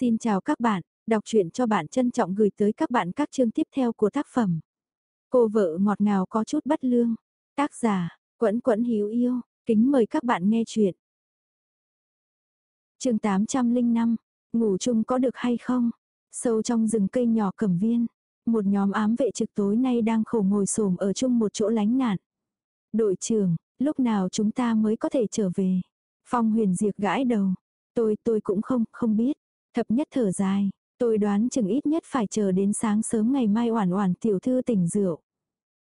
Xin chào các bạn, đọc truyện cho bạn trân trọng gửi tới các bạn các chương tiếp theo của tác phẩm. Cô vợ ngọt ngào có chút bất lương. Tác giả, Quẫn Quẫn Hiếu Yêu, kính mời các bạn nghe truyện. chương 805, ngủ chung có được hay không? Sâu trong rừng cây nhỏ cẩm viên, một nhóm ám vệ trực tối nay đang khổ ngồi xổm ở chung một chỗ lánh nạn. Đội trưởng, lúc nào chúng ta mới có thể trở về? Phong huyền diệt gãi đầu. Tôi, tôi cũng không, không biết. Thập nhất thở dài, tôi đoán chừng ít nhất phải chờ đến sáng sớm ngày mai oản oản tiểu thư tỉnh rượu.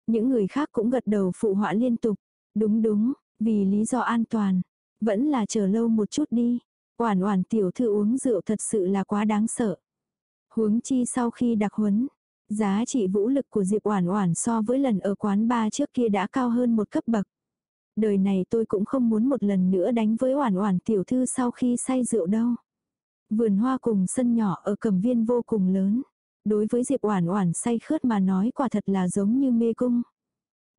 Những người khác cũng gật đầu phụ họa liên tục. Đúng đúng, vì lý do an toàn. Vẫn là chờ lâu một chút đi. Oản oản tiểu thư uống rượu thật sự là quá đáng sợ. Huống chi sau khi đặc huấn, giá trị vũ lực của Diệp Oản Oản so với lần ở quán ba trước kia đã cao hơn một cấp bậc. Đời này tôi cũng không muốn một lần nữa đánh với Oản Oản tiểu thư sau khi say rượu đâu. Vườn hoa cùng sân nhỏ ở cầm viên vô cùng lớn. Đối với Diệp Oản Oản say khướt mà nói quả thật là giống như mê cung.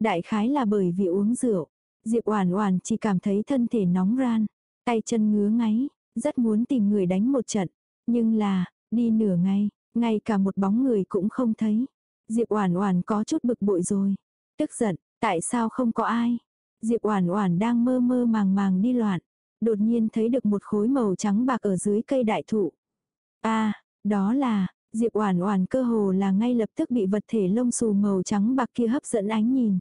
Đại khái là bởi vì uống rượu, Diệp Oản Oản chỉ cảm thấy thân thể nóng ran, tay chân ngứa ngáy, rất muốn tìm người đánh một trận, nhưng là, đi nửa ngày, ngay cả một bóng người cũng không thấy. Diệp Oản Oản có chút bực bội rồi, tức giận, tại sao không có ai? Diệp Oản Oản đang mơ mơ màng màng đi loạn, đột nhiên thấy được một khối màu trắng bạc ở dưới cây đại thụ. A, à, đó là, Diệp Oản Oản cơ hồ là ngay lập tức bị vật thể lông xù màu trắng bạc kia hấp dẫn ánh nhìn.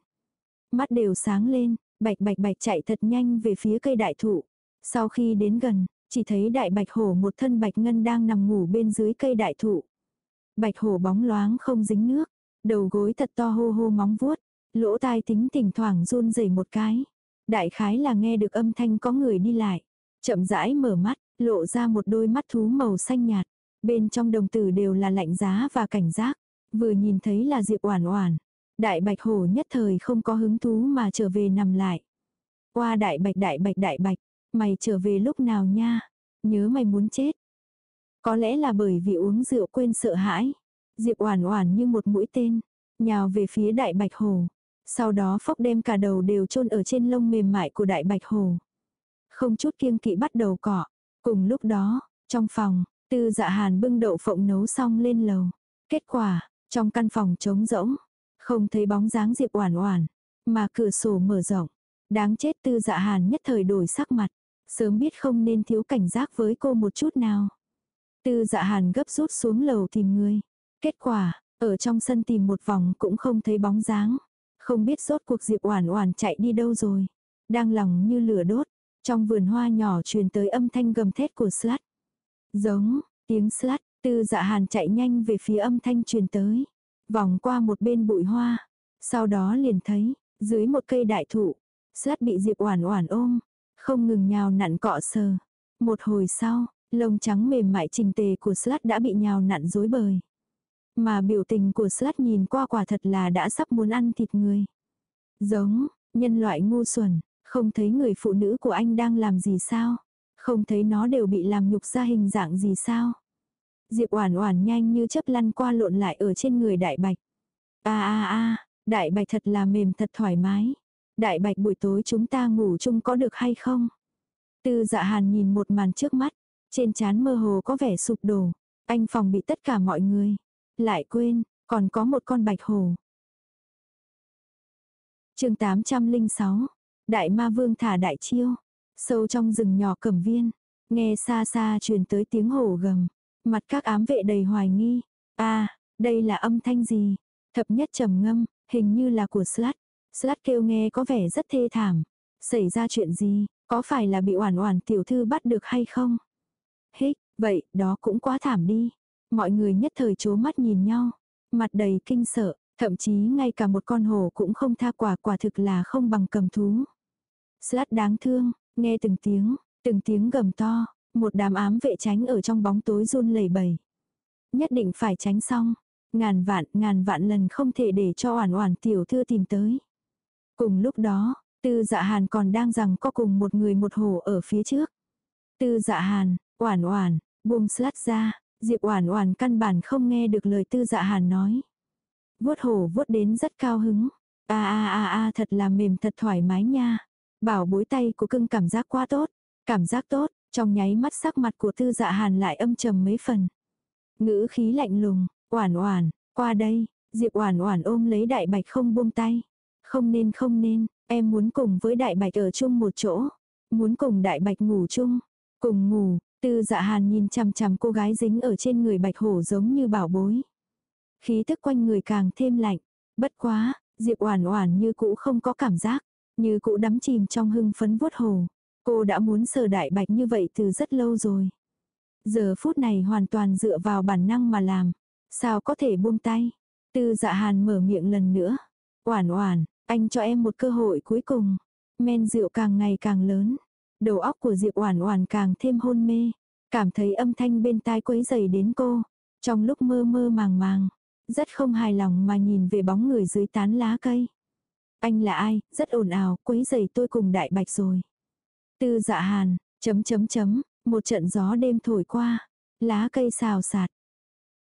Mắt đều sáng lên, bạch bạch bạch chạy thật nhanh về phía cây đại thụ. Sau khi đến gần, chỉ thấy đại bạch hổ một thân bạch ngân đang nằm ngủ bên dưới cây đại thụ. Bạch hổ bóng loáng không dính nước, đầu gối thật to hô hô móng vuốt, lỗ tai tính thỉnh thoảng run rẩy một cái. Đại khái là nghe được âm thanh có người đi lại. Chậm rãi mở mắt, lộ ra một đôi mắt thú màu xanh nhạt. Bên trong đồng tử đều là lạnh giá và cảnh giác. Vừa nhìn thấy là Diệp Oản Oản, Đại Bạch Hổ nhất thời không có hứng thú mà trở về nằm lại. Qua Đại Bạch Đại Bạch Đại Bạch, mày trở về lúc nào nha? Nhớ mày muốn chết. Có lẽ là bởi vì uống rượu quên sợ hãi. Diệp Oản Oản như một mũi tên, nhào về phía Đại Bạch Hổ. Sau đó phốc đem cả đầu đều chôn ở trên lông mềm mại của đại bạch hồ. Không chút kiêng kỵ bắt đầu cọ. Cùng lúc đó, trong phòng, tư dạ hàn bưng đậu phộng nấu xong lên lầu. Kết quả, trong căn phòng trống rỗng, không thấy bóng dáng Diệp Oản Oản, mà cửa sổ mở rộng. Đáng chết tư dạ hàn nhất thời đổi sắc mặt, sớm biết không nên thiếu cảnh giác với cô một chút nào. Tư dạ hàn gấp rút xuống lầu tìm người. Kết quả, ở trong sân tìm một vòng cũng không thấy bóng dáng. Không biết rốt cuộc Diệp Oản Oản chạy đi đâu rồi. Đang lòng như lửa đốt, trong vườn hoa nhỏ truyền tới âm thanh gầm thét của Slat. Giống, tiếng Slat, Tư Dạ Hàn chạy nhanh về phía âm thanh truyền tới, vòng qua một bên bụi hoa, sau đó liền thấy, dưới một cây đại thụ, Slat bị Diệp Oản Oản ôm, không ngừng nhào nặn cọ sờ. Một hồi sau, lông trắng mềm mại trình tề của Slat đã bị nhào nặn rối bời. Mà biểu tình của sớt nhìn qua quả thật là đã sắp muốn ăn thịt người. Giống, nhân loại ngu xuẩn, không thấy người phụ nữ của anh đang làm gì sao? Không thấy nó đều bị làm nhục ra hình dạng gì sao? Diệp Oản Oản nhanh như chớp lăn qua lộn lại ở trên người Đại Bạch. A a a, Đại Bạch thật là mềm thật thoải mái. Đại Bạch buổi tối chúng ta ngủ chung có được hay không? Tư Dạ Hàn nhìn một màn trước mắt, trên trán mơ hồ có vẻ sụp đổ. Anh phòng bị tất cả mọi người. Lại quên, còn có một con bạch hổ. chương 806. Đại ma vương thả đại chiêu. Sâu trong rừng nhỏ cẩm viên. Nghe xa xa truyền tới tiếng hổ gầm. Mặt các ám vệ đầy hoài nghi. a đây là âm thanh gì? Thập nhất trầm ngâm, hình như là của Slat. Slat kêu nghe có vẻ rất thê thảm. Xảy ra chuyện gì? Có phải là bị oản oản tiểu thư bắt được hay không? Hích, vậy, đó cũng quá thảm đi. Mọi người nhất thời chố mắt nhìn nhau, mặt đầy kinh sợ, thậm chí ngay cả một con hổ cũng không tha quả quả thực là không bằng cầm thú. Slat đáng thương, nghe từng tiếng, từng tiếng gầm to, một đám ám vệ tránh ở trong bóng tối run lẩy bẩy. Nhất định phải tránh xong, ngàn vạn, ngàn vạn lần không thể để cho oản oản tiểu thư tìm tới. Cùng lúc đó, tư dạ hàn còn đang rằng có cùng một người một hổ ở phía trước. Tư dạ hàn, oản oản, buông slat ra, Diệp Oản Oản căn bản không nghe được lời Tư Dạ Hàn nói. Vuốt hổ vuốt đến rất cao hứng. A a a a thật là mềm thật thoải mái nha. Bảo bối tay của cưng cảm giác quá tốt, cảm giác tốt, Trong nháy mắt sắc mặt của tư dạ hàn lại âm trầm mấy phần. Ngữ khí lạnh lùng, oản oản, qua đây, Diệp oản oản ôm lấy đại bạch không buông tay. Không nên không nên, em muốn cùng với đại bạch ở chung một chỗ. Muốn cùng đại bạch ngủ chung. Cùng ngủ, tư dạ hàn nhìn chằm chằm cô gái dính ở trên người bạch hổ giống như bảo bối. Khí thức quanh người càng thêm lạnh. Bất quá, Diệp oản oản như cũ không có cảm giác. Như cũ đắm chìm trong hưng phấn vuốt hồ. Cô đã muốn sờ đại bạch như vậy từ rất lâu rồi. Giờ phút này hoàn toàn dựa vào bản năng mà làm. Sao có thể buông tay? Tư dạ hàn mở miệng lần nữa. Oản oản, anh cho em một cơ hội cuối cùng. Men rượu càng ngày càng lớn. Đầu óc của Diệp oản oản càng thêm hôn mê. Cảm thấy âm thanh bên tai quấy rầy đến cô. Trong lúc mơ mơ màng màng. Rất không hài lòng mà nhìn về bóng người dưới tán lá cây. Anh là ai, rất ồn ào, quấy rầy tôi cùng đại bạch rồi. Tư dạ hàn, chấm chấm chấm, một trận gió đêm thổi qua. Lá cây xào xạc.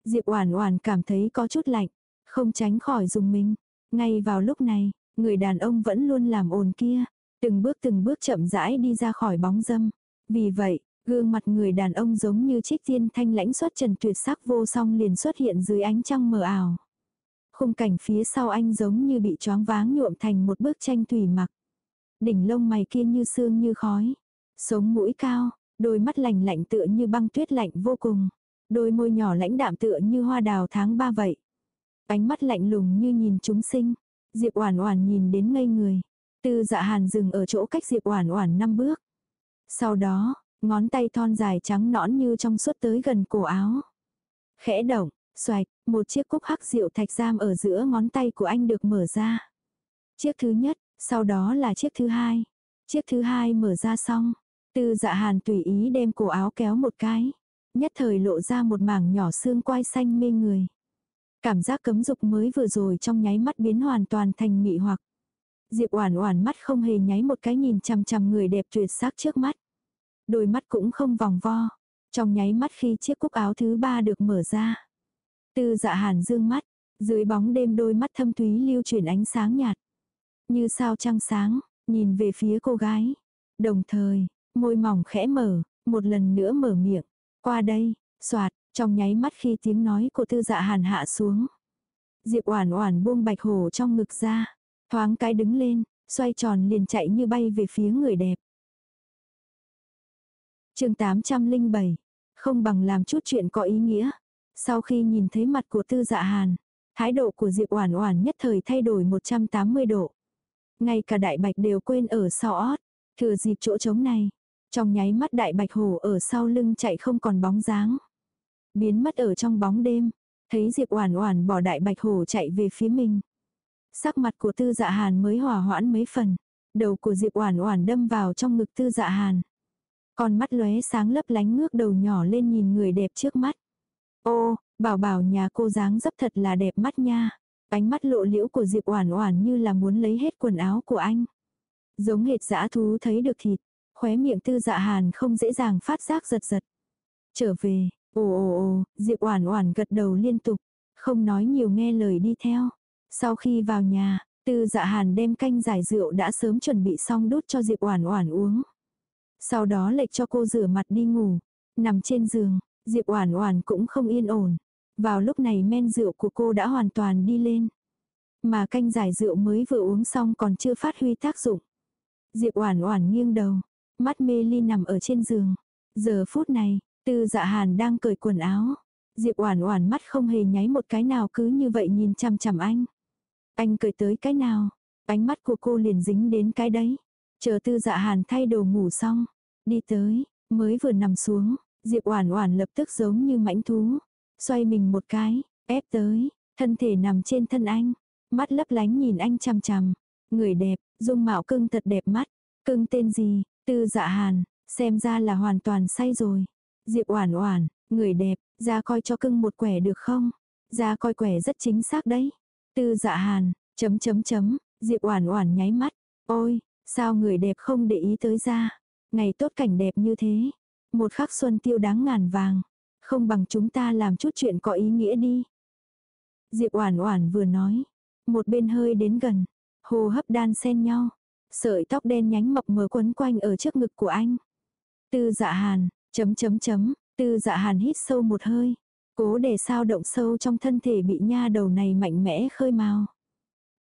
Diệp Oản Oản cảm thấy có chút lạnh, không tránh khỏi dùng mình. Ngay vào lúc này, người đàn ông vẫn luôn làm ồn kia, từng bước từng bước chậm rãi đi ra khỏi bóng dâm. Vì vậy, gương mặt người đàn ông giống như trích tiên thanh lãnh xuất trần tuyệt sắc vô song liền xuất hiện dưới ánh trăng mờ ảo. Khung cảnh phía sau anh giống như bị choáng váng nhuộm thành một bức tranh thủy mặc. Đỉnh lông mày kia như sương như khói, sống mũi cao, đôi mắt lạnh lạnh tựa như băng tuyết lạnh vô cùng. Đôi môi nhỏ lãnh đạm tựa như hoa đào tháng ba vậy. Ánh mắt lạnh lùng như nhìn chúng sinh. Diệp Oản Oản nhìn đến ngây người. Tư Dạ Hàn dừng ở chỗ cách Diệp Oản Oản năm bước. Sau đó, ngón tay thon dài trắng nõn như trong suốt tới gần cổ áo. Khẽ động, xoạch, một chiếc cúc hắc rượu thạch giam ở giữa ngón tay của anh được mở ra. Chiếc thứ nhất, sau đó là chiếc thứ hai. Chiếc thứ hai mở ra xong, Tư Dạ Hàn tùy ý đem cổ áo kéo một cái nhất thời lộ ra một mảng nhỏ xương quai xanh mê người. Cảm giác cấm dục mới vừa rồi trong nháy mắt biến hoàn toàn thành mị hoặc. Diệp Oản Oản mắt không hề nháy một cái nhìn chằm chằm người đẹp tuyệt sắc trước mắt. Đôi mắt cũng không vòng vo, trong nháy mắt khi chiếc cúc áo thứ ba được mở ra. Tư Dạ Hàn dương mắt, dưới bóng đêm đôi mắt thâm thúy lưu chuyển ánh sáng nhạt, như sao trăng sáng, nhìn về phía cô gái. Đồng thời, môi mỏng khẽ mở, một lần nữa mở miệng. Qua đây, soạt, trong nháy mắt khi tiếng nói của tư dạ hàn hạ xuống. Diệp Oản Oản buông bạch hổ trong ngực ra, thoáng cái đứng lên, xoay tròn liền chạy như bay về phía người đẹp. Chương 807. Không bằng làm chút chuyện có ý nghĩa. Sau khi nhìn thấy mặt của Tư Dạ Hàn, thái độ của Diệp Oản Oản nhất thời thay đổi 180 độ. Ngay cả đại bạch đều quên ở sau ót, thừa dịp chỗ trống này, trong nháy mắt đại bạch hổ ở sau lưng chạy không còn bóng dáng. Biến mất ở trong bóng đêm. Thấy Diệp Oản Oản bỏ đại bạch hổ chạy về phía mình. Sắc mặt của Tư Dạ Hàn mới hòa hoãn mấy phần. Đầu của Diệp Oản Oản đâm vào trong ngực Tư Dạ Hàn. Con mắt lóe sáng lấp lánh ngước đầu nhỏ lên nhìn người đẹp trước mắt. Ô, bảo bảo nhà cô dáng dấp thật là đẹp mắt nha. Ánh mắt lộ liễu của Diệp Oản Oản như là muốn lấy hết quần áo của anh. Giống hệt dã thú thấy được thịt, Khóe miệng tư dạ hàn không dễ dàng phát giác giật giật. Trở về, ồ ồ ồ, Diệp Oản Oản gật đầu liên tục, không nói nhiều nghe lời đi theo. Sau khi vào nhà, Tư Dạ Hàn đem canh giải rượu đã sớm chuẩn bị xong đút cho Diệp Oản Oản uống. Sau đó lệch cho cô rửa mặt đi ngủ, nằm trên giường, Diệp Oản Oản cũng không yên ổn. Vào lúc này men rượu của cô đã hoàn toàn đi lên, mà canh giải rượu mới vừa uống xong còn chưa phát huy tác dụng. Diệp Oản Oản nghiêng đầu, Mắt mê ly nằm ở trên giường. Giờ phút này, tư dạ hàn đang cởi quần áo. Diệp oản oản mắt không hề nháy một cái nào cứ như vậy nhìn chằm chằm anh. Anh cười tới cái nào, ánh mắt của cô liền dính đến cái đấy. Chờ tư dạ hàn thay đồ ngủ xong, đi tới, mới vừa nằm xuống, Diệp oản oản lập tức giống như mãnh thú. Xoay mình một cái, ép tới, thân thể nằm trên thân anh, mắt lấp lánh nhìn anh chằm chằm. Người đẹp, dung mạo cưng thật đẹp mắt. Cưng tên gì, Tư dạ hàn, xem ra là hoàn toàn say rồi. Diệp oản oản, người đẹp, ra coi cho cưng một quẻ được không? Ra coi quẻ rất chính xác đấy. Tư dạ hàn, chấm chấm chấm, Diệp oản oản nháy mắt. Ôi, sao người đẹp không để ý tới ra? Ngày tốt cảnh đẹp như thế. Một khắc xuân tiêu đáng ngàn vàng. Không bằng chúng ta làm chút chuyện có ý nghĩa đi. Diệp oản oản vừa nói. Một bên hơi đến gần. Hô hấp đan xen nhau. Sợi tóc đen nhánh mập mờ quấn quanh ở trước ngực của anh. Tư dạ hàn, chấm chấm chấm, tư dạ hàn hít sâu một hơi. Cố để sao động sâu trong thân thể bị nha đầu này mạnh mẽ khơi mào.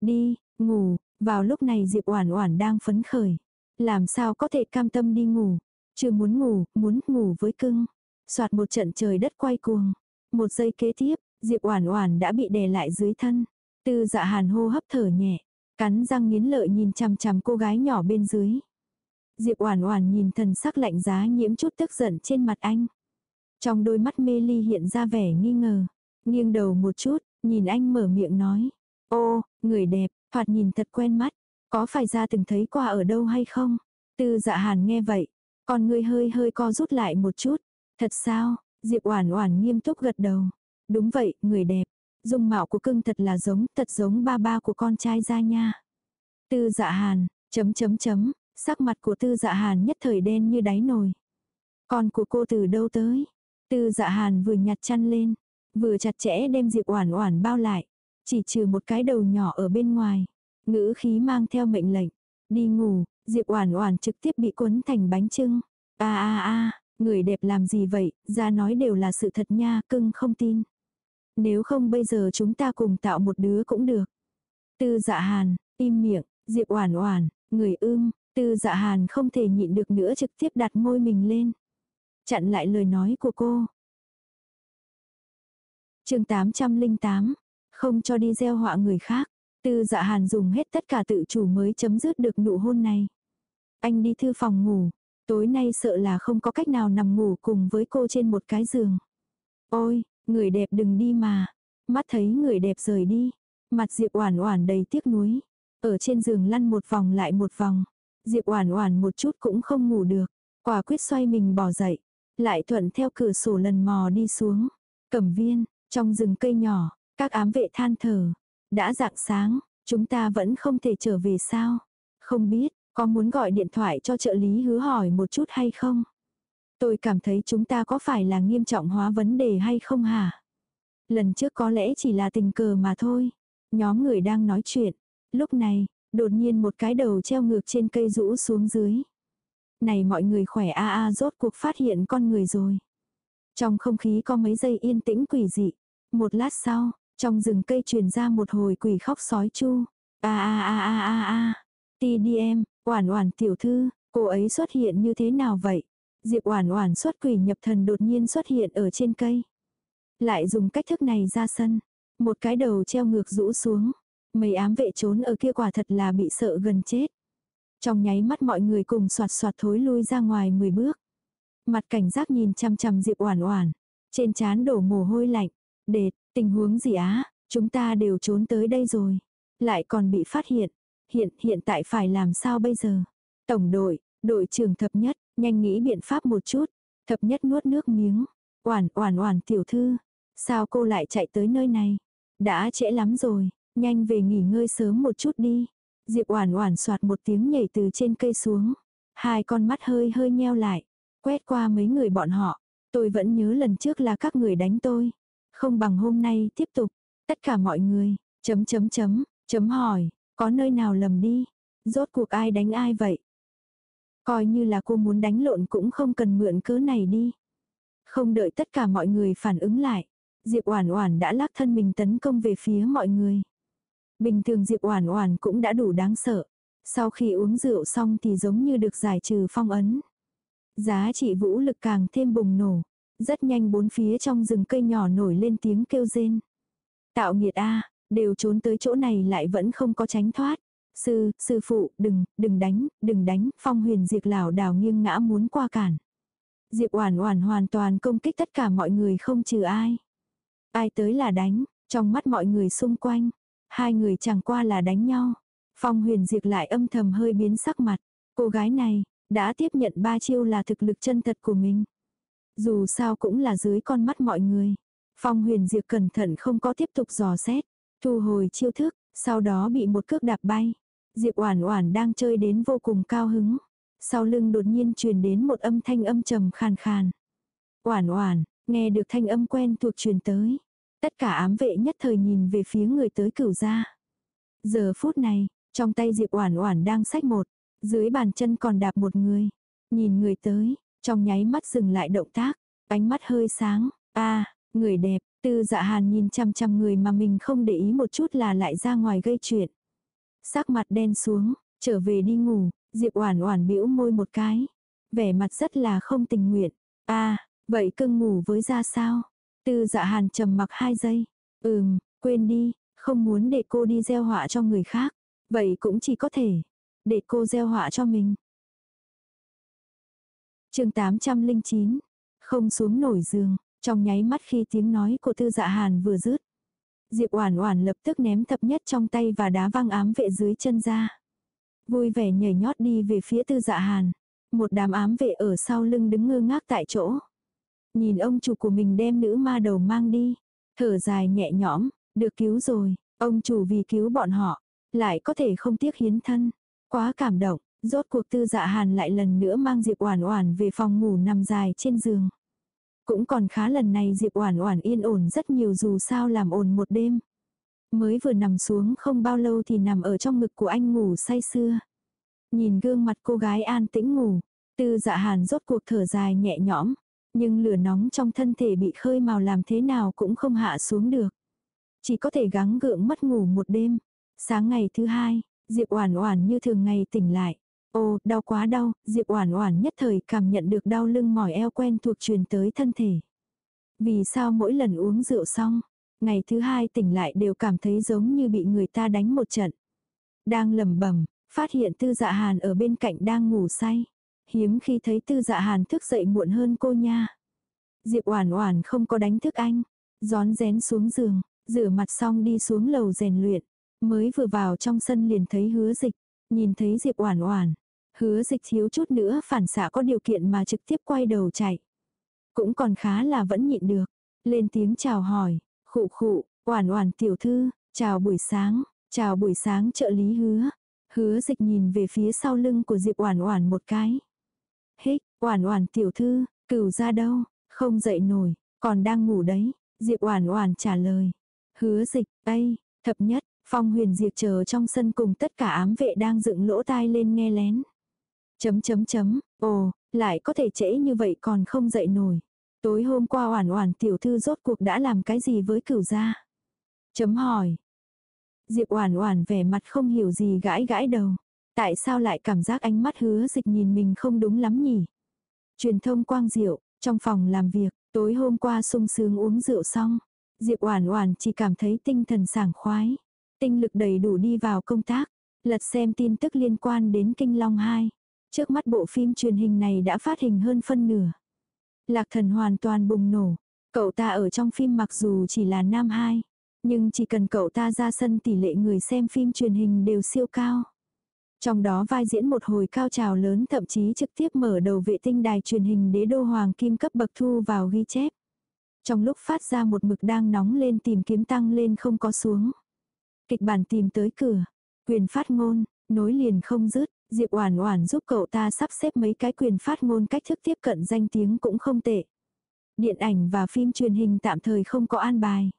Đi, ngủ, vào lúc này Diệp Oản Oản đang phấn khởi. Làm sao có thể cam tâm đi ngủ, chưa muốn ngủ, muốn ngủ với cưng. Soạt một trận trời đất quay cuồng. Một giây kế tiếp, Diệp Oản Oản đã bị đè lại dưới thân. Tư Dạ Hàn hô hấp thở nhẹ, cắn răng nghiến lợi nhìn chằm chằm cô gái nhỏ bên dưới. Diệp Oản Oản nhìn thần sắc lạnh giá nhiễm chút tức giận trên mặt anh. Trong đôi mắt mê ly hiện ra vẻ nghi ngờ, nghiêng đầu một chút, nhìn anh mở miệng nói: "Ô, người đẹp, thoạt nhìn thật quen mắt, có phải ra từng thấy qua ở đâu hay không?" Tư Dạ Hàn nghe vậy, còn người hơi hơi co rút lại một chút. "Thật sao?" Diệp Oản Oản nghiêm túc gật đầu. "Đúng vậy, người đẹp." Dung mạo của cưng thật là giống, thật giống ba ba của con trai ra nha. Tư dạ hàn, chấm chấm chấm, sắc mặt của tư dạ hàn nhất thời đen như đáy nồi. Con của cô từ đâu tới? Tư dạ hàn vừa nhặt chăn lên, vừa chặt chẽ đem Diệp Oản Oản bao lại, chỉ trừ một cái đầu nhỏ ở bên ngoài. Ngữ khí mang theo mệnh lệnh, đi ngủ, Diệp Oản Oản trực tiếp bị cuốn thành bánh trưng. A a a, người đẹp làm gì vậy, ra nói đều là sự thật nha, cưng không tin. Nếu không bây giờ chúng ta cùng tạo một đứa cũng được. Tư dạ hàn, im miệng, Diệp oản oản, người ưm, tư dạ hàn không thể nhịn được nữa trực tiếp đặt môi mình lên. Chặn lại lời nói của cô. chương 808, không cho đi gieo họa người khác. Tư dạ hàn dùng hết tất cả tự chủ mới chấm dứt được nụ hôn này. Anh đi thư phòng ngủ, tối nay sợ là không có cách nào nằm ngủ cùng với cô trên một cái giường. Ôi, Người đẹp đừng đi mà. Mắt thấy người đẹp rời đi. Mặt Diệp Oản Oản đầy tiếc nuối. Ở trên giường lăn một vòng lại một vòng. Diệp Oản Oản một chút cũng không ngủ được. Quả quyết xoay mình bỏ dậy. Lại thuận theo cửa sổ lần mò đi xuống. Cẩm viên, trong rừng cây nhỏ, các ám vệ than thở. Đã rạng sáng, chúng ta vẫn không thể trở về sao? Không biết, có muốn gọi điện thoại cho trợ lý hứa hỏi một chút hay không? Tôi cảm thấy chúng ta có phải là nghiêm trọng hóa vấn đề hay không hả? Lần trước có lẽ chỉ là tình cờ mà thôi. Nhóm người đang nói chuyện. Lúc này, đột nhiên một cái đầu treo ngược trên cây rũ xuống dưới. Này mọi người khỏe a a rốt cuộc phát hiện con người rồi. Trong không khí có mấy giây yên tĩnh quỷ dị. Một lát sau, trong rừng cây truyền ra một hồi quỷ khóc sói chu. A a a a a a. TDM, oản oản tiểu thư, cô ấy xuất hiện như thế nào vậy? Diệp Oản Oản xuất quỷ nhập thần đột nhiên xuất hiện ở trên cây. Lại dùng cách thức này ra sân, một cái đầu treo ngược rũ xuống, mấy ám vệ trốn ở kia quả thật là bị sợ gần chết. Trong nháy mắt mọi người cùng soạt soạt thối lui ra ngoài 10 bước. Mặt cảnh giác nhìn chăm chăm Diệp Oản Oản, trên trán đổ mồ hôi lạnh. "Đệt, tình huống gì á? Chúng ta đều trốn tới đây rồi, lại còn bị phát hiện. Hiện hiện tại phải làm sao bây giờ?" Tổng đội, đội trưởng thập nhất, Nhanh nghĩ biện pháp một chút. Thập nhất nuốt nước miếng. Oản oản oản tiểu thư. Sao cô lại chạy tới nơi này? Đã trễ lắm rồi. Nhanh về nghỉ ngơi sớm một chút đi. Diệp oản oản soạt một tiếng nhảy từ trên cây xuống. Hai con mắt hơi hơi nheo lại. Quét qua mấy người bọn họ. Tôi vẫn nhớ lần trước là các người đánh tôi. Không bằng hôm nay, tiếp tục. Tất cả mọi người. Chấm chấm chấm. Chấm hỏi. Có nơi nào lầm đi. Rốt cuộc ai đánh ai vậy? Coi như là cô muốn đánh lộn cũng không cần mượn cớ này đi. Không đợi tất cả mọi người phản ứng lại. Diệp Oản Oản đã lắc thân mình tấn công về phía mọi người. Bình thường Diệp Oản Oản cũng đã đủ đáng sợ. Sau khi uống rượu xong thì giống như được giải trừ phong ấn. Giá trị vũ lực càng thêm bùng nổ. Rất nhanh bốn phía trong rừng cây nhỏ nổi lên tiếng kêu rên. Tạo nghiệt a, đều trốn tới chỗ này lại vẫn không có tránh thoát. Sư, sư phụ, đừng, đừng đánh, đừng đánh, phong huyền diệt lảo đảo nghiêng ngã muốn qua cản. Diệp Oản Oản hoàn toàn công kích tất cả mọi người không trừ ai. Ai tới là đánh, trong mắt mọi người xung quanh, hai người chẳng qua là đánh nhau. Phong huyền diệt lại âm thầm hơi biến sắc mặt. Cô gái này, đã tiếp nhận ba chiêu là thực lực chân thật của mình. Dù sao cũng là dưới con mắt mọi người. Phong huyền diệt cẩn thận không có tiếp tục dò xét. Thu hồi chiêu thức, sau đó bị một cước đạp bay. Diệp Oản Oản đang chơi đến vô cùng cao hứng. Sau lưng đột nhiên truyền đến một âm thanh âm trầm khàn khàn. Oản Oản, nghe được thanh âm quen thuộc truyền tới. Tất cả ám vệ nhất thời nhìn về phía người tới cửu gia. Giờ phút này, trong tay Diệp Oản Oản đang xách một, dưới bàn chân còn đạp một người. Nhìn người tới, Trong nháy mắt dừng lại động tác, ánh mắt hơi sáng, a người đẹp, tư dạ hàn nhìn chằm chằm người mà mình không để ý một chút là lại ra ngoài gây chuyện. Sắc mặt đen xuống, trở về đi ngủ, Diệp Oản Oản bĩu môi một cái, vẻ mặt rất là không tình nguyện. A, vậy cưng ngủ với ra sao? Tư Dạ Hàn trầm mặc hai giây. Ừm, quên đi, không muốn để cô đi gieo họa cho người khác. Vậy cũng chỉ có thể để cô gieo họa cho mình. Chương 809. Không xuống nổi giường, trong nháy mắt khi tiếng nói của Tư Dạ Hàn vừa dứt, Diệp Oản Oản lập tức ném thập nhất trong tay và đá văng ám vệ dưới chân ra. Vui vẻ nhảy nhót đi về phía Tư Dạ Hàn. Một đám ám vệ ở sau lưng đứng ngơ ngác tại chỗ. Nhìn ông chủ của mình đem nữ ma đầu mang đi, thở dài nhẹ nhõm, được cứu rồi, ông chủ vì cứu bọn họ, lại có thể không tiếc hiến thân. Quá cảm động, rốt cuộc Tư Dạ Hàn lại lần nữa mang Diệp Oản Oản về phòng ngủ nằm dài trên giường. Cũng còn khá lần này Diệp Oản Oản yên ổn rất nhiều dù sao làm ổn một đêm. Mới vừa nằm xuống không bao lâu thì nằm ở trong ngực của anh ngủ say sưa. Nhìn gương mặt cô gái an tĩnh ngủ, Tư Dạ Hàn rốt cuộc thở dài nhẹ nhõm, nhưng lửa nóng trong thân thể bị khơi màu làm thế nào cũng không hạ xuống được. Chỉ có thể gắng gượng mất ngủ một đêm. Sáng ngày thứ hai, Diệp Oản Oản như thường ngày tỉnh lại. Ô, đau quá đau, Diệp Oản Oản nhất thời cảm nhận được đau lưng mỏi eo quen thuộc truyền tới thân thể. Vì sao mỗi lần uống rượu xong, ngày thứ hai tỉnh lại đều cảm thấy giống như bị người ta đánh một trận. Đang lẩm bẩm, phát hiện Tư Dạ Hàn ở bên cạnh đang ngủ say. Hiếm khi thấy Tư Dạ Hàn thức dậy muộn hơn cô nha. Diệp Oản Oản không có đánh thức anh, rón rén xuống giường, rửa mặt xong đi xuống lầu rèn luyện, mới vừa vào trong sân liền thấy Hứa Dịch, nhìn thấy Diệp Oản Oản, Hứa dịch thiếu chút nữa phản xạ có điều kiện mà trực tiếp quay đầu chạy. Cũng còn khá là vẫn nhịn được. Lên tiếng chào hỏi, khụ khụ, oản oản tiểu thư, chào buổi sáng, chào buổi sáng trợ lý hứa. Hứa dịch nhìn về phía sau lưng của Diệp oản oản một cái. Hích, oản oản tiểu thư, cửu ra đâu, không dậy nổi, còn đang ngủ đấy. Diệp oản oản trả lời. Hứa dịch, đây, thập nhất, phong huyền diệt chờ trong sân cùng tất cả ám vệ đang dựng lỗ tai lên nghe lén. Chấm chấm chấm, ồ, lại có thể trễ như vậy còn không dậy nổi. Tối hôm qua oản oản tiểu thư rốt cuộc đã làm cái gì với cửu gia? Chấm hỏi. Diệp oản oản vẻ mặt không hiểu gì gãi gãi đầu. Tại sao lại cảm giác ánh mắt hứa dịch nhìn mình không đúng lắm nhỉ? Truyền thông quang diệu, trong phòng làm việc, tối hôm qua sung sướng uống rượu xong. Diệp oản oản chỉ cảm thấy tinh thần sảng khoái. Tinh lực đầy đủ đi vào công tác. Lật xem tin tức liên quan đến Kinh Long 2. Trước mắt bộ phim truyền hình này đã phát hình hơn phân nửa. Lạc thần hoàn toàn bùng nổ. Cậu ta ở trong phim mặc dù chỉ là nam hai. Nhưng chỉ cần cậu ta ra sân tỷ lệ người xem phim truyền hình đều siêu cao. Trong đó vai diễn một hồi cao trào lớn thậm chí trực tiếp mở đầu vệ tinh đài truyền hình đế đô hoàng kim cấp bậc thu vào ghi chép. Trong lúc phát ra một mực đang nóng lên tìm kiếm tăng lên không có xuống. Kịch bản tìm tới cửa. Quyền phát ngôn, nối liền không dứt Diệp Oản Oản giúp cậu ta sắp xếp mấy cái quyền phát ngôn cách thức tiếp cận danh tiếng cũng không tệ. Điện ảnh và phim truyền hình tạm thời không có an bài.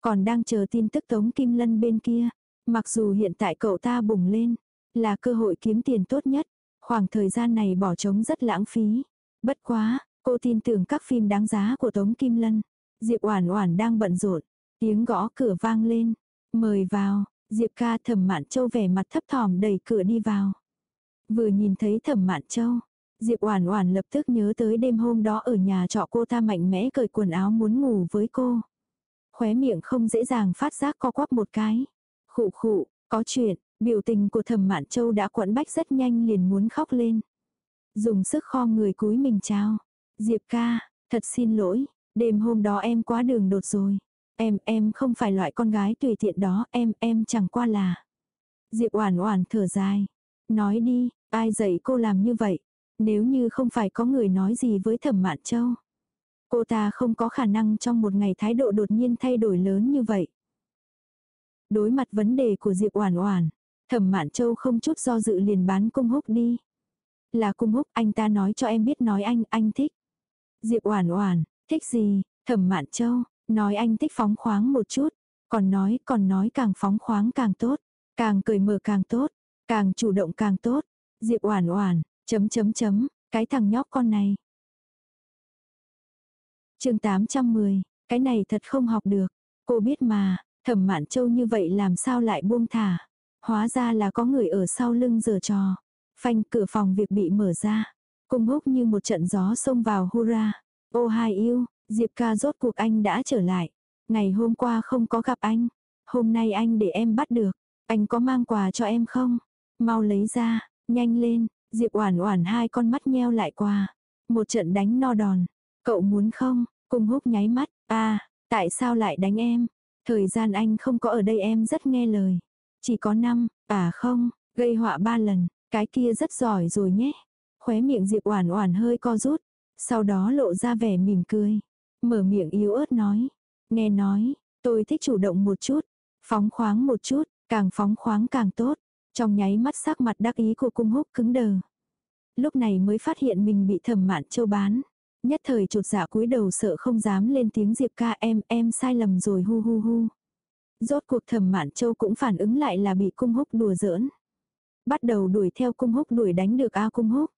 Còn đang chờ tin tức Tống Kim Lân bên kia. Mặc dù hiện tại cậu ta bùng lên, là cơ hội kiếm tiền tốt nhất. Khoảng thời gian này bỏ trống rất lãng phí. Bất quá, cô tin tưởng các phim đáng giá của Tống Kim Lân. Diệp Oản Oản đang bận rộn, tiếng gõ cửa vang lên. "Mời vào." Diệp ca Thẩm Mạn Châu vẻ mặt thấp thỏm đẩy cửa đi vào. Vừa nhìn thấy thẩm mạn châu, Diệp Oản Oản lập tức nhớ tới đêm hôm đó ở nhà trọ cô ta mạnh mẽ cởi quần áo muốn ngủ với cô. Khóe miệng không dễ dàng phát giác co quắp một cái. Khụ khụ, có chuyện, biểu tình của Thẩm Mạn Châu đã quẫn bách rất nhanh liền muốn khóc lên. Dùng sức kho người cúi mình chào. Diệp ca, thật xin lỗi, đêm hôm đó em quá đường đột rồi. Em, em không phải loại con gái tùy tiện đó, em, em chẳng qua là. Diệp Oản Oản thở dài. Nói đi, Ai dạy cô làm như vậy? Nếu như không phải có người nói gì với thẩm mạn châu. Cô ta không có khả năng trong một ngày thái độ đột nhiên thay đổi lớn như vậy. Đối mặt vấn đề của Diệp Oản Oản, Thẩm Mạn Châu không chút do dự liền bán cung húc đi. Là cung húc, anh ta nói cho em biết nói anh, anh thích. Diệp Oản Oản, thích gì? Thẩm Mạn Châu, nói anh thích phóng khoáng một chút, còn nói, còn nói càng phóng khoáng càng tốt, càng cởi mở càng tốt, càng chủ động càng tốt. Diệp Oản Oản, chấm chấm chấm, cái thằng nhóc con này, chương 810, cái này thật không học được. Cô biết mà, thẩm mạn châu như vậy làm sao lại buông thả. Hóa ra là có người ở sau lưng giở trò. Phanh cửa phòng việc bị mở ra. Cung húc như một trận gió xông vào hurra. Ô hai yêu, Diệp ca rốt cuộc anh đã trở lại. Ngày hôm qua không có gặp anh. Hôm nay anh để em bắt được. Anh có mang quà cho em không? Mau lấy ra, nhanh lên. Diệp oản oản hai con mắt nheo lại qua. Một trận đánh no đòn. Cậu muốn không? Cung húc nháy mắt. À, tại sao lại đánh em? Thời gian anh không có ở đây em rất nghe lời. Chỉ có năm, à không, gây họa ba lần. Cái kia rất giỏi rồi nhé. Khóe miệng Diệp oản oản hơi co rút. Sau đó lộ ra vẻ mỉm cười. Mở miệng yếu ớt nói. Nghe nói, tôi thích chủ động một chút. Phóng khoáng một chút, càng phóng khoáng càng tốt. Trong nháy mắt sắc mặt đắc ý của cung húc cứng đờ. Lúc này mới phát hiện mình bị thẩm mạn châu bán. Nhất thời chột dạ cúi đầu sợ không dám lên tiếng Diệp ca em em sai lầm rồi hu hu hu. Rốt cuộc thẩm mạn châu cũng phản ứng lại là bị cung húc đùa giỡn. Bắt đầu đuổi theo cung húc đuổi đánh được A cung húc.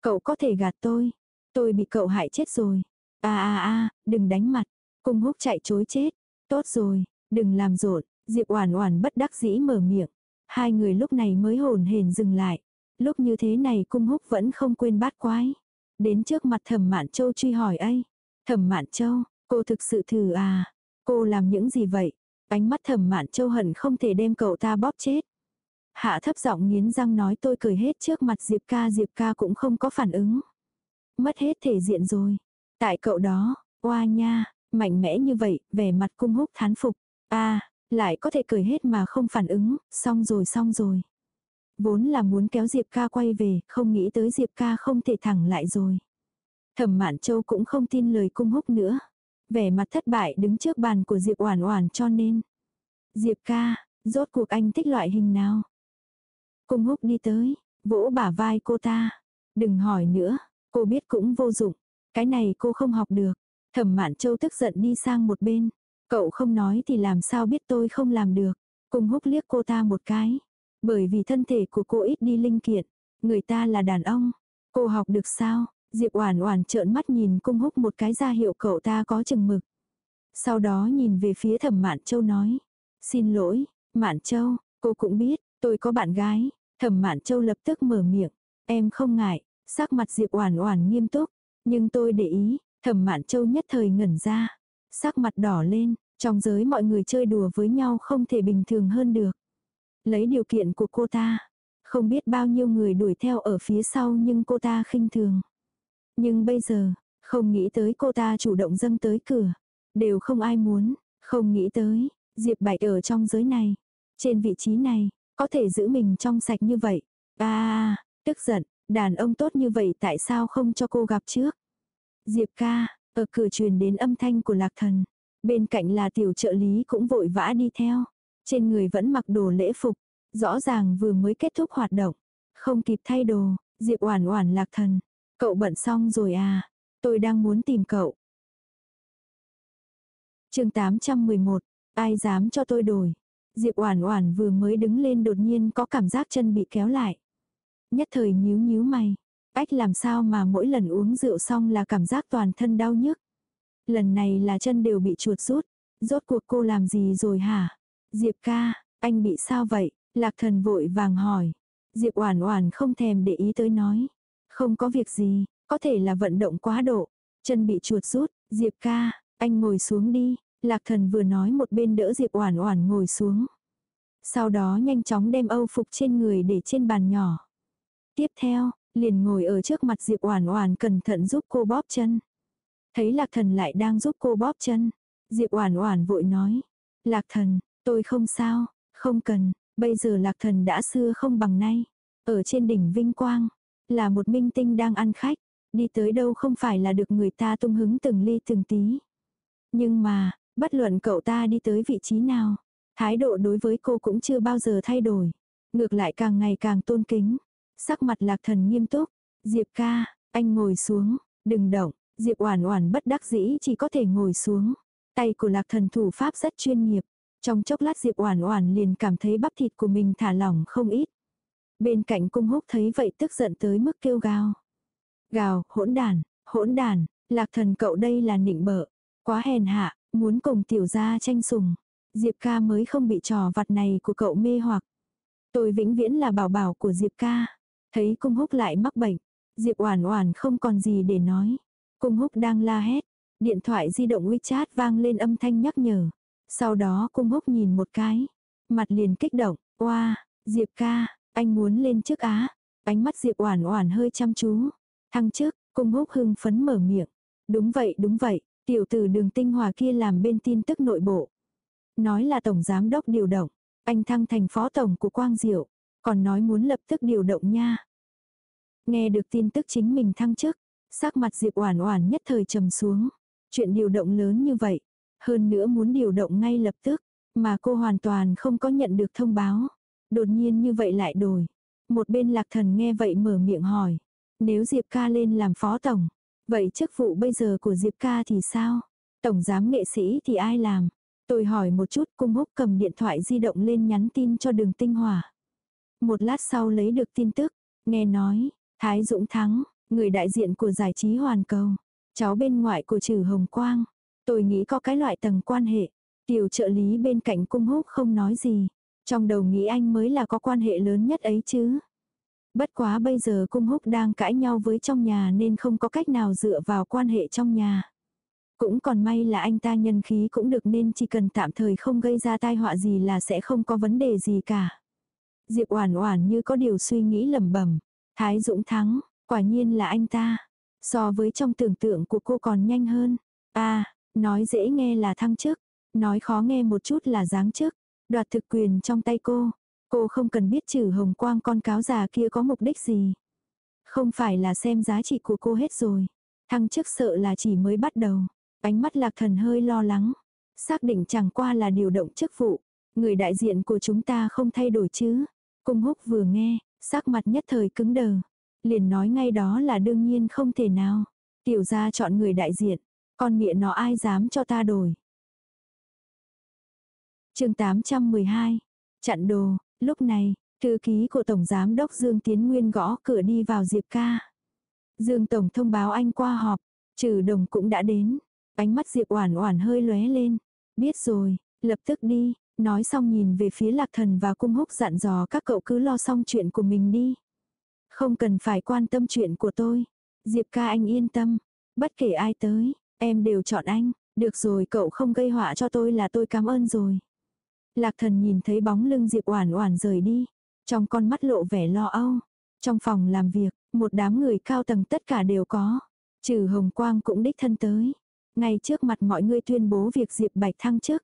Cậu có thể gạt tôi. Tôi bị cậu hại chết rồi. a a a đừng đánh mặt. Cung húc chạy chối chết. Tốt rồi, đừng làm rộn. Diệp Oản Oản bất đắc dĩ mở miệng. Hai người lúc này mới hồn hển dừng lại. Lúc như thế này cung húc vẫn không quên bát quái. Đến trước mặt thẩm mạn châu truy hỏi ấy. Thẩm mạn châu, cô thực sự thử à? Cô làm những gì vậy? Ánh mắt thẩm mạn châu hận không thể đem cậu ta bóp chết. Hạ thấp giọng nghiến răng nói tôi cười hết trước mặt Diệp ca Diệp ca cũng không có phản ứng. Mất hết thể diện rồi. Tại cậu đó, oa nha, mạnh mẽ như vậy, vẻ mặt cung húc thán phục. a lại có thể cười hết mà không phản ứng, xong rồi xong rồi. Vốn là muốn kéo Diệp ca quay về, không nghĩ tới Diệp ca không thể thẳng lại rồi. Thẩm Mạn Châu cũng không tin lời cung húc nữa. Vẻ mặt thất bại đứng trước bàn của Diệp Oản Oản cho nên. Diệp ca, rốt cuộc anh thích loại hình nào? Cung húc đi tới, vỗ bả vai cô ta. Đừng hỏi nữa, cô biết cũng vô dụng. Cái này cô không học được. Thẩm Mạn Châu tức giận đi sang một bên. Cậu không nói thì làm sao biết tôi không làm được. Cung húc liếc cô ta một cái. Bởi vì thân thể của cô ít đi linh kiện. Người ta là đàn ông. Cô học được sao? Diệp Oản Oản trợn mắt nhìn cung húc một cái ra hiệu cậu ta có chừng mực. Sau đó nhìn về phía Thẩm Mạn Châu nói: "Xin lỗi, Mạn Châu, cô cũng biết, tôi có bạn gái." Thẩm Mạn Châu lập tức mở miệng: "Em không ngại." Sắc mặt Diệp Oản Oản nghiêm túc, "Nhưng tôi để ý." Thẩm Mạn Châu nhất thời ngẩn ra, sắc mặt đỏ lên, trong giới mọi người chơi đùa với nhau không thể bình thường hơn được. Lấy điều kiện của cô ta, không biết bao nhiêu người đuổi theo ở phía sau nhưng cô ta khinh thường. Nhưng bây giờ, không nghĩ tới cô ta chủ động dâng tới cửa. Đều không ai muốn, không nghĩ tới, Diệp Bạch ở trong giới này. Trên vị trí này, có thể giữ mình trong sạch như vậy. À, tức giận, đàn ông tốt như vậy tại sao không cho cô gặp trước? Diệp ca, ở cửa truyền đến âm thanh của lạc thần. Bên cạnh là tiểu trợ lý cũng vội vã đi theo. Trên người vẫn mặc đồ lễ phục. Rõ ràng vừa mới kết thúc hoạt động. Không kịp thay đồ, Diệp oản oản lạc thần. Cậu bận xong rồi à? Tôi đang muốn tìm cậu. chương 811. Ai dám cho tôi đổi? Diệp oản oản vừa mới đứng lên đột nhiên có cảm giác chân bị kéo lại. Nhất thời nhíu nhíu mày. Ách làm sao mà mỗi lần uống rượu xong là cảm giác toàn thân đau nhức. Lần này là chân đều bị chuột rút. Rốt cuộc cô làm gì rồi hả? Diệp ca, anh bị sao vậy? Lạc thần vội vàng hỏi. Diệp oản oản không thèm để ý tới nói. Không có việc gì, có thể là vận động quá độ. Chân bị chuột rút, Diệp ca, anh ngồi xuống đi. Lạc thần vừa nói một bên đỡ Diệp oản oản ngồi xuống. Sau đó nhanh chóng đem âu phục trên người để trên bàn nhỏ. Tiếp theo, liền ngồi ở trước mặt Diệp oản oản cẩn thận giúp cô bóp chân. Thấy lạc thần lại đang giúp cô bóp chân. Diệp oản oản vội nói. Lạc thần, tôi không sao, không cần, bây giờ lạc thần đã xưa không bằng nay. Ở trên đỉnh vinh quang, là một minh tinh đang ăn khách, đi tới đâu không phải là được người ta tung hứng từng ly từng tí. Nhưng mà, bất luận cậu ta đi tới vị trí nào, thái độ đối với cô cũng chưa bao giờ thay đổi. Ngược lại càng ngày càng tôn kính. Sắc mặt lạc thần nghiêm túc. Diệp ca, anh ngồi xuống, đừng động. Diệp oản oản bất đắc dĩ chỉ có thể ngồi xuống. Tay của lạc thần thủ pháp rất chuyên nghiệp. Trong chốc lát Diệp oản oản liền cảm thấy bắp thịt của mình thả lỏng không ít. Bên cạnh cung húc thấy vậy tức giận tới mức kêu gào. Gào, hỗn đàn, hỗn đàn, Lạc thần cậu đây là nịnh bợ. Quá hèn hạ, muốn cùng tiểu gia tranh sùng. Diệp ca mới không bị trò vặt này của cậu mê hoặc. Tôi vĩnh viễn là bảo bảo của Diệp ca. Thấy cung húc lại mắc bệnh. Diệp oản oản không còn gì để nói. Cung húc đang la hét. Điện thoại di động WeChat vang lên âm thanh nhắc nhở. Sau đó cung húc nhìn một cái. Mặt liền kích động. Oa, Diệp ca, anh muốn lên trước á. Ánh mắt Diệp oản oản hơi chăm chú. Thăng trước, cung húc hưng phấn mở miệng. Đúng vậy đúng vậy, tiểu tử đường tinh hòa kia làm bên tin tức nội bộ. Nói là tổng giám đốc điều động. Anh thăng thành phó tổng của Quang Diệu. Còn nói muốn lập tức điều động nha. Nghe được tin tức chính mình thăng chức. Sắc mặt Diệp oản oản nhất thời trầm xuống. Chuyện điều động lớn như vậy. Hơn nữa muốn điều động ngay lập tức. Mà cô hoàn toàn không có nhận được thông báo. Đột nhiên như vậy lại đổi. Một bên lạc thần nghe vậy mở miệng hỏi. Nếu Diệp ca lên làm phó tổng. Vậy chức vụ bây giờ của Diệp ca thì sao? Tổng giám nghệ sĩ thì ai làm? Tôi hỏi một chút cung húc cầm điện thoại di động lên nhắn tin cho đường tinh hỏa. Một lát sau lấy được tin tức. Nghe nói, Thái Dũng Thắng, người đại diện của giải trí hoàn cầu. Cháu bên ngoại của trừ Hồng Quang. Tôi nghĩ có cái loại tầng quan hệ. Tiểu trợ lý bên cạnh cung húc không nói gì. Trong đầu nghĩ anh mới là có quan hệ lớn nhất ấy chứ. Bất quá bây giờ cung húc đang cãi nhau với trong nhà nên không có cách nào dựa vào quan hệ trong nhà. Cũng còn may là anh ta nhân khí cũng được nên chỉ cần tạm thời không gây ra tai họa gì là sẽ không có vấn đề gì cả. Diệp Oản Oản như có điều suy nghĩ lẩm bẩm, Thái Dũng thắng, quả nhiên là anh ta. So với trong tưởng tượng của cô còn nhanh hơn. A, à, nói dễ nghe là thăng chức, nói khó nghe một chút là giáng chức, đoạt thực quyền trong tay cô. Cô không cần biết trừ hồng quang con cáo già kia có mục đích gì. Không phải là xem giá trị của cô hết rồi. Thăng chức sợ là chỉ mới bắt đầu. Ánh mắt lạc thần hơi lo lắng. Xác định chẳng qua là điều động chức vụ. Người đại diện của chúng ta không thay đổi chứ. Cung húc vừa nghe, sắc mặt nhất thời cứng đờ. Liền nói ngay đó là đương nhiên không thể nào. Tiểu gia chọn người đại diện. Con miệng nó ai dám cho ta đổi chương 812. Chặn đồ, lúc này, thư ký của Tổng Giám đốc Dương Tiến Nguyên gõ cửa đi vào Diệp ca. Dương Tổng thông báo anh qua họp, trừ đồng cũng đã đến. Ánh mắt Diệp Oản Oản hơi lóe lên. Biết rồi, lập tức đi, nói xong nhìn về phía Lạc Thần và Cung Húc dặn dò các cậu cứ lo xong chuyện của mình đi. Không cần phải quan tâm chuyện của tôi. Diệp ca anh yên tâm, bất kể ai tới, em đều chọn anh, được rồi cậu không gây họa cho tôi là tôi cảm ơn rồi. Lạc Thần nhìn thấy bóng lưng Diệp Oản Oản rời đi, trong con mắt lộ vẻ lo âu. Trong phòng làm việc, một đám người cao tầng tất cả đều có, trừ Hồng Quang cũng đích thân tới. Ngay trước mặt mọi người tuyên bố việc Diệp Bạch thăng chức.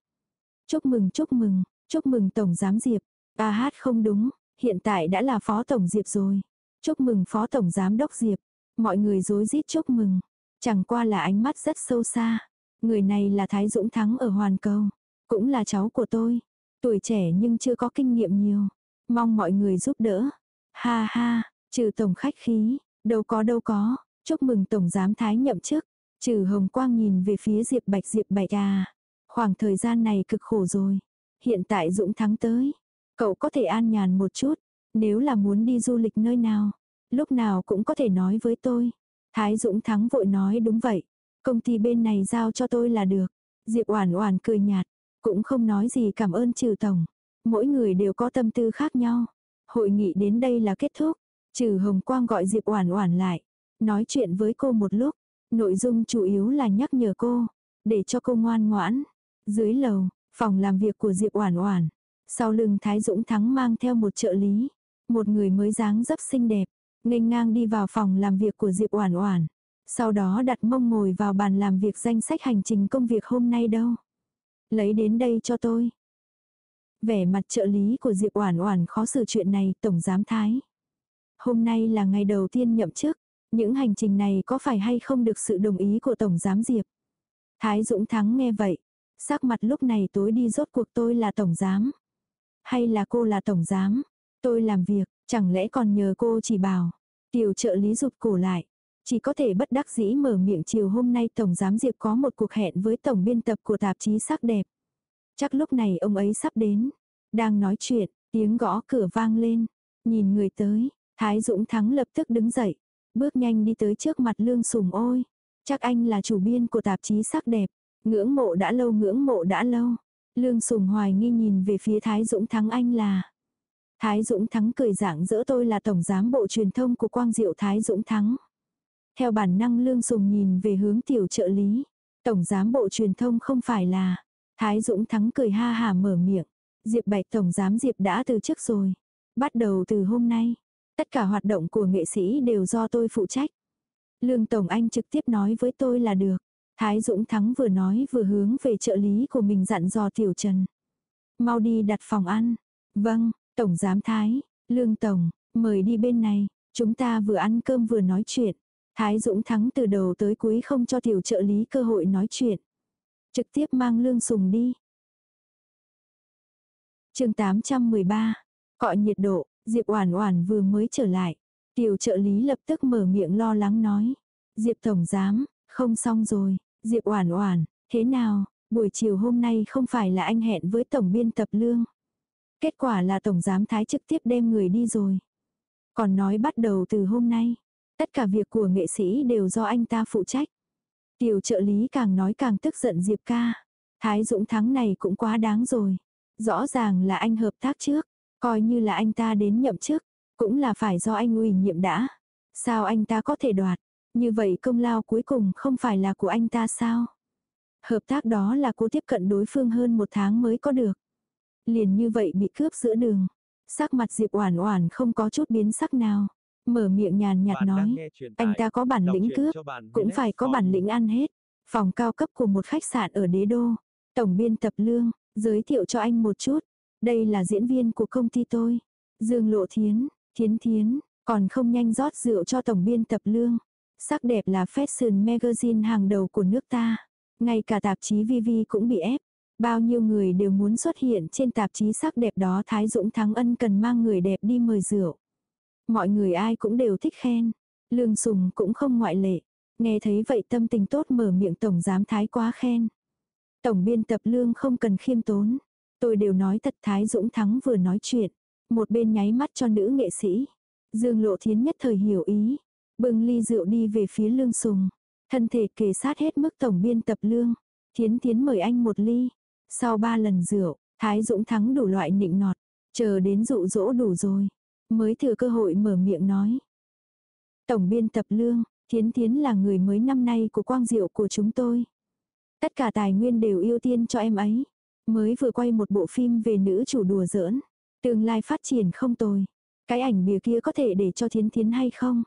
Chúc mừng chúc mừng, chúc mừng Tổng Giám Diệp. A hát không đúng, hiện tại đã là Phó Tổng Diệp rồi. Chúc mừng Phó Tổng Giám Đốc Diệp. Mọi người rối rít chúc mừng. Chẳng qua là ánh mắt rất sâu xa. Người này là Thái Dũng Thắng ở Hoàn Cầu. Cũng là cháu của tôi. Tuổi trẻ nhưng chưa có kinh nghiệm nhiều. Mong mọi người giúp đỡ. Ha ha, trừ Tổng khách khí. Đâu có đâu có. Chúc mừng Tổng Giám Thái nhậm chức. Trừ hồng quang nhìn về phía Diệp Bạch Diệp Bạch à. Khoảng thời gian này cực khổ rồi. Hiện tại Dũng thắng tới. Cậu có thể an nhàn một chút. Nếu là muốn đi du lịch nơi nào. Lúc nào cũng có thể nói với tôi. Thái Dũng thắng vội nói đúng vậy. Công ty bên này giao cho tôi là được. Diệp Oản Oản cười nhạt, cũng không nói gì cảm ơn trừ tổng. Mỗi người đều có tâm tư khác nhau. Hội nghị đến đây là kết thúc. Trừ Hồng Quang gọi Diệp Oản Oản lại, nói chuyện với cô một lúc, Nội dung chủ yếu là nhắc nhở cô, để cho cô ngoan ngoãn. Dưới lầu, phòng làm việc của Diệp Oản Oản. Sau lưng Thái Dũng Thắng mang theo một trợ lý, một người mới dáng dấp xinh đẹp, nghênh ngang đi vào phòng làm việc của Diệp Oản Oản. Sau đó đặt mông ngồi vào bàn làm việc danh sách hành trình công việc hôm nay đâu. Lấy đến đây cho tôi. Vẻ mặt trợ lý của Diệp Oản Oản khó xử chuyện này, tổng giám Thái. Hôm nay là ngày đầu tiên nhậm chức, những hành trình này có phải hay không được sự đồng ý của Tổng Giám Diệp? Thái Dũng Thắng nghe vậy. Sắc mặt lúc này tối đi rốt cuộc tôi là Tổng Giám. Hay là cô là Tổng Giám? Tôi làm việc, chẳng lẽ còn nhờ cô chỉ bảo. Tiểu trợ lý rụt cổ lại. Chỉ có thể bất đắc dĩ mở miệng chiều hôm nay Tổng Giám Diệp có một cuộc hẹn với Tổng biên tập của tạp chí sắc đẹp. Chắc lúc này ông ấy sắp đến. Đang nói chuyện, tiếng gõ cửa vang lên. Nhìn người tới, Thái Dũng Thắng lập tức đứng dậy. Bước nhanh đi tới trước mặt Lương Sùng ôi. Chắc anh là chủ biên của tạp chí sắc đẹp. Ngưỡng mộ đã lâu ngưỡng mộ đã lâu. Lương Sùng hoài nghi nhìn về phía Thái Dũng Thắng anh là. Thái Dũng Thắng cười dạng dỡ tôi là tổng giám bộ truyền thông của Quang Diệu Thái Dũng Thắng. Theo bản năng Lương Sùng nhìn về hướng tiểu trợ lý. Tổng giám bộ truyền thông không phải là. Thái Dũng Thắng cười ha hà mở miệng. Diệp Bạch Tổng giám Diệp đã từ chức rồi. Bắt đầu từ hôm nay. Tất cả hoạt động của nghệ sĩ đều do tôi phụ trách. Lương Tổng Anh trực tiếp nói với tôi là được. Thái Dũng Thắng vừa nói vừa hướng về trợ lý của mình dặn dò Tiểu Trần. Mau đi đặt phòng ăn. Vâng, Tổng Giám Thái, Lương Tổng, mời đi bên này. Chúng ta vừa ăn cơm vừa nói chuyện. Thái Dũng Thắng từ đầu tới cuối không cho tiểu trợ lý cơ hội nói chuyện. Trực tiếp mang Lương Sùng đi. chương 813. Cọ nhiệt độ, Diệp Oản Oản vừa mới trở lại. Tiểu trợ lý lập tức mở miệng lo lắng nói. Diệp Tổng Giám, không xong rồi. Diệp Oản Oản, thế nào, buổi chiều hôm nay không phải là anh hẹn với tổng biên tập Lương. Kết quả là tổng giám thái trực tiếp đem người đi rồi. Còn nói bắt đầu từ hôm nay, tất cả việc của nghệ sĩ đều do anh ta phụ trách. Tiểu trợ lý càng nói càng tức giận Diệp ca. Thái Dũng thắng này cũng quá đáng rồi. Rõ ràng là anh hợp tác trước, coi như là anh ta đến nhậm chức, cũng là phải do anh ủy nhiệm đã. Sao anh ta có thể đoạt? Như vậy công lao cuối cùng không phải là của anh ta sao? Hợp tác đó là cô tiếp cận đối phương hơn một tháng mới có được. Liền như vậy bị cướp giữa đường. Sắc mặt Diệp Oản Oản không có chút biến sắc nào. Mở miệng nhàn nhạt nói, anh ta có bản lĩnh cướp, cũng phải có bản lĩnh ăn hết. Phòng cao cấp của một khách sạn ở đế đô. Tổng biên tập lương, giới thiệu cho anh một chút. Đây là diễn viên của công ty tôi. Dương Lộ Thiến, Thiến Thiến, còn không nhanh rót rượu cho tổng biên tập lương. Sắc đẹp là fashion magazine hàng đầu của nước ta. Ngay cả tạp chí VV cũng bị ép. Bao nhiêu người đều muốn xuất hiện trên tạp chí sắc đẹp đó Thái Dũng Thắng Ân cần mang người đẹp đi mời rượu. Mọi người ai cũng đều thích khen. Lương Sùng cũng không ngoại lệ. Nghe thấy vậy tâm tình tốt mở miệng Tổng Giám Thái quá khen. Tổng biên tập Lương không cần khiêm tốn. Tôi đều nói thật Thái Dũng Thắng vừa nói chuyện. Một bên nháy mắt cho nữ nghệ sĩ. Dương Lộ Thiến nhất thời hiểu ý. Bưng ly rượu đi về phía lương sùng. Thân thể kề sát hết mức tổng biên tập lương. Thiến thiến mời anh một ly. Sau ba lần rượu, Thái Dũng thắng đủ loại nịnh nọt. Chờ đến dụ dỗ đủ rồi. Mới thừa cơ hội mở miệng nói. Tổng biên tập lương, thiến thiến là người mới năm nay của quang diệu của chúng tôi. Tất cả tài nguyên đều ưu tiên cho em ấy. Mới vừa quay một bộ phim về nữ chủ đùa giỡn. Tương lai phát triển không tồi. Cái ảnh bìa kia có thể để cho thiến thiến hay không?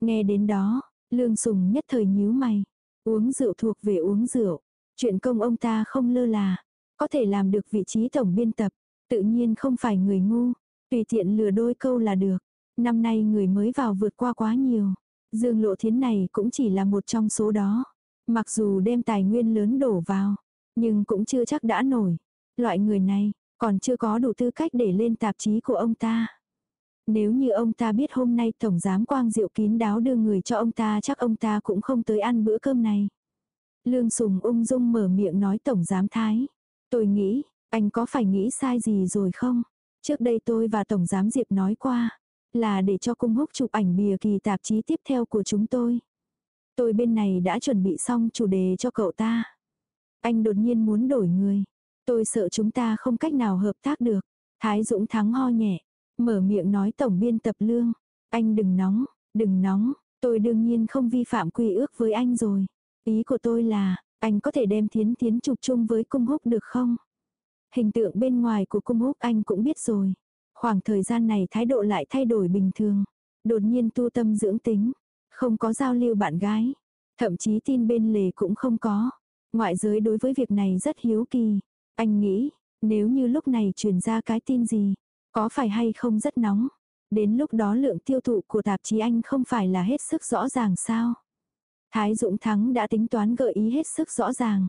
Nghe đến đó, Lương Sùng nhất thời nhíu mày. Uống rượu thuộc về uống rượu. Chuyện công ông ta không lơ là. Có thể làm được vị trí tổng biên tập. Tự nhiên không phải người ngu. Tùy tiện lừa đôi câu là được. Năm nay người mới vào vượt qua quá nhiều. Dương lộ thiến này cũng chỉ là một trong số đó. Mặc dù đem tài nguyên lớn đổ vào. Nhưng cũng chưa chắc đã nổi. Loại người này còn chưa có đủ tư cách để lên tạp chí của ông ta. Nếu như ông ta biết hôm nay Tổng Giám Quang Diệu kín đáo đưa người cho ông ta chắc ông ta cũng không tới ăn bữa cơm này. Lương Sùng ung dung mở miệng nói Tổng Giám Thái. Tôi nghĩ, anh có phải nghĩ sai gì rồi không? Trước đây tôi và Tổng Giám Diệp nói qua, là để cho cung húc chụp ảnh bìa kỳ tạp chí tiếp theo của chúng tôi. Tôi bên này đã chuẩn bị xong chủ đề cho cậu ta. Anh đột nhiên muốn đổi người. Tôi sợ chúng ta không cách nào hợp tác được. Thái Dũng thắng ho nhẹ. Mở miệng nói tổng biên tập lương. Anh đừng nóng, đừng nóng, tôi đương nhiên không vi phạm quy ước với anh rồi. Ý của tôi là, anh có thể đem thiến thiến chụp chung với cung húc được không? Hình tượng bên ngoài của cung húc anh cũng biết rồi. Khoảng thời gian này thái độ lại thay đổi bình thường. Đột nhiên tu tâm dưỡng tính. Không có giao lưu bạn gái. Thậm chí tin bên lề cũng không có. Ngoại giới đối với việc này rất hiếu kỳ. Anh nghĩ, nếu như lúc này truyền ra cái tin gì, có phải hay không rất nóng? Đến lúc đó lượng tiêu thụ của tạp chí Anh không phải là hết sức rõ ràng sao? Thái Dũng Thắng đã tính toán gợi ý hết sức rõ ràng.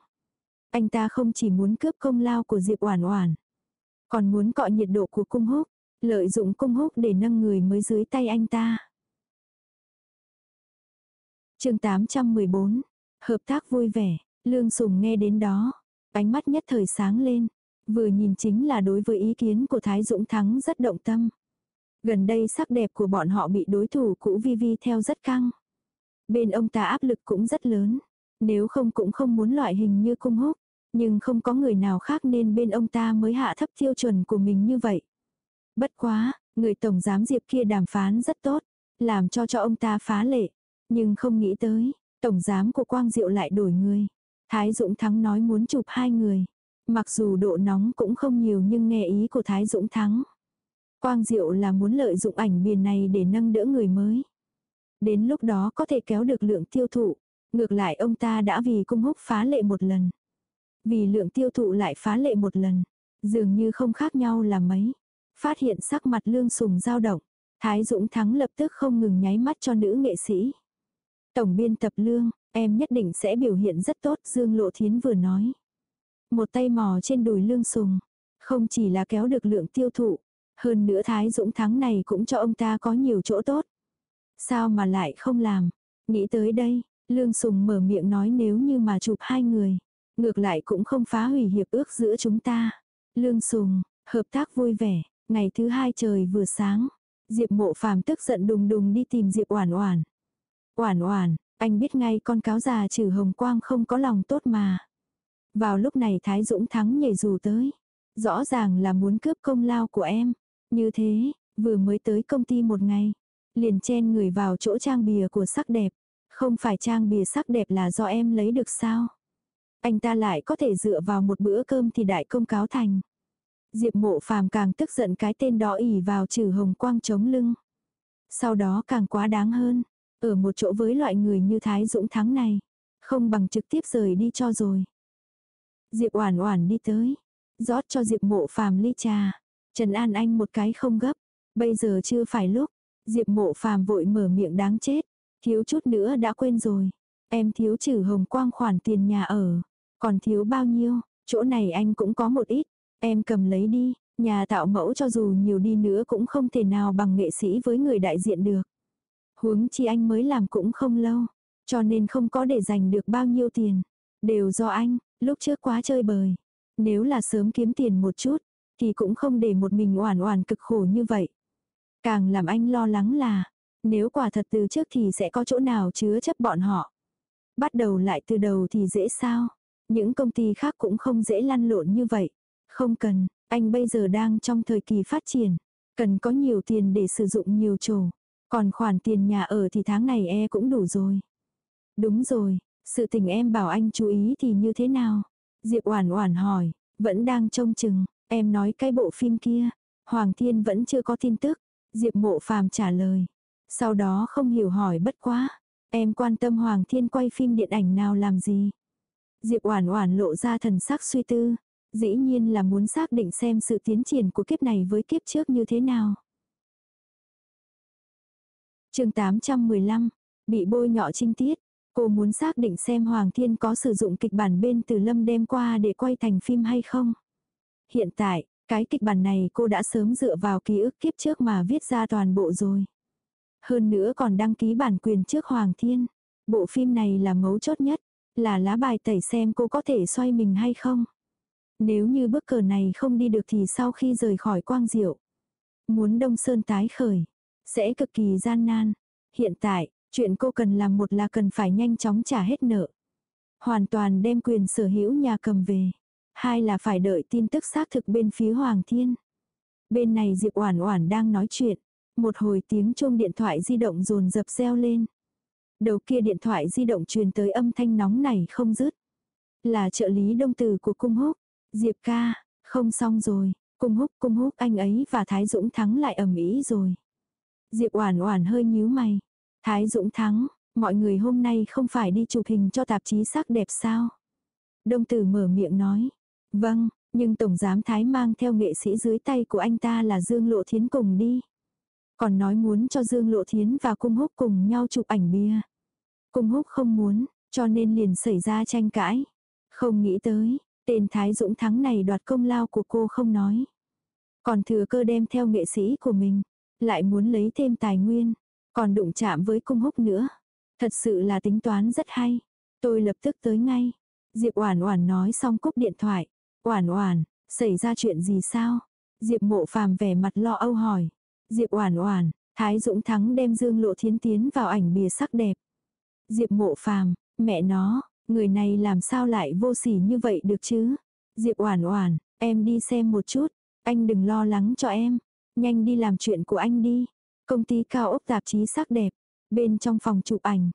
Anh ta không chỉ muốn cướp công lao của Diệp Oản Oản, còn muốn cọ nhiệt độ của cung húc, lợi dụng cung húc để nâng người mới dưới tay anh ta. Chương 814. Hợp tác vui vẻ, Lương Sùng nghe đến đó, ánh mắt nhất thời sáng lên, Vừa nhìn chính là đối với ý kiến của Thái Dũng Thắng rất động tâm. Gần đây sắc đẹp của bọn họ bị đối thủ cũ Vi Vi theo rất căng. Bên ông ta áp lực cũng rất lớn. Nếu không cũng không muốn loại hình như cung húc. Nhưng không có người nào khác nên bên ông ta mới hạ thấp tiêu chuẩn của mình như vậy. Bất quá, người tổng giám diệp kia đàm phán rất tốt. Làm cho cho ông ta phá lệ. Nhưng không nghĩ tới, tổng giám của Quang Diệu lại đổi người. Thái Dũng Thắng nói muốn chụp hai người. Mặc dù độ nóng cũng không nhiều nhưng nghe ý của Thái Dũng Thắng. Quang Diệu là muốn lợi dụng ảnh biển này để nâng đỡ người mới. Đến lúc đó có thể kéo được lượng tiêu thụ. Ngược lại ông ta đã vì cung húc phá lệ một lần. Vì lượng tiêu thụ lại phá lệ một lần. Dường như không khác nhau là mấy. Phát hiện sắc mặt lương sùng dao động. Thái Dũng Thắng lập tức không ngừng nháy mắt cho nữ nghệ sĩ. Tổng biên tập lương, em nhất định sẽ biểu hiện rất tốt, Dương Lộ Thiến vừa nói. Một tay mò trên đùi lương sùng, không chỉ là kéo được lượng tiêu thụ, hơn nữa Thái Dũng Thắng này cũng cho ông ta có nhiều chỗ tốt. Sao mà lại không làm? Nghĩ tới đây, Lương Sùng mở miệng nói nếu như mà chụp hai người, ngược lại cũng không phá hủy hiệp ước giữa chúng ta. Lương Sùng, hợp tác vui vẻ, ngày thứ hai trời vừa sáng, Diệp Mộ Phàm tức giận đùng đùng đi tìm Diệp Oản Oản. Oản Oản, anh biết ngay con cáo già trừ hồng quang không có lòng tốt mà. Vào lúc này Thái Dũng thắng nhảy dù tới. Rõ ràng là muốn cướp công lao của em. Như thế, vừa mới tới công ty một ngày. Liền chen người vào chỗ trang bìa của sắc đẹp. Không phải trang bìa sắc đẹp là do em lấy được sao? Anh ta lại có thể dựa vào một bữa cơm thì đại công cáo thành. Diệp mộ phàm càng tức giận cái tên đó ỉ vào trừ hồng quang chống lưng. Sau đó càng quá đáng hơn. Ở một chỗ với loại người như Thái Dũng Thắng này. Không bằng trực tiếp rời đi cho rồi. Diệp oản oản đi tới. rót cho Diệp mộ phàm ly trà. Trần An Anh một cái không gấp. Bây giờ chưa phải lúc. Diệp mộ phàm vội mở miệng đáng chết. Thiếu chút nữa đã quên rồi. Em thiếu trừ hồng quang khoản tiền nhà ở. Còn thiếu bao nhiêu, chỗ này anh cũng có một ít. Em cầm lấy đi, nhà tạo mẫu cho dù nhiều đi nữa cũng không thể nào bằng nghệ sĩ với người đại diện được. Huống chi anh mới làm cũng không lâu, cho nên không có để dành được bao nhiêu tiền. Đều do anh, lúc trước quá chơi bời. Nếu là sớm kiếm tiền một chút, thì cũng không để một mình oản oản cực khổ như vậy. Càng làm anh lo lắng là, nếu quả thật từ trước thì sẽ có chỗ nào chứa chấp bọn họ. Bắt đầu lại từ đầu thì dễ sao? Những công ty khác cũng không dễ lăn lộn như vậy. Không cần, anh bây giờ đang trong thời kỳ phát triển. Cần có nhiều tiền để sử dụng nhiều chỗ. Còn khoản tiền nhà ở thì tháng này e cũng đủ rồi. Đúng rồi, sự tình em bảo anh chú ý thì như thế nào? Diệp Oản Oản hỏi, vẫn đang trông chừng, em nói cái bộ phim kia, Hoàng Thiên vẫn chưa có tin tức. Diệp Mộ Phàm trả lời. Sau đó không hiểu hỏi bất quá, em quan tâm Hoàng Thiên quay phim điện ảnh nào làm gì? Diệp Oản Oản lộ ra thần sắc suy tư, dĩ nhiên là muốn xác định xem sự tiến triển của kiếp này với kiếp trước như thế nào. chương 815, bị bôi nhọ trinh tiết. Cô muốn xác định xem Hoàng Thiên có sử dụng kịch bản bên từ lâm đem qua để quay thành phim hay không. Hiện tại, cái kịch bản này cô đã sớm dựa vào ký ức kiếp trước mà viết ra toàn bộ rồi. Hơn nữa còn đăng ký bản quyền trước Hoàng Thiên. Bộ phim này là mấu chốt nhất, là lá bài tẩy xem cô có thể xoay mình hay không. Nếu như bước cờ này không đi được thì sau khi rời khỏi quang diệu, muốn Đông Sơn tái khởi, sẽ cực kỳ gian nan. Hiện tại, chuyện cô cần làm một là cần phải nhanh chóng trả hết nợ. Hoàn toàn đem quyền sở hữu nhà cầm về. Hai là phải đợi tin tức xác thực bên phía Hoàng Thiên. Bên này Diệp Oản Oản đang nói chuyện, một hồi tiếng chuông điện thoại di động rồn dập reo lên. Đầu kia điện thoại di động truyền tới âm thanh nóng này không dứt. Là trợ lý đông tử của cung húc. Diệp ca, không xong rồi, cung húc cung húc anh ấy và Thái Dũng thắng lại ầm ĩ rồi. Diệp oản oản hơi nhíu mày. Thái Dũng thắng, mọi người hôm nay không phải đi chụp hình cho tạp chí sắc đẹp sao? Đông tử mở miệng nói. Vâng, nhưng Tổng Giám Thái mang theo nghệ sĩ dưới tay của anh ta là Dương Lộ Thiến cùng đi. Còn nói muốn cho Dương Lộ Thiến và Cung Húc cùng nhau chụp ảnh bia. Cung Húc không muốn, cho nên liền xảy ra tranh cãi. Không nghĩ tới, tên Thái Dũng Thắng này đoạt công lao của cô không nói. Còn thừa cơ đem theo nghệ sĩ của mình, lại muốn lấy thêm tài nguyên, còn đụng chạm với Cung Húc nữa. Thật sự là tính toán rất hay. Tôi lập tức tới ngay. Diệp Oản Oản nói xong cúp điện thoại. Oản Oản, xảy ra chuyện gì sao? Diệp Mộ Phàm vẻ mặt lo âu hỏi. Diệp Oản Oản, Thái Dũng Thắng đem Dương Lộ Thiến tiến vào ảnh bìa sắc đẹp. Diệp mộ phàm, mẹ nó, người này làm sao lại vô sỉ như vậy được chứ? Diệp oản oản, em đi xem một chút, anh đừng lo lắng cho em, nhanh đi làm chuyện của anh đi. Công ty cao ốc tạp chí sắc đẹp, bên trong phòng chụp ảnh.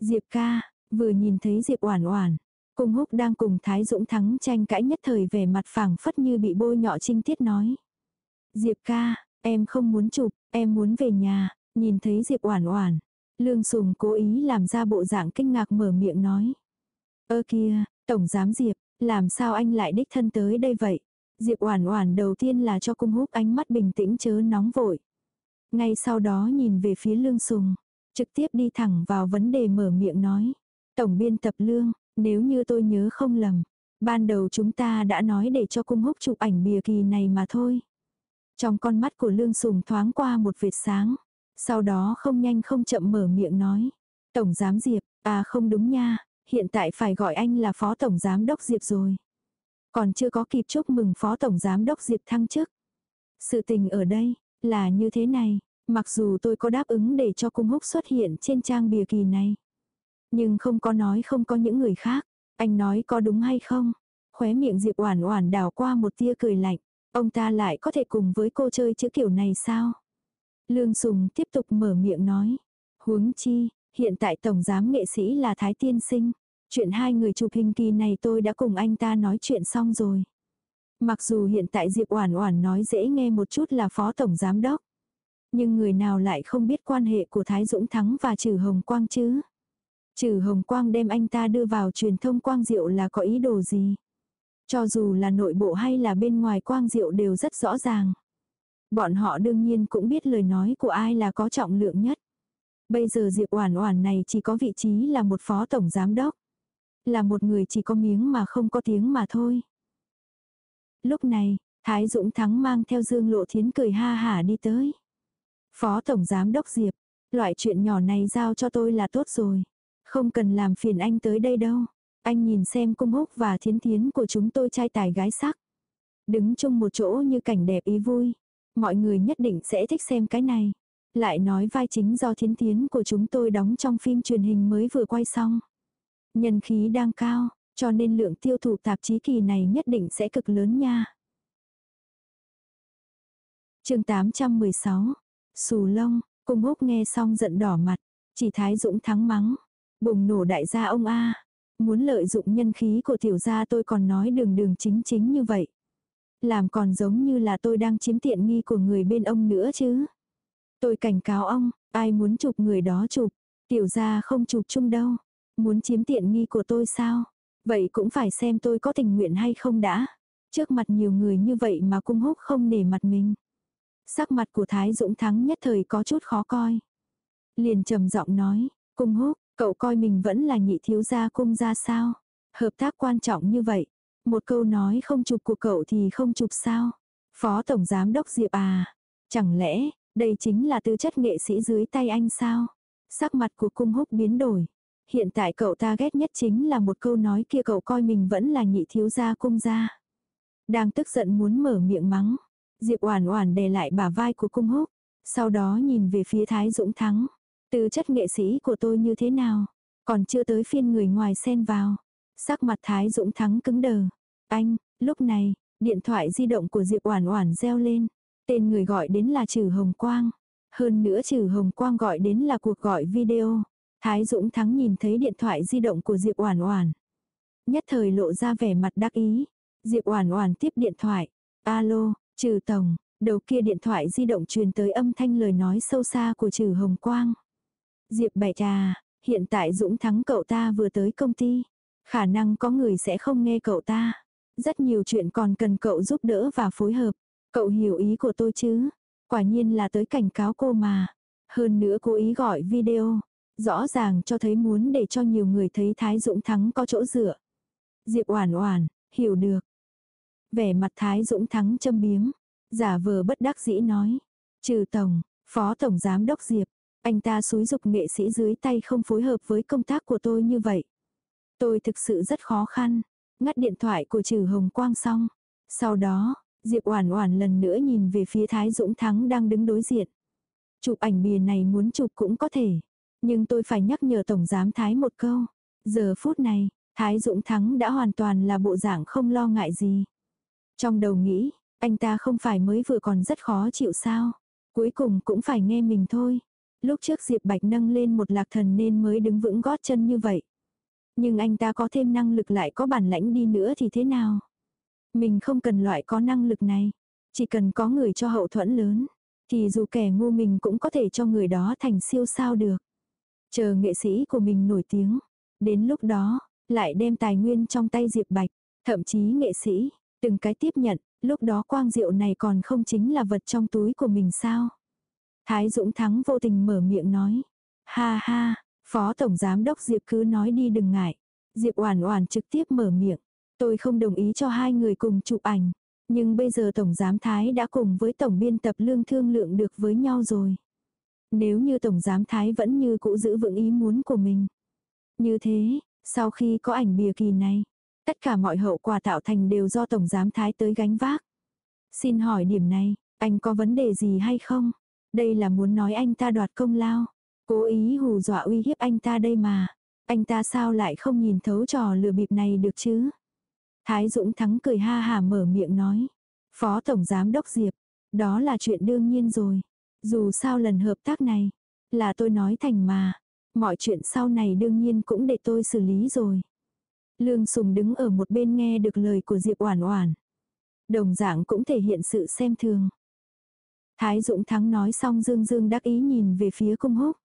Diệp ca, vừa nhìn thấy Diệp oản oản, Cung húc đang cùng Thái Dũng Thắng tranh cãi nhất thời về mặt phẳng phất như bị bôi nhọ trinh tiết nói. Diệp ca, em không muốn chụp, em muốn về nhà, nhìn thấy Diệp oản oản. Lương Sùng cố ý làm ra bộ dạng kinh ngạc mở miệng nói. Ơ kia, Tổng Giám Diệp, làm sao anh lại đích thân tới đây vậy? Diệp oản oản đầu tiên là cho cung húc ánh mắt bình tĩnh chớ nóng vội. Ngay sau đó nhìn về phía Lương Sùng, trực tiếp đi thẳng vào vấn đề mở miệng nói. Tổng biên tập Lương, nếu như tôi nhớ không lầm, ban đầu chúng ta đã nói để cho cung húc chụp ảnh bìa kỳ này mà thôi. Trong con mắt của Lương Sùng thoáng qua một vệt sáng, sau đó không nhanh không chậm mở miệng nói. Tổng giám Diệp, à không đúng nha, hiện tại phải gọi anh là phó tổng giám đốc Diệp rồi. Còn chưa có kịp chúc mừng phó tổng giám đốc Diệp thăng chức. Sự tình ở đây, là như thế này, mặc dù tôi có đáp ứng để cho cung húc xuất hiện trên trang bìa kỳ này. Nhưng không có nói không có những người khác. Anh nói có đúng hay không? Khóe miệng Diệp Oản Oản đảo qua một tia cười lạnh. Ông ta lại có thể cùng với cô chơi chữ kiểu này sao? Lương Sùng tiếp tục mở miệng nói. Huống chi, hiện tại tổng giám nghệ sĩ là Thái Tiên Sinh. Chuyện hai người chụp hình kỳ này tôi đã cùng anh ta nói chuyện xong rồi. Mặc dù hiện tại Diệp Oản Oản nói dễ nghe một chút là phó tổng giám đốc, nhưng người nào lại không biết quan hệ của Thái Dũng Thắng và Trử Hồng Quang chứ? Trừ Hồng Quang đem anh ta đưa vào truyền thông Quang Diệu là có ý đồ gì? Cho dù là nội bộ hay là bên ngoài Quang Diệu đều rất rõ ràng. Bọn họ đương nhiên cũng biết lời nói của ai là có trọng lượng nhất. Bây giờ Diệp Oản Oản này chỉ có vị trí là một phó tổng giám đốc. Là một người chỉ có miếng mà không có tiếng mà thôi. Lúc này, Thái Dũng Thắng mang theo Dương Lộ Thiến cười ha hả đi tới. Phó tổng giám đốc Diệp, loại chuyện nhỏ này giao cho tôi là tốt rồi. Không cần làm phiền anh tới đây đâu. Anh nhìn xem cung húc và thiến thiến của chúng tôi trai tài gái sắc. Đứng chung một chỗ như cảnh đẹp ý vui. Mọi người nhất định sẽ thích xem cái này. Lại nói vai chính do thiến thiến của chúng tôi đóng trong phim truyền hình mới vừa quay xong. Nhân khí đang cao, cho nên lượng tiêu thụ tạp chí kỳ này nhất định sẽ cực lớn nha. chương 816, Sù lông, cung húc nghe xong giận đỏ mặt, chỉ thái dũng thắng mắng. Bùng nổ đại gia ông a Muốn lợi dụng nhân khí của tiểu gia tôi còn nói đường đường chính chính như vậy. Làm còn giống như là tôi đang chiếm tiện nghi của người bên ông nữa chứ. Tôi cảnh cáo ông, ai muốn chụp người đó chụp. Tiểu gia không chụp chung đâu. Muốn chiếm tiện nghi của tôi sao? Vậy cũng phải xem tôi có tình nguyện hay không đã. Trước mặt nhiều người như vậy mà cung húc không nể mặt mình. Sắc mặt của Thái Dũng Thắng nhất thời có chút khó coi. Liền trầm giọng nói, cung húc, Cậu coi mình vẫn là nhị thiếu gia cung gia sao? Hợp tác quan trọng như vậy. Một câu nói không chụp của cậu thì không chụp sao? Phó Tổng Giám Đốc Diệp à? Chẳng lẽ, đây chính là tư chất nghệ sĩ dưới tay anh sao? Sắc mặt của cung húc biến đổi. Hiện tại cậu ta ghét nhất chính là một câu nói kia cậu coi mình vẫn là nhị thiếu gia cung gia. Đang tức giận muốn mở miệng mắng. Diệp Oản Oản đè lại bả vai của cung húc. Sau đó nhìn về phía Thái Dũng Thắng. Tư chất nghệ sĩ của tôi như thế nào? Còn chưa tới phiên người ngoài xen vào. Sắc mặt Thái Dũng Thắng cứng đờ. Anh, lúc này, điện thoại di động của Diệp Oản Oản reo lên. Tên người gọi đến là trừ Hồng Quang. Hơn nữa trừ Hồng Quang gọi đến là cuộc gọi video. Thái Dũng Thắng nhìn thấy điện thoại di động của Diệp Oản Oản. Nhất thời lộ ra vẻ mặt đắc ý. Diệp Oản Oản tiếp điện thoại. "Alo, Trừ tổng." Đầu kia điện thoại di động truyền tới âm thanh lời nói sâu xa của Trừ Hồng Quang. Diệp bạch Trà, hiện tại Dũng Thắng cậu ta vừa tới công ty. Khả năng có người sẽ không nghe cậu ta. Rất nhiều chuyện còn cần cậu giúp đỡ và phối hợp. Cậu hiểu ý của tôi chứ? Quả nhiên là tới cảnh cáo cô mà. Hơn nữa cố ý gọi video. Rõ ràng cho thấy muốn để cho nhiều người thấy Thái Dũng Thắng có chỗ dựa. Diệp Oản Oản, hiểu được. Vẻ mặt Thái Dũng Thắng châm biếm, giả vờ bất đắc dĩ nói: "Trừ tổng, phó tổng giám đốc Diệp, anh ta xúi dục nghệ sĩ dưới tay không phối hợp với công tác của tôi như vậy. Tôi thực sự rất khó khăn. Ngắt điện thoại của trừ hồng quang xong. Sau đó, Diệp Oản Oản lần nữa nhìn về phía Thái Dũng Thắng đang đứng đối diện. Chụp ảnh bìa này muốn chụp cũng có thể. Nhưng tôi phải nhắc nhở Tổng Giám Thái một câu. Giờ phút này, Thái Dũng Thắng đã hoàn toàn là bộ dạng không lo ngại gì. Trong đầu nghĩ, anh ta không phải mới vừa còn rất khó chịu sao. Cuối cùng cũng phải nghe mình thôi. Lúc trước Diệp Bạch nâng lên một lạc thần nên mới đứng vững gót chân như vậy. Nhưng anh ta có thêm năng lực lại có bản lãnh đi nữa thì thế nào? Mình không cần loại có năng lực này. Chỉ cần có người cho hậu thuẫn lớn. Thì dù kẻ ngu mình cũng có thể cho người đó thành siêu sao được. Chờ nghệ sĩ của mình nổi tiếng. Đến lúc đó, lại đem tài nguyên trong tay Diệp Bạch. Thậm chí nghệ sĩ, từng cái tiếp nhận, lúc đó quang diệu này còn không chính là vật trong túi của mình sao. Thái Dũng Thắng vô tình mở miệng nói. Ha ha, Phó Tổng Giám Đốc Diệp cứ nói đi đừng ngại. Diệp Oản Oản trực tiếp mở miệng. Tôi không đồng ý cho hai người cùng chụp ảnh. Nhưng bây giờ Tổng Giám Thái đã cùng với Tổng Biên tập Lương thương lượng được với nhau rồi. Nếu như Tổng Giám Thái vẫn như cũ giữ vững ý muốn của mình. Như thế, sau khi có ảnh bìa kỳ này, tất cả mọi hậu quả tạo thành đều do Tổng Giám Thái tới gánh vác. Xin hỏi điểm này, anh có vấn đề gì hay không? Đây là muốn nói anh ta đoạt công lao. Cố ý hù dọa uy hiếp anh ta đây mà. Anh ta sao lại không nhìn thấu trò lừa bịp này được chứ? Thái Dũng Thắng cười ha hà mở miệng nói. Phó Tổng Giám Đốc Diệp, đó là chuyện đương nhiên rồi. Dù sao lần hợp tác này, là tôi nói thành mà. Mọi chuyện sau này đương nhiên cũng để tôi xử lý rồi. Lương Sùng đứng ở một bên nghe được lời của Diệp Oản Oản. Đồng dạng cũng thể hiện sự xem thường. Thái Dũng Thắng nói xong dương dương đắc ý nhìn về phía cung húc.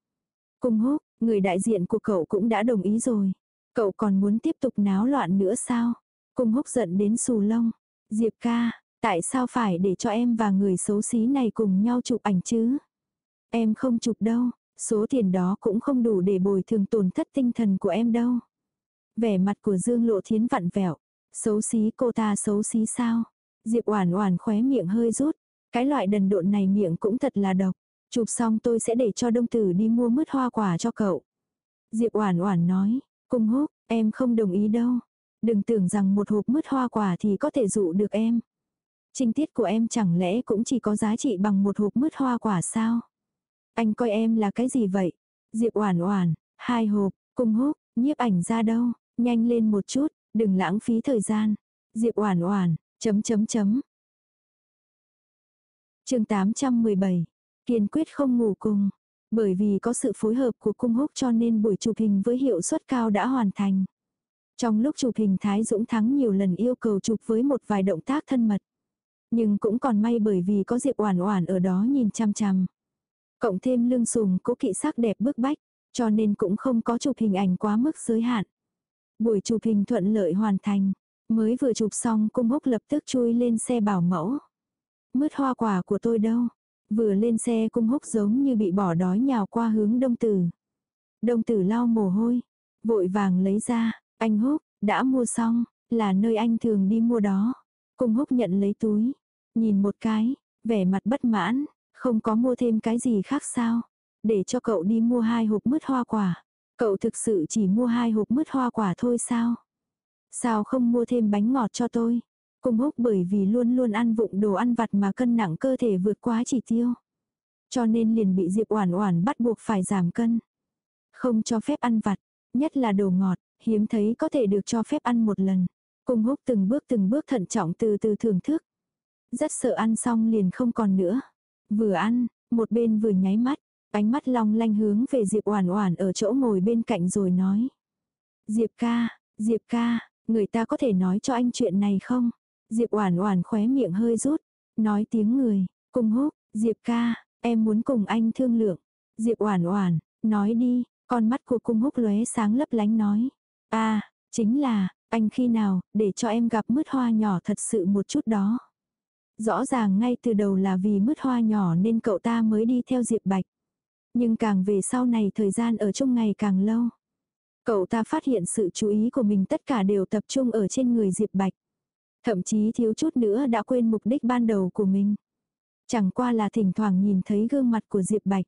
Cung húc, người đại diện của cậu cũng đã đồng ý rồi. Cậu còn muốn tiếp tục náo loạn nữa sao? Cung húc giận đến xù lông. Diệp ca, tại sao phải để cho em và người xấu xí này cùng nhau chụp ảnh chứ? Em không chụp đâu, số tiền đó cũng không đủ để bồi thường tổn thất tinh thần của em đâu. Vẻ mặt của Dương Lộ Thiến vặn vẹo. Xấu xí cô ta xấu xí sao? Diệp Oản Oản khóe miệng hơi rút. Cái loại đần độn này miệng cũng thật là độc. Chụp xong tôi sẽ để cho đông tử đi mua mứt hoa quả cho cậu. Diệp Oản Oản nói, cung húc, em không đồng ý đâu. Đừng tưởng rằng một hộp mứt hoa quả thì có thể dụ được em. Trinh tiết của em chẳng lẽ cũng chỉ có giá trị bằng một hộp mứt hoa quả sao? Anh coi em là cái gì vậy? Diệp Oản Oản, hai hộp, cung húc, nhiếp ảnh ra đâu? Nhanh lên một chút, đừng lãng phí thời gian. Diệp Oản Oản, chấm chấm chấm, chương 817, kiên quyết không ngủ cùng. Bởi vì có sự phối hợp của cung húc cho nên buổi chụp hình với hiệu suất cao đã hoàn thành. Trong lúc chụp hình Thái Dũng Thắng nhiều lần yêu cầu chụp với một vài động tác thân mật. Nhưng cũng còn may bởi vì có Diệp Oản Oản ở đó nhìn chăm chăm. Cộng thêm lương sùng cố kỵ sắc đẹp bức bách, cho nên cũng không có chụp hình ảnh quá mức giới hạn. Buổi chụp hình thuận lợi hoàn thành, mới vừa chụp xong cung húc lập tức chui lên xe bảo mẫu. Mứt hoa quả của tôi đâu? Vừa lên xe cung húc giống như bị bỏ đói nhào qua hướng đông tử. Đông tử lau mồ hôi. Vội vàng lấy ra. Anh húc, đã mua xong, là nơi anh thường đi mua đó. Cung húc nhận lấy túi. Nhìn một cái, vẻ mặt bất mãn. Không có mua thêm cái gì khác sao? Để cho cậu đi mua hai hộp mứt hoa quả. Cậu thực sự chỉ mua hai hộp mứt hoa quả thôi sao? Sao không mua thêm bánh ngọt cho tôi? Cung húc bởi vì luôn luôn ăn vụng đồ ăn vặt mà cân nặng cơ thể vượt quá chỉ tiêu. Cho nên liền bị Diệp Oản Oản bắt buộc phải giảm cân. Không cho phép ăn vặt, nhất là đồ ngọt, hiếm thấy có thể được cho phép ăn một lần. Cung húc từng bước từng bước thận trọng từ từ thưởng thức. Rất sợ ăn xong liền không còn nữa. Vừa ăn, một bên vừa nháy mắt, ánh mắt long lanh hướng về Diệp Oản Oản ở chỗ ngồi bên cạnh rồi nói. Diệp ca, Diệp ca, người ta có thể nói cho anh chuyện này không? Diệp Oản Oản khóe miệng hơi rút, nói tiếng người, "Cung Húc, Diệp ca, em muốn cùng anh thương lượng." Diệp Oản Oản, "Nói đi." Con mắt của Cung Húc lóe sáng lấp lánh nói, "A, à, chính là, anh khi nào để cho em gặp mứt hoa nhỏ thật sự một chút đó." Rõ ràng ngay từ đầu là vì mứt hoa nhỏ nên cậu ta mới đi theo Diệp Bạch. Nhưng càng về sau này thời gian ở chung ngày càng lâu. Cậu ta phát hiện sự chú ý của mình tất cả đều tập trung ở trên người Diệp Bạch. Thậm chí thiếu chút nữa đã quên mục đích ban đầu của mình. Chẳng qua là thỉnh thoảng nhìn thấy gương mặt của Diệp Bạch.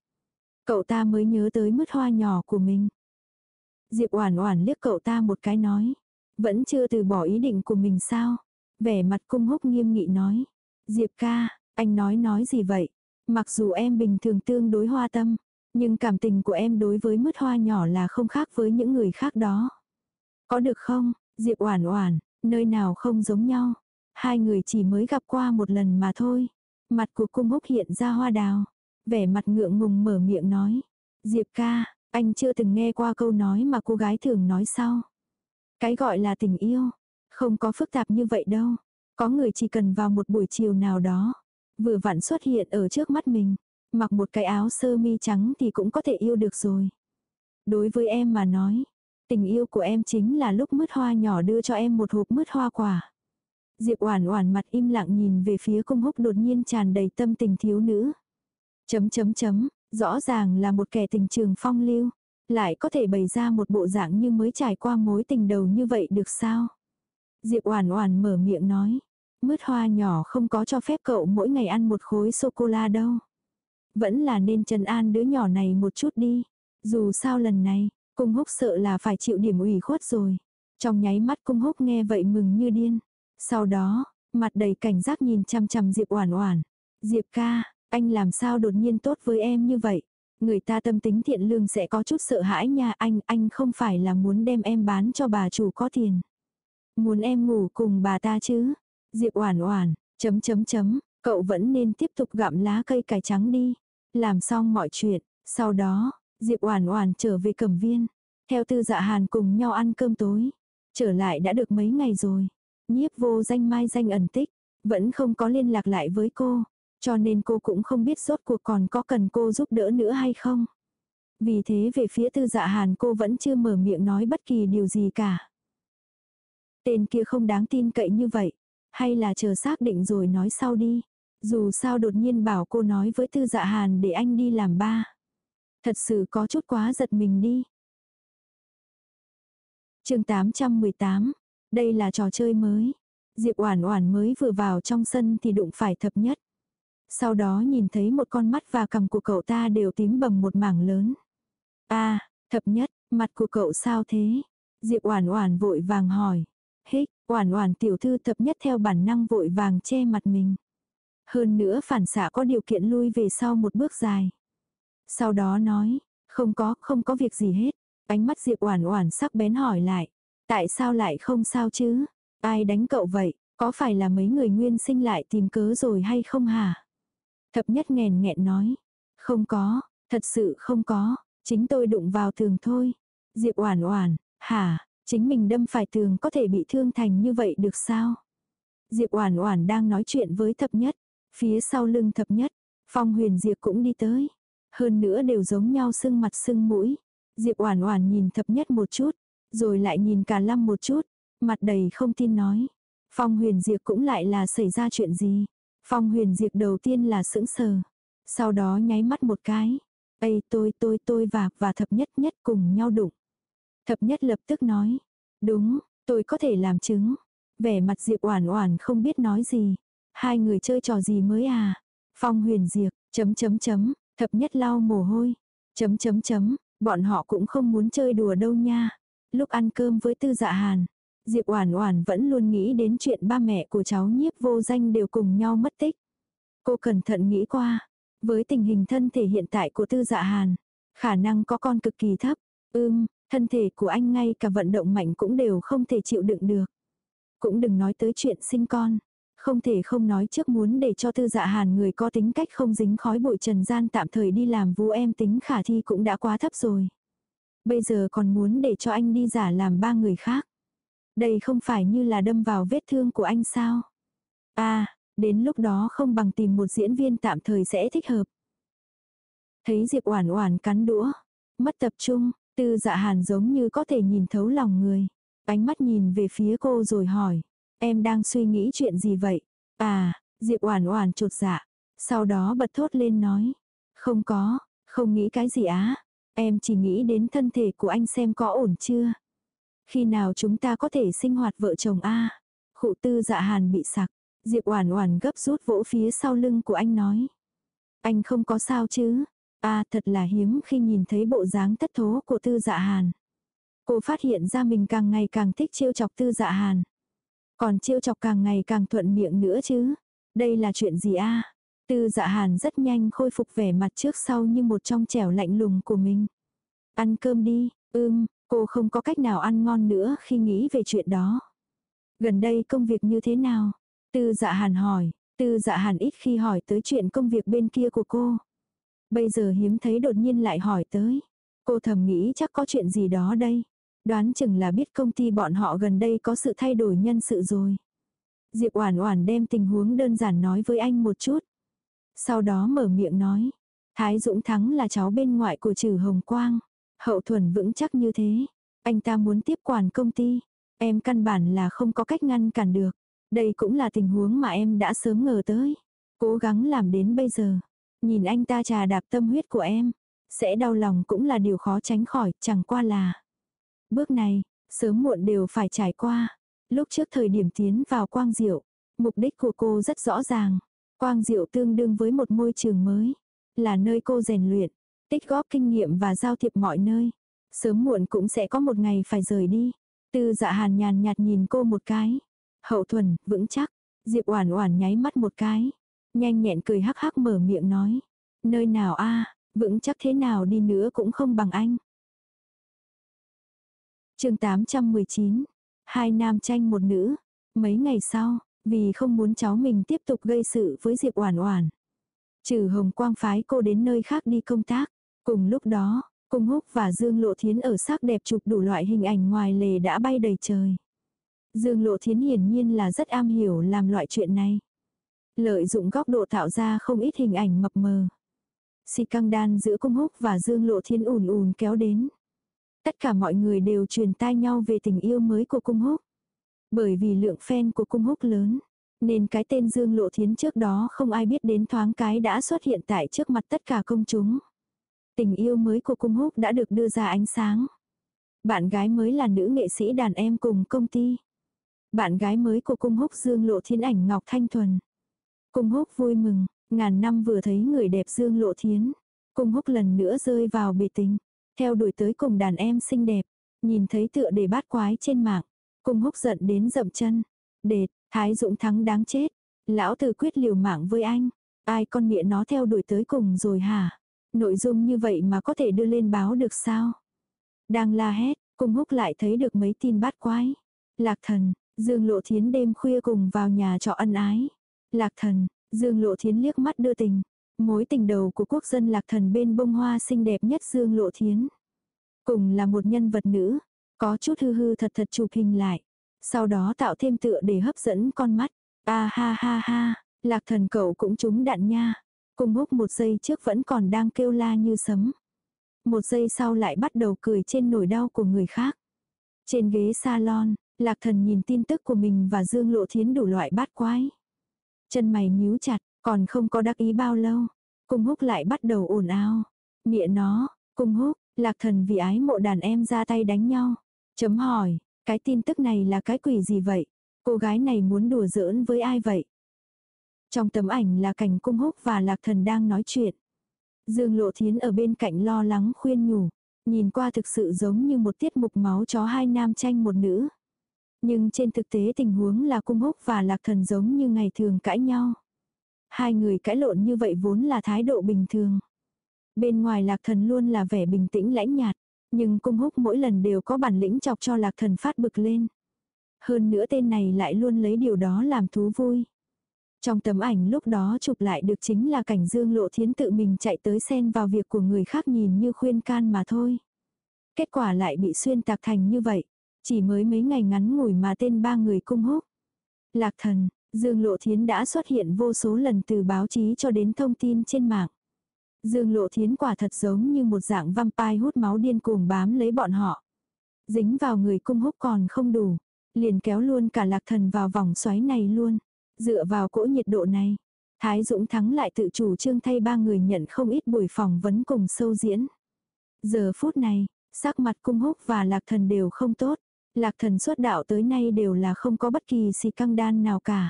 Cậu ta mới nhớ tới mứt hoa nhỏ của mình. Diệp Oản Oản liếc cậu ta một cái nói, vẫn chưa từ bỏ ý định của mình sao? Vẻ mặt cung húc nghiêm nghị nói, Diệp ca, anh nói nói gì vậy? Mặc dù em bình thường tương đối hoa tâm, Nhưng cảm tình của em đối với mứt hoa nhỏ là không khác với những người khác đó. Có được không, Diệp Oản Oản, nơi nào không giống nhau. Hai người chỉ mới gặp qua một lần mà thôi. Mặt của cung húc hiện ra hoa đào. Vẻ mặt ngượng ngùng mở miệng nói. Diệp ca, anh chưa từng nghe qua câu nói mà cô gái thường nói sau. Cái gọi là tình yêu, không có phức tạp như vậy đâu. Có người chỉ cần vào một buổi chiều nào đó, vừa vặn xuất hiện ở trước mắt mình, mặc một cái áo sơ mi trắng thì cũng có thể yêu được rồi. Đối với em mà nói, tình yêu của em chính là lúc mứt hoa nhỏ đưa cho em một hộp mứt hoa quả. Diệp Oản Oản mặt im lặng nhìn về phía Cung Húc đột nhiên tràn đầy tâm tình thiếu nữ. Chấm chấm chấm, rõ ràng là một kẻ tình trường phong lưu, lại có thể bày ra một bộ dạng như mới trải qua mối tình đầu như vậy được sao? Diệp Oản Oản mở miệng nói, mứt hoa nhỏ không có cho phép cậu mỗi ngày ăn một khối sô cô la đâu. Vẫn là nên trấn an đứa nhỏ này một chút đi. Dù sao lần này, cung húc sợ là phải chịu điểm ủy khuất rồi. Trong nháy mắt cung húc nghe vậy mừng như điên. Sau đó, mặt đầy cảnh giác nhìn chăm chăm Diệp Oản Oản. Diệp ca, anh làm sao đột nhiên tốt với em như vậy? Người ta tâm tính thiện lương sẽ có chút sợ hãi nha anh, anh không phải là muốn đem em bán cho bà chủ có tiền. Muốn em ngủ cùng bà ta chứ? Diệp Oản Oản, chấm chấm chấm, cậu vẫn nên tiếp tục gặm lá cây cải trắng đi. Làm xong mọi chuyện, sau đó, Diệp Oản Oản trở về Cẩm Viên, theo Tư Dạ Hàn cùng nhau ăn cơm tối. Trở lại đã được mấy ngày rồi, Nhiếp Vô Danh mai danh ẩn tích, vẫn không có liên lạc lại với cô, cho nên cô cũng không biết rốt cuộc còn có cần cô giúp đỡ nữa hay không. Vì thế về phía Tư Dạ Hàn cô vẫn chưa mở miệng nói bất kỳ điều gì cả. Tên kia không đáng tin cậy như vậy, hay là chờ xác định rồi nói sau đi. Dù sao đột nhiên bảo cô nói với tư dạ hàn để anh đi làm ba. Thật sự có chút quá giật mình đi. chương 818. Đây là trò chơi mới. Diệp Oản Oản mới vừa vào trong sân thì đụng phải thập nhất. Sau đó nhìn thấy một con mắt và cằm của cậu ta đều tím bầm một mảng lớn. a thập nhất, mặt của cậu sao thế? Diệp Oản Oản vội vàng hỏi. Hích, Oản Oản tiểu thư thập nhất theo bản năng vội vàng che mặt mình. Hơn nữa phản xạ có điều kiện lui về sau một bước dài. Sau đó nói, không có, không có việc gì hết. Ánh mắt Diệp Oản Oản sắc bén hỏi lại, tại sao lại không sao chứ? Ai đánh cậu vậy? Có phải là mấy người nguyên sinh lại tìm cớ rồi hay không hả? Thập nhất nghèn nghẹn nói, không có, thật sự không có, chính tôi đụng vào tường thôi. Diệp Oản Oản, hả, chính mình đâm phải tường có thể bị thương thành như vậy được sao? Diệp Oản Oản đang nói chuyện với thập nhất, Phía sau lưng thập nhất, Phong huyền diệp cũng đi tới. Hơn nữa đều giống nhau sưng mặt sưng mũi. Diệp oản oản nhìn thập nhất một chút, rồi lại nhìn cả lâm một chút, mặt đầy không tin nói. Phong huyền diệp cũng lại là xảy ra chuyện gì. Phong huyền diệp đầu tiên là sững sờ. Sau đó nháy mắt một cái. Ây tôi tôi tôi và và thập nhất nhất cùng nhau đụng. Thập nhất lập tức nói. Đúng, tôi có thể làm chứng. Vẻ mặt Diệp Oản Oản không biết nói gì. Hai người chơi trò gì mới à? Phong huyền diệp chấm chấm chấm, thập nhất lau mồ hôi, chấm chấm chấm, bọn họ cũng không muốn chơi đùa đâu nha. Lúc ăn cơm với tư dạ hàn, Diệp Oản Oản vẫn luôn nghĩ đến chuyện ba mẹ của cháu nhiếp vô danh đều cùng nhau mất tích. Cô cẩn thận nghĩ qua, với tình hình thân thể hiện tại của tư dạ hàn, khả năng có con cực kỳ thấp. Ưm, thân thể của anh ngay cả vận động mạnh cũng đều không thể chịu đựng được. Cũng đừng nói tới chuyện sinh con không thể không nói trước muốn để cho tư dạ hàn người có tính cách không dính khói bụi trần gian tạm thời đi làm vũ em tính khả thi cũng đã quá thấp rồi. Bây giờ còn muốn để cho anh đi giả làm ba người khác. Đây không phải như là đâm vào vết thương của anh sao? À, đến lúc đó không bằng tìm một diễn viên tạm thời sẽ thích hợp. Thấy Diệp Oản Oản cắn đũa, mất tập trung, Tư Dạ Hàn giống như có thể nhìn thấu lòng người, ánh mắt nhìn về phía cô rồi hỏi, Em đang suy nghĩ chuyện gì vậy? À, Diệp Oản Oản chột dạ. Sau đó bật thốt lên nói. Không có, không nghĩ cái gì á. Em chỉ nghĩ đến thân thể của anh xem có ổn chưa. Khi nào chúng ta có thể sinh hoạt vợ chồng a? À? Khụ tư dạ hàn bị sặc. Diệp Oản Oản gấp rút vỗ phía sau lưng của anh nói. Anh không có sao chứ? À thật là hiếm khi nhìn thấy bộ dáng thất thố của tư dạ hàn. Cô phát hiện ra mình càng ngày càng thích trêu chọc tư dạ hàn. Còn trêu chọc càng ngày càng thuận miệng nữa chứ. Đây là chuyện gì a? Tư dạ hàn rất nhanh khôi phục vẻ mặt trước sau như một trong trẻo lạnh lùng của mình. Ăn cơm đi, ưm, cô không có cách nào ăn ngon nữa khi nghĩ về chuyện đó. Gần đây công việc như thế nào? Tư dạ hàn hỏi, tư dạ hàn ít khi hỏi tới chuyện công việc bên kia của cô. Bây giờ hiếm thấy đột nhiên lại hỏi tới. Cô thầm nghĩ chắc có chuyện gì đó đây. Đoán chừng là biết công ty bọn họ gần đây có sự thay đổi nhân sự rồi. Diệp Oản Oản đem tình huống đơn giản nói với anh một chút. Sau đó mở miệng nói, Thái Dũng Thắng là cháu bên ngoại của Trử Hồng Quang, hậu thuần vững chắc như thế, anh ta muốn tiếp quản công ty, em căn bản là không có cách ngăn cản được. Đây cũng là tình huống mà em đã sớm ngờ tới. Cố gắng làm đến bây giờ, nhìn anh ta trà đạp tâm huyết của em, sẽ đau lòng cũng là điều khó tránh khỏi, chẳng qua là. Bước này, sớm muộn đều phải trải qua. Lúc trước thời điểm tiến vào quang diệu, mục đích của cô rất rõ ràng. Quang diệu tương đương với một môi trường mới, là nơi cô rèn luyện, tích góp kinh nghiệm và giao thiệp mọi nơi. Sớm muộn cũng sẽ có một ngày phải rời đi. Tư dạ hàn nhàn nhạt nhìn cô một cái. Hậu thuần, vững chắc. Diệp Oản Oản nháy mắt một cái, nhanh nhẹn cười hắc hắc mở miệng nói, nơi nào a, vững chắc thế nào đi nữa cũng không bằng anh. Chương 819. Hai nam tranh một nữ. Mấy ngày sau, vì không muốn cháu mình tiếp tục gây sự với Diệp Oản Oản, Trừ Hồng Quang phái cô đến nơi khác đi công tác. Cùng lúc đó, Cung Húc và Dương Lộ Thiến ở sắc đẹp chụp đủ loại hình ảnh ngoài lề đã bay đầy trời. Dương Lộ Thiến hiển nhiên là rất am hiểu làm loại chuyện này. Lợi dụng góc độ tạo ra không ít hình ảnh mập mờ. Si căng đan giữa Cung Húc và Dương Lộ Thiến ùn ùn kéo đến. Tất cả mọi người đều truyền tai nhau về tình yêu mới của Cung Húc. Bởi vì lượng fan của Cung Húc lớn, nên cái tên Dương Lộ Thiến trước đó không ai biết đến thoáng cái đã xuất hiện tại trước mặt tất cả công chúng. Tình yêu mới của Cung Húc đã được đưa ra ánh sáng. Bạn gái mới là nữ nghệ sĩ đàn em cùng công ty. Bạn gái mới của Cung Húc Dương Lộ Thiến ảnh Ngọc Thanh Thuần. Cung Húc vui mừng, ngàn năm vừa thấy người đẹp Dương Lộ Thiến. Cung Húc lần nữa rơi vào bề tình. Theo đuổi tới cùng đàn em xinh đẹp. Nhìn thấy tựa đề bát quái trên mạng. Cung Húc giận đến dậm chân. Đệt, Thái Dũng thắng đáng chết. Lão tử quyết liều mạng với anh. Ai con nghĩa nó theo đuổi tới cùng rồi hả? Nội dung như vậy mà có thể đưa lên báo được sao? Đang la hét, cung húc lại thấy được mấy tin bát quái. Lạc thần, Dương Lộ Thiến đêm khuya cùng vào nhà trọ ân ái. Lạc thần, Dương Lộ Thiến liếc mắt đưa tình. Mối tình đầu của quốc dân lạc thần bên bông hoa xinh đẹp nhất Dương Lộ Thiến. Cùng là một nhân vật nữ, có chút hư hư thật thật chụp hình lại. Sau đó tạo thêm tựa để hấp dẫn con mắt. A ha ha ha, lạc thần cậu cũng trúng đạn nha. cùng húc một giây trước vẫn còn đang kêu la như sấm. Một giây sau lại bắt đầu cười trên nỗi đau của người khác. Trên ghế salon, lạc thần nhìn tin tức của mình và Dương Lộ Thiến đủ loại bát quái. Chân mày nhíu chặt, còn không có đắc ý bao lâu. Cung húc lại bắt đầu ồn ào. Mịa nó, cung húc, lạc thần vì ái mộ đàn em ra tay đánh nhau. Chấm hỏi, cái tin tức này là cái quỷ gì vậy? Cô gái này muốn đùa giỡn với ai vậy? Trong tấm ảnh là cảnh cung húc và lạc thần đang nói chuyện. Dương Lộ Thiến ở bên cạnh lo lắng khuyên nhủ. Nhìn qua thực sự giống như một tiết mục máu chó hai nam tranh một nữ. Nhưng trên thực tế tình huống là cung húc và lạc thần giống như ngày thường cãi nhau. Hai người cãi lộn như vậy vốn là thái độ bình thường. Bên ngoài lạc thần luôn là vẻ bình tĩnh lãnh nhạt. Nhưng cung húc mỗi lần đều có bản lĩnh chọc cho lạc thần phát bực lên. Hơn nữa tên này lại luôn lấy điều đó làm thú vui. Trong tấm ảnh lúc đó chụp lại được chính là cảnh Dương Lộ Thiến tự mình chạy tới xen vào việc của người khác nhìn như khuyên can mà thôi. Kết quả lại bị xuyên tạc thành như vậy. Chỉ mới mấy ngày ngắn ngủi mà tên ba người cung húc. Lạc thần, Dương Lộ Thiến đã xuất hiện vô số lần từ báo chí cho đến thông tin trên mạng. Dương Lộ Thiến quả thật giống như một dạng vampire hút máu điên cuồng bám lấy bọn họ. Dính vào người cung húc còn không đủ, liền kéo luôn cả lạc thần vào vòng xoáy này luôn. Dựa vào cỗ nhiệt độ này, Thái Dũng Thắng lại tự chủ trương thay ba người nhận không ít buổi phỏng vấn cùng sâu diễn. Giờ phút này, sắc mặt cung húc và lạc thần đều không tốt. Lạc thần xuất đạo tới nay đều là không có bất kỳ xì căng đan nào cả.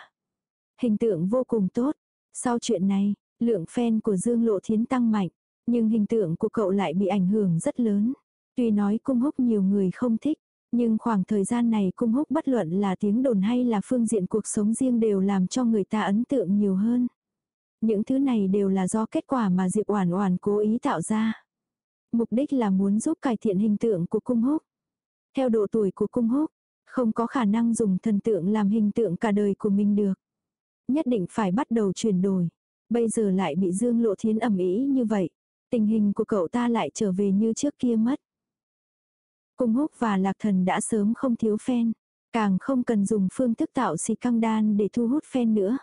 Hình tượng vô cùng tốt. Sau chuyện này, lượng fan của Dương Lộ Thiến tăng mạnh, nhưng hình tượng của cậu lại bị ảnh hưởng rất lớn. Tuy nói cung húc nhiều người không thích, nhưng khoảng thời gian này cung húc bất luận là tiếng đồn hay là phương diện cuộc sống riêng đều làm cho người ta ấn tượng nhiều hơn. Những thứ này đều là do kết quả mà Diệp Oản Oản cố ý tạo ra. Mục đích là muốn giúp cải thiện hình tượng của cung húc. Theo độ tuổi của cung húc, không có khả năng dùng thần tượng làm hình tượng cả đời của mình được. Nhất định phải bắt đầu chuyển đổi. Bây giờ lại bị Dương Lộ Thiến ẩm ý như vậy. Tình hình của cậu ta lại trở về như trước kia mất. Cung húc và lạc thần đã sớm không thiếu fan. Càng không cần dùng phương thức tạo xì căng đan để thu hút fan nữa.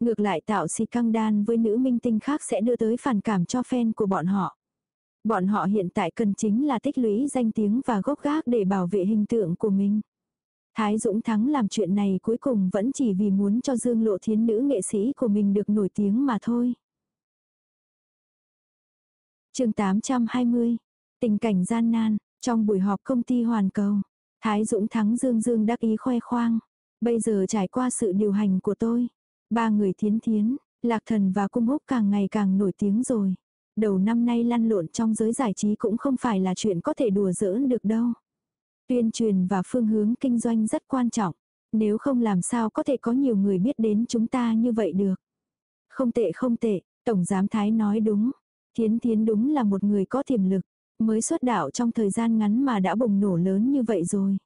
Ngược lại tạo xì căng đan với nữ minh tinh khác sẽ đưa tới phản cảm cho fan của bọn họ. Bọn họ hiện tại cần chính là tích lũy danh tiếng và gốc gác để bảo vệ hình tượng của mình. Thái Dũng Thắng làm chuyện này cuối cùng vẫn chỉ vì muốn cho Dương Lộ Thiến nữ nghệ sĩ của mình được nổi tiếng mà thôi. chương 820. Tình cảnh gian nan, trong buổi họp công ty Hoàn Cầu. Thái Dũng Thắng Dương Dương đắc ý khoe khoang. Bây giờ trải qua sự điều hành của tôi. Ba người thiến thiến, lạc thần và cung húc càng ngày càng nổi tiếng rồi. Đầu năm nay lăn lộn trong giới giải trí cũng không phải là chuyện có thể đùa giỡn được đâu. Tuyên truyền và phương hướng kinh doanh rất quan trọng. Nếu không làm sao có thể có nhiều người biết đến chúng ta như vậy được. Không tệ không tệ, Tổng Giám Thái nói đúng. Thiến Thiến đúng là một người có tiềm lực. Mới xuất đạo trong thời gian ngắn mà đã bùng nổ lớn như vậy rồi.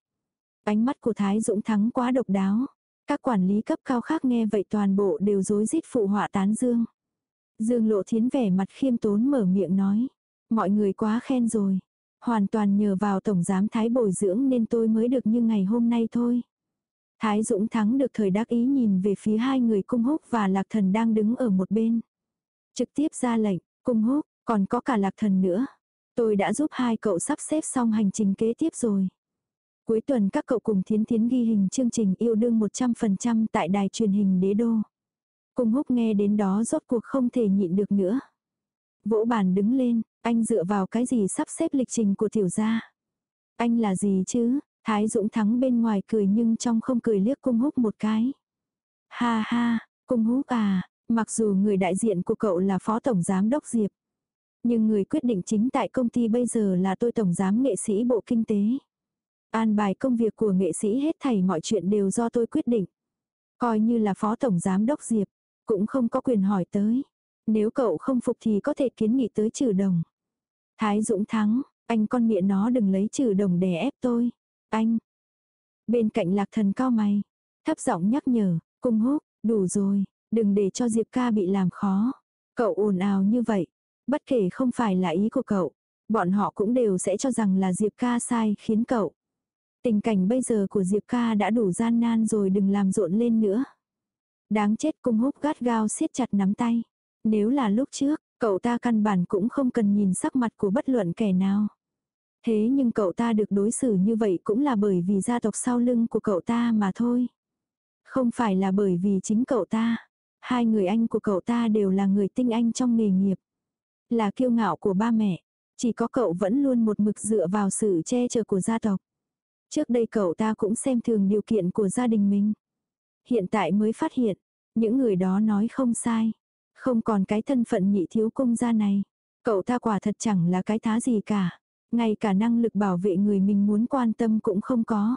Ánh mắt của Thái Dũng Thắng quá độc đáo. Các quản lý cấp cao khác nghe vậy toàn bộ đều rối rít phụ họa tán dương. Dương Lộ Thiến vẻ mặt khiêm tốn mở miệng nói. Mọi người quá khen rồi. Hoàn toàn nhờ vào Tổng Giám Thái bồi dưỡng nên tôi mới được như ngày hôm nay thôi. Thái Dũng Thắng được thời đắc ý nhìn về phía hai người cung húc và lạc thần đang đứng ở một bên. Trực tiếp ra lệnh, cung húc, còn có cả lạc thần nữa. Tôi đã giúp hai cậu sắp xếp xong hành trình kế tiếp rồi. Cuối tuần các cậu cùng Thiến Thiến ghi hình chương trình yêu đương 100% tại đài truyền hình đế đô. Cung húc nghe đến đó rốt cuộc không thể nhịn được nữa. Vỗ bàn đứng lên, anh dựa vào cái gì sắp xếp lịch trình của tiểu gia. Anh là gì chứ? Thái Dũng thắng bên ngoài cười nhưng trong không cười liếc cung húc một cái. Ha ha, cung húc à, mặc dù người đại diện của cậu là phó tổng giám đốc Diệp. Nhưng người quyết định chính tại công ty bây giờ là tôi tổng giám nghệ sĩ bộ kinh tế. An bài công việc của nghệ sĩ hết thảy mọi chuyện đều do tôi quyết định. Coi như là phó tổng giám đốc Diệp, cũng không có quyền hỏi tới. Nếu cậu không phục thì có thể kiến nghị tới trừ đồng. Thái Dũng thắng, anh con mẹ nó đừng lấy trừ đồng đè ép tôi. Anh. Bên cạnh lạc thần cao mày. Thấp giọng nhắc nhở, cung húc, đủ rồi, đừng để cho Diệp ca bị làm khó. Cậu ồn ào như vậy. Bất kể không phải là ý của cậu. Bọn họ cũng đều sẽ cho rằng là Diệp ca sai khiến cậu. Tình cảnh bây giờ của Diệp ca đã đủ gian nan rồi đừng làm rộn lên nữa. Đáng chết cung húc gắt gao siết chặt nắm tay. Nếu là lúc trước, cậu ta căn bản cũng không cần nhìn sắc mặt của bất luận kẻ nào. Thế nhưng cậu ta được đối xử như vậy cũng là bởi vì gia tộc sau lưng của cậu ta mà thôi. Không phải là bởi vì chính cậu ta. Hai người anh của cậu ta đều là người tinh anh trong nghề nghiệp. Là kiêu ngạo của ba mẹ. Chỉ có cậu vẫn luôn một mực dựa vào sự che chở của gia tộc. Trước đây cậu ta cũng xem thường điều kiện của gia đình mình. Hiện tại mới phát hiện, những người đó nói không sai. Không còn cái thân phận nhị thiếu công gia này. Cậu ta quả thật chẳng là cái thá gì cả. Ngay cả năng lực bảo vệ người mình muốn quan tâm cũng không có.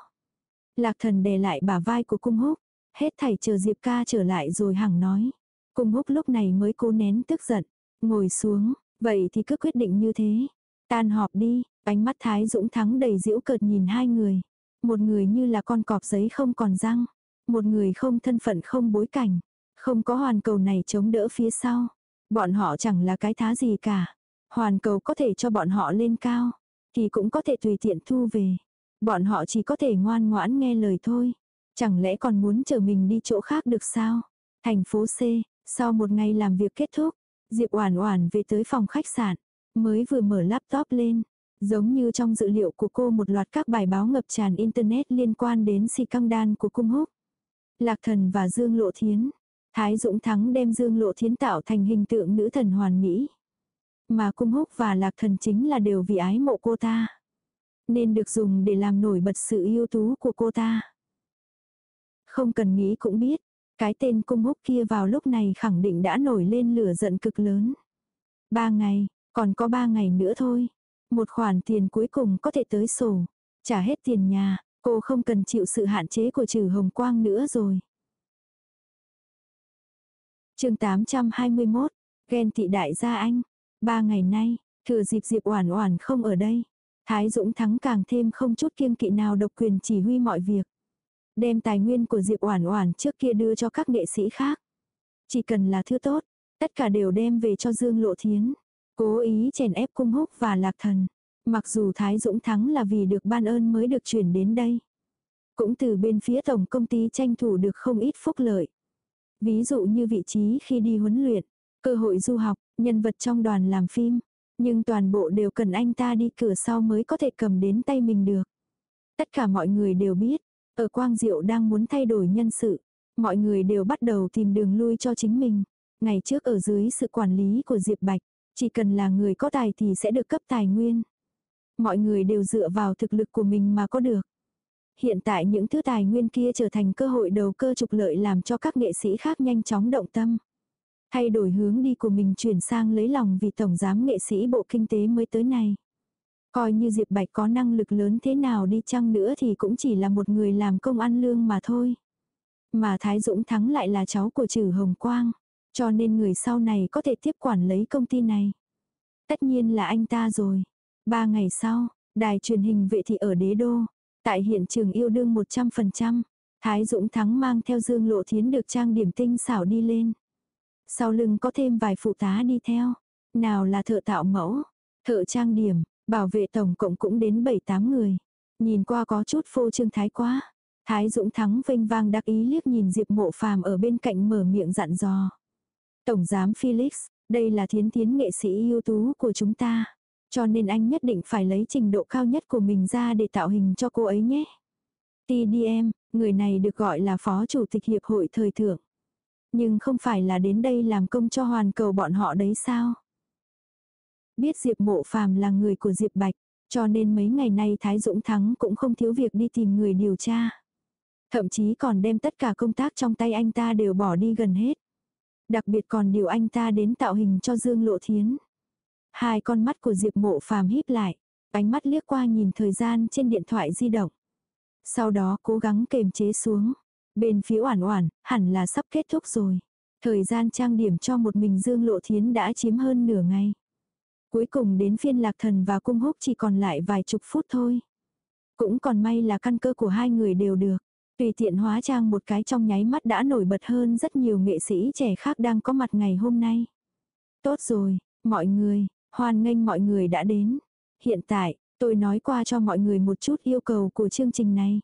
Lạc thần đè lại bả vai của cung húc. Hết thảy chờ Diệp ca trở lại rồi hằng nói. Cung húc lúc này mới cố nén tức giận. Ngồi xuống, vậy thì cứ quyết định như thế. Tan họp đi, ánh mắt Thái Dũng Thắng đầy giễu cợt nhìn hai người. Một người như là con cọp giấy không còn răng. Một người không thân phận không bối cảnh. Không có hoàn cầu này chống đỡ phía sau. Bọn họ chẳng là cái thá gì cả. Hoàn cầu có thể cho bọn họ lên cao. Thì cũng có thể tùy tiện thu về. Bọn họ chỉ có thể ngoan ngoãn nghe lời thôi. Chẳng lẽ còn muốn chờ mình đi chỗ khác được sao? Thành phố C, sau một ngày làm việc kết thúc, Diệp Oản Oản về tới phòng khách sạn, mới vừa mở laptop lên, giống như trong dữ liệu của cô một loạt các bài báo ngập tràn internet liên quan đến si căng đan của cung húc. Lạc Thần và Dương Lộ Thiến, Thái Dũng Thắng đem Dương Lộ Thiến tạo thành hình tượng nữ thần hoàn mỹ. Mà Cung Húc và Lạc Thần chính là đều vì ái mộ cô ta. Nên được dùng để làm nổi bật sự yêu tú của cô ta. Không cần nghĩ cũng biết, cái tên Cung Húc kia vào lúc này khẳng định đã nổi lên lửa giận cực lớn. Ba ngày, còn có ba ngày nữa thôi. Một khoản tiền cuối cùng có thể tới sổ. Trả hết tiền nhà, cô không cần chịu sự hạn chế của trừ hồng quang nữa rồi chương 821, ghen tị đại gia anh. Ba ngày nay, thừa dịp Diệp Oản Oản không ở đây, Thái Dũng Thắng càng thêm không chút kiêng kỵ nào độc quyền chỉ huy mọi việc. Đem tài nguyên của Diệp Oản Oản trước kia đưa cho các nghệ sĩ khác. Chỉ cần là thứ tốt, tất cả đều đem về cho Dương Lộ Thiến. Cố ý chèn ép cung húc và lạc thần. Mặc dù Thái Dũng Thắng là vì được ban ơn mới được chuyển đến đây. Cũng từ bên phía tổng công ty tranh thủ được không ít phúc lợi. Ví dụ như vị trí khi đi huấn luyện, cơ hội du học, nhân vật trong đoàn làm phim. Nhưng toàn bộ đều cần anh ta đi cửa sau mới có thể cầm đến tay mình được. Tất cả mọi người đều biết, ở Quang Diệu đang muốn thay đổi nhân sự. Mọi người đều bắt đầu tìm đường lui cho chính mình. Ngày trước ở dưới sự quản lý của Diệp Bạch, chỉ cần là người có tài thì sẽ được cấp tài nguyên. Mọi người đều dựa vào thực lực của mình mà có được. Hiện tại những thứ tài nguyên kia trở thành cơ hội đầu cơ trục lợi làm cho các nghệ sĩ khác nhanh chóng động tâm. Thay đổi hướng đi của mình chuyển sang lấy lòng vì tổng giám nghệ sĩ bộ kinh tế mới tới này. Coi như Diệp Bạch có năng lực lớn thế nào đi chăng nữa thì cũng chỉ là một người làm công ăn lương mà thôi. Mà Thái Dũng Thắng lại là cháu của Trử Hồng Quang. Cho nên người sau này có thể tiếp quản lấy công ty này. Tất nhiên là anh ta rồi. Ba ngày sau, đài truyền hình vệ thị ở đế đô. Tại hiện trường yêu đương 100%, Thái Dũng Thắng mang theo Dương Lộ Thiến được trang điểm tinh xảo đi lên. Sau lưng có thêm vài phụ tá đi theo. Nào là thợ tạo mẫu, thợ trang điểm, bảo vệ tổng cộng cũng đến 7-8 người. Nhìn qua có chút phô trương thái quá. Thái Dũng Thắng vinh vang đắc ý liếc nhìn Diệp Mộ Phàm ở bên cạnh mở miệng dặn dò. Tổng giám Felix, đây là thiến thiến nghệ sĩ ưu tú của chúng ta. Cho nên anh nhất định phải lấy trình độ cao nhất của mình ra để tạo hình cho cô ấy nhé. TDM, người này được gọi là Phó Chủ tịch Hiệp hội Thời thượng. Nhưng không phải là đến đây làm công cho hoàn cầu bọn họ đấy sao? Biết Diệp Mộ Phàm là người của Diệp Bạch, cho nên mấy ngày nay Thái Dũng Thắng cũng không thiếu việc đi tìm người điều tra. Thậm chí còn đem tất cả công tác trong tay anh ta đều bỏ đi gần hết. Đặc biệt còn điều anh ta đến tạo hình cho Dương Lộ Thiến. Hai con mắt của Diệp Mộ Phàm híp lại, ánh mắt liếc qua nhìn thời gian trên điện thoại di động. Sau đó cố gắng kềm chế xuống. Bên phía Oản Oản, hẳn là sắp kết thúc rồi. Thời gian trang điểm cho một mình Dương Lộ Thiến đã chiếm hơn nửa ngày. Cuối cùng đến phiên Lạc Thần và Cung Húc chỉ còn lại vài chục phút thôi. Cũng còn may là căn cơ của hai người đều được. Tùy tiện hóa trang một cái trong nháy mắt đã nổi bật hơn rất nhiều nghệ sĩ trẻ khác đang có mặt ngày hôm nay. Tốt rồi, mọi người, hoan nghênh mọi người đã đến. Hiện tại, tôi nói qua cho mọi người một chút yêu cầu của chương trình này.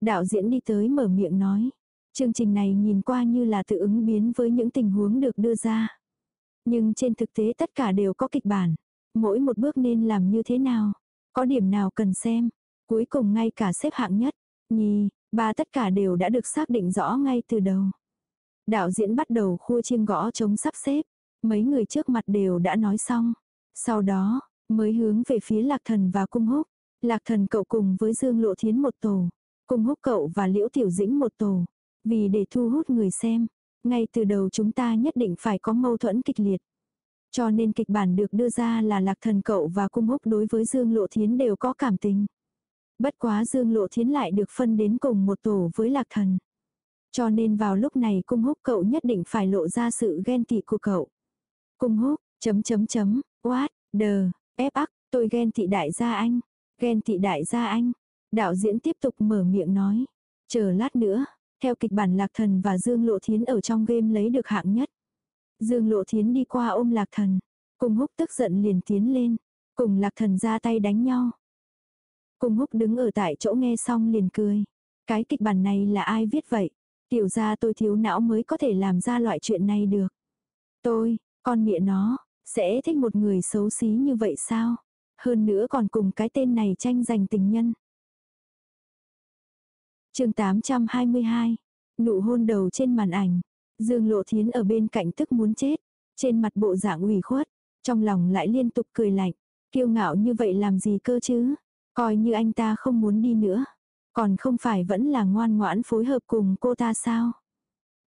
Đạo diễn đi tới mở miệng nói. Chương trình này nhìn qua như là tự ứng biến với những tình huống được đưa ra. Nhưng trên thực tế tất cả đều có kịch bản. Mỗi một bước nên làm như thế nào. Có điểm nào cần xem. Cuối cùng ngay cả xếp hạng nhất. Nhì, ba tất cả đều đã được xác định rõ ngay từ đầu. Đạo diễn bắt đầu khua chiêng gõ chống sắp xếp. Mấy người trước mặt đều đã nói xong. Sau đó, mới hướng về phía lạc thần và cung húc. Lạc thần cậu cùng với Dương Lộ Thiến một tổ. Cung húc cậu và Liễu Tiểu Dĩnh một tổ. Vì để thu hút người xem, ngay từ đầu chúng ta nhất định phải có mâu thuẫn kịch liệt. Cho nên kịch bản được đưa ra là lạc thần cậu và cung húc đối với Dương Lộ Thiến đều có cảm tình. Bất quá Dương Lộ Thiến lại được phân đến cùng một tổ với lạc thần. Cho nên vào lúc này cung húc cậu nhất định phải lộ ra sự ghen tị của cậu. Cung húc, chấm chấm chấm, what, đờ, ép ắc, tôi ghen tị đại gia anh, ghen tị đại gia anh. Đạo diễn tiếp tục mở miệng nói. Chờ lát nữa, theo kịch bản Lạc Thần và Dương Lộ Thiến ở trong game lấy được hạng nhất. Dương Lộ Thiến đi qua ôm Lạc Thần. Cùng húc tức giận liền tiến lên. Cùng Lạc Thần ra tay đánh nhau. Cùng húc đứng ở tại chỗ nghe xong liền cười. Cái kịch bản này là ai viết vậy? Tiểu ra tôi thiếu não mới có thể làm ra loại chuyện này được. Tôi, con mịa nó, sẽ thích một người xấu xí như vậy sao? Hơn nữa còn cùng cái tên này tranh giành tình nhân chương 822, nụ hôn đầu trên màn ảnh. Dương Lộ Thiến ở bên cạnh tức muốn chết, trên mặt bộ dạng ủy khuất, trong lòng lại liên tục cười lạnh, kiêu ngạo như vậy làm gì cơ chứ, coi như anh ta không muốn đi nữa, còn không phải vẫn là ngoan ngoãn phối hợp cùng cô ta sao.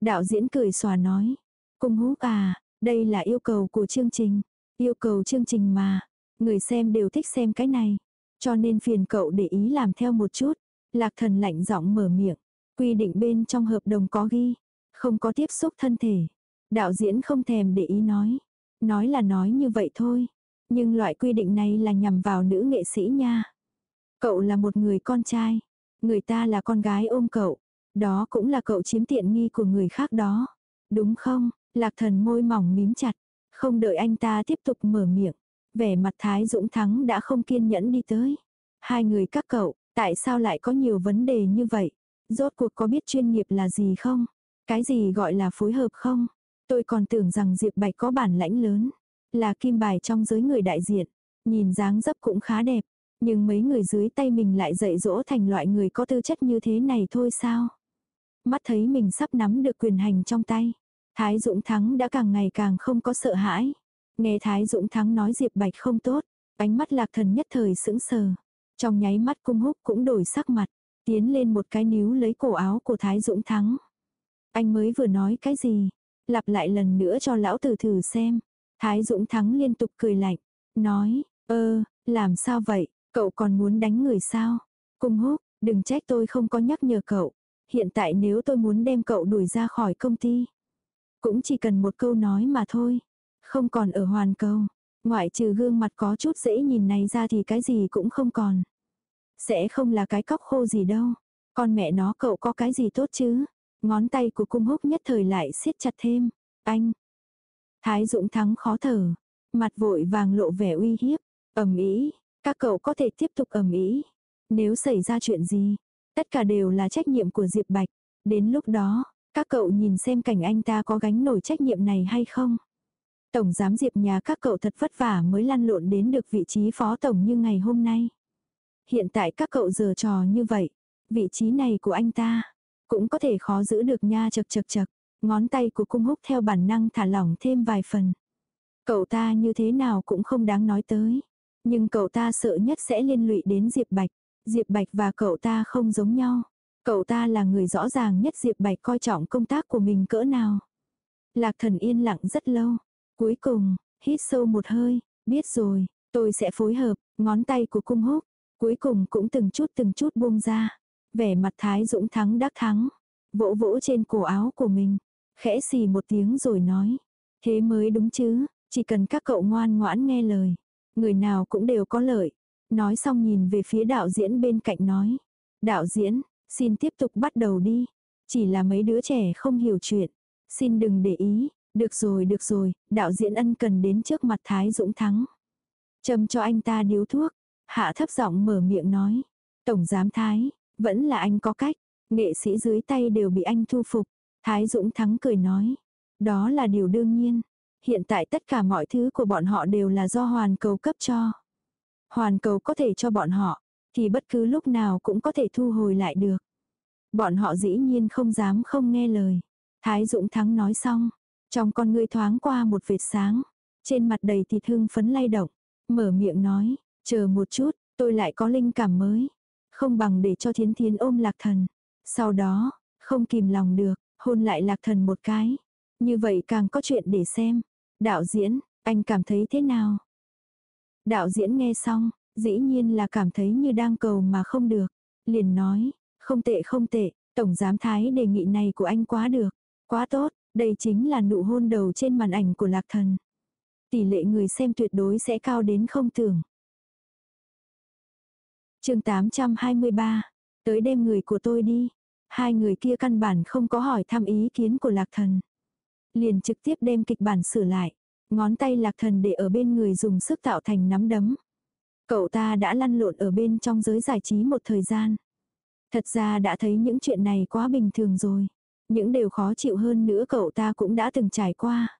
Đạo diễn cười xòa nói, cung hú à, đây là yêu cầu của chương trình, yêu cầu chương trình mà, người xem đều thích xem cái này, cho nên phiền cậu để ý làm theo một chút. Lạc thần lạnh giọng mở miệng. Quy định bên trong hợp đồng có ghi. Không có tiếp xúc thân thể. Đạo diễn không thèm để ý nói. Nói là nói như vậy thôi. Nhưng loại quy định này là nhằm vào nữ nghệ sĩ nha. Cậu là một người con trai. Người ta là con gái ôm cậu. Đó cũng là cậu chiếm tiện nghi của người khác đó. Đúng không? Lạc thần môi mỏng mím chặt. Không đợi anh ta tiếp tục mở miệng. Vẻ mặt Thái Dũng Thắng đã không kiên nhẫn đi tới. Hai người các cậu, tại sao lại có nhiều vấn đề như vậy? Rốt cuộc có biết chuyên nghiệp là gì không? Cái gì gọi là phối hợp không? Tôi còn tưởng rằng Diệp Bạch có bản lãnh lớn. Là kim bài trong giới người đại diện. Nhìn dáng dấp cũng khá đẹp. Nhưng mấy người dưới tay mình lại dạy dỗ thành loại người có tư chất như thế này thôi sao? Mắt thấy mình sắp nắm được quyền hành trong tay. Thái Dũng Thắng đã càng ngày càng không có sợ hãi. Nghe Thái Dũng Thắng nói Diệp Bạch không tốt, ánh mắt lạc thần nhất thời sững sờ. Trong nháy mắt cung húc cũng đổi sắc mặt, tiến lên một cái níu lấy cổ áo của Thái Dũng Thắng. Anh mới vừa nói cái gì? Lặp lại lần nữa cho lão tử thử xem. Thái Dũng Thắng liên tục cười lạnh, nói, ơ, làm sao vậy, cậu còn muốn đánh người sao? Cung húc, đừng trách tôi không có nhắc nhở cậu. Hiện tại nếu tôi muốn đem cậu đuổi ra khỏi công ty, cũng chỉ cần một câu nói mà thôi. Không còn ở hoàn cầu. Ngoại trừ gương mặt có chút dễ nhìn này ra thì cái gì cũng không còn. Sẽ không là cái cóc khô gì đâu. Con mẹ nó cậu có cái gì tốt chứ? Ngón tay của cung húc nhất thời lại siết chặt thêm. Anh. Thái Dũng thắng khó thở. Mặt vội vàng lộ vẻ uy hiếp. ầm ý. Các cậu có thể tiếp tục ầm ý. Nếu xảy ra chuyện gì. Tất cả đều là trách nhiệm của Diệp Bạch. Đến lúc đó, các cậu nhìn xem cảnh anh ta có gánh nổi trách nhiệm này hay không. Tổng giám diệp nhà các cậu thật vất vả mới lăn lộn đến được vị trí phó tổng như ngày hôm nay. Hiện tại các cậu giờ trò như vậy, vị trí này của anh ta cũng có thể khó giữ được nha chật chật chật. Ngón tay của cung húc theo bản năng thả lỏng thêm vài phần. Cậu ta như thế nào cũng không đáng nói tới. Nhưng cậu ta sợ nhất sẽ liên lụy đến Diệp Bạch. Diệp Bạch và cậu ta không giống nhau. Cậu ta là người rõ ràng nhất Diệp Bạch coi trọng công tác của mình cỡ nào. Lạc thần yên lặng rất lâu. Cuối cùng, hít sâu một hơi, biết rồi, tôi sẽ phối hợp, ngón tay của cung húc. Cuối cùng cũng từng chút từng chút buông ra. Vẻ mặt Thái Dũng thắng đắc thắng. Vỗ vỗ trên cổ áo của mình. Khẽ xì một tiếng rồi nói. Thế mới đúng chứ, chỉ cần các cậu ngoan ngoãn nghe lời. Người nào cũng đều có lợi. Nói xong nhìn về phía đạo diễn bên cạnh nói. Đạo diễn, Xin tiếp tục bắt đầu đi. Chỉ là mấy đứa trẻ không hiểu chuyện. Xin đừng để ý. Được rồi, được rồi, đạo diễn ân cần đến trước mặt Thái Dũng Thắng. Châm cho anh ta điếu thuốc. Hạ thấp giọng mở miệng nói. Tổng giám Thái, vẫn là anh có cách. Nghệ sĩ dưới tay đều bị anh thu phục. Thái Dũng Thắng cười nói. Đó là điều đương nhiên. Hiện tại tất cả mọi thứ của bọn họ đều là do hoàn cầu cấp cho. Hoàn cầu có thể cho bọn họ thì bất cứ lúc nào cũng có thể thu hồi lại được. Bọn họ dĩ nhiên không dám không nghe lời. Thái Dũng Thắng nói xong, trong con ngươi thoáng qua một vệt sáng, trên mặt đầy thịt thương phấn lay động, mở miệng nói, chờ một chút, tôi lại có linh cảm mới. Không bằng để cho thiến thiến ôm lạc thần. Sau đó, không kìm lòng được, hôn lại lạc thần một cái. Như vậy càng có chuyện để xem. Đạo diễn, anh cảm thấy thế nào? Đạo diễn nghe xong, dĩ nhiên là cảm thấy như đang cầu mà không được. Liền nói, không tệ không tệ, tổng giám thái đề nghị này của anh quá được, quá tốt, đây chính là nụ hôn đầu trên màn ảnh của lạc thần. Tỷ lệ người xem tuyệt đối sẽ cao đến không tưởng. chương 823, tới đêm người của tôi đi. Hai người kia căn bản không có hỏi thăm ý kiến của lạc thần. Liền trực tiếp đem kịch bản sửa lại. Ngón tay lạc thần để ở bên người dùng sức tạo thành nắm đấm. Cậu ta đã lăn lộn ở bên trong giới giải trí một thời gian. Thật ra đã thấy những chuyện này quá bình thường rồi. Những điều khó chịu hơn nữa cậu ta cũng đã từng trải qua.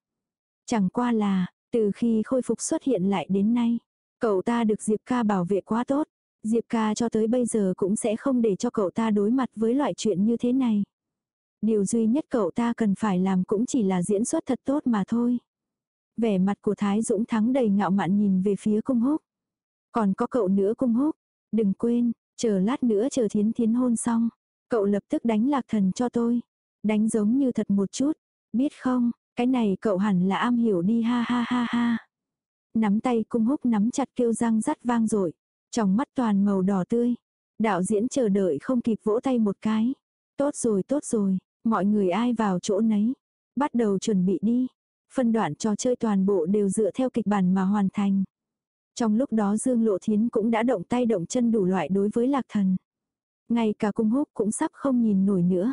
Chẳng qua là, từ khi khôi phục xuất hiện lại đến nay, cậu ta được Diệp ca bảo vệ quá tốt. Diệp ca cho tới bây giờ cũng sẽ không để cho cậu ta đối mặt với loại chuyện như thế này. Điều duy nhất cậu ta cần phải làm cũng chỉ là diễn xuất thật tốt mà thôi. Vẻ mặt của Thái Dũng Thắng đầy ngạo mạn nhìn về phía cung húc. Còn có cậu nữa cung húc. Đừng quên, chờ lát nữa chờ thiến thiến hôn xong. Cậu lập tức đánh lạc thần cho tôi. Đánh giống như thật một chút. Biết không, cái này cậu hẳn là am hiểu đi ha ha ha ha. Nắm tay cung húc nắm chặt kêu răng rắt vang rồi. Trong mắt toàn màu đỏ tươi. Đạo diễn chờ đợi không kịp vỗ tay một cái. Tốt rồi tốt rồi, mọi người ai vào chỗ nấy. Bắt đầu chuẩn bị đi. Phân đoạn trò chơi toàn bộ đều dựa theo kịch bản mà hoàn thành. Trong lúc đó Dương Lộ Thiến cũng đã động tay động chân đủ loại đối với lạc thần. Ngay cả cung húc cũng sắp không nhìn nổi nữa.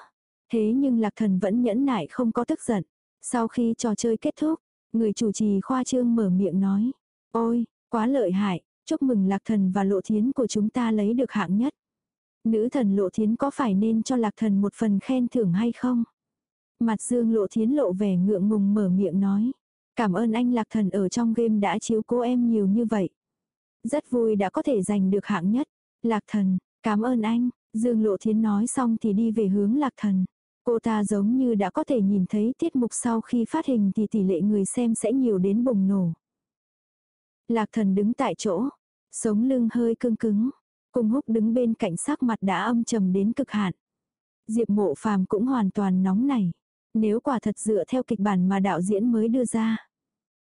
Thế nhưng lạc thần vẫn nhẫn nại không có tức giận. Sau khi trò chơi kết thúc, người chủ trì khoa trương mở miệng nói. Ôi, quá lợi hại, chúc mừng lạc thần và lộ thiến của chúng ta lấy được hạng nhất. Nữ thần lộ thiến có phải nên cho lạc thần một phần khen thưởng hay không? Mặt dương lộ thiến lộ vẻ ngượng ngùng mở miệng nói. Cảm ơn anh lạc thần ở trong game đã chiếu cố em nhiều như vậy. Rất vui đã có thể giành được hạng nhất. Lạc thần, cảm ơn anh. Dương lộ thiến nói xong thì đi về hướng lạc thần. Cô ta giống như đã có thể nhìn thấy tiết mục sau khi phát hình thì tỷ lệ người xem sẽ nhiều đến bùng nổ. Lạc thần đứng tại chỗ, sống lưng hơi cương cứng. Cùng húc đứng bên cạnh sắc mặt đã âm trầm đến cực hạn. Diệp mộ phàm cũng hoàn toàn nóng nảy. Nếu quả thật dựa theo kịch bản mà đạo diễn mới đưa ra.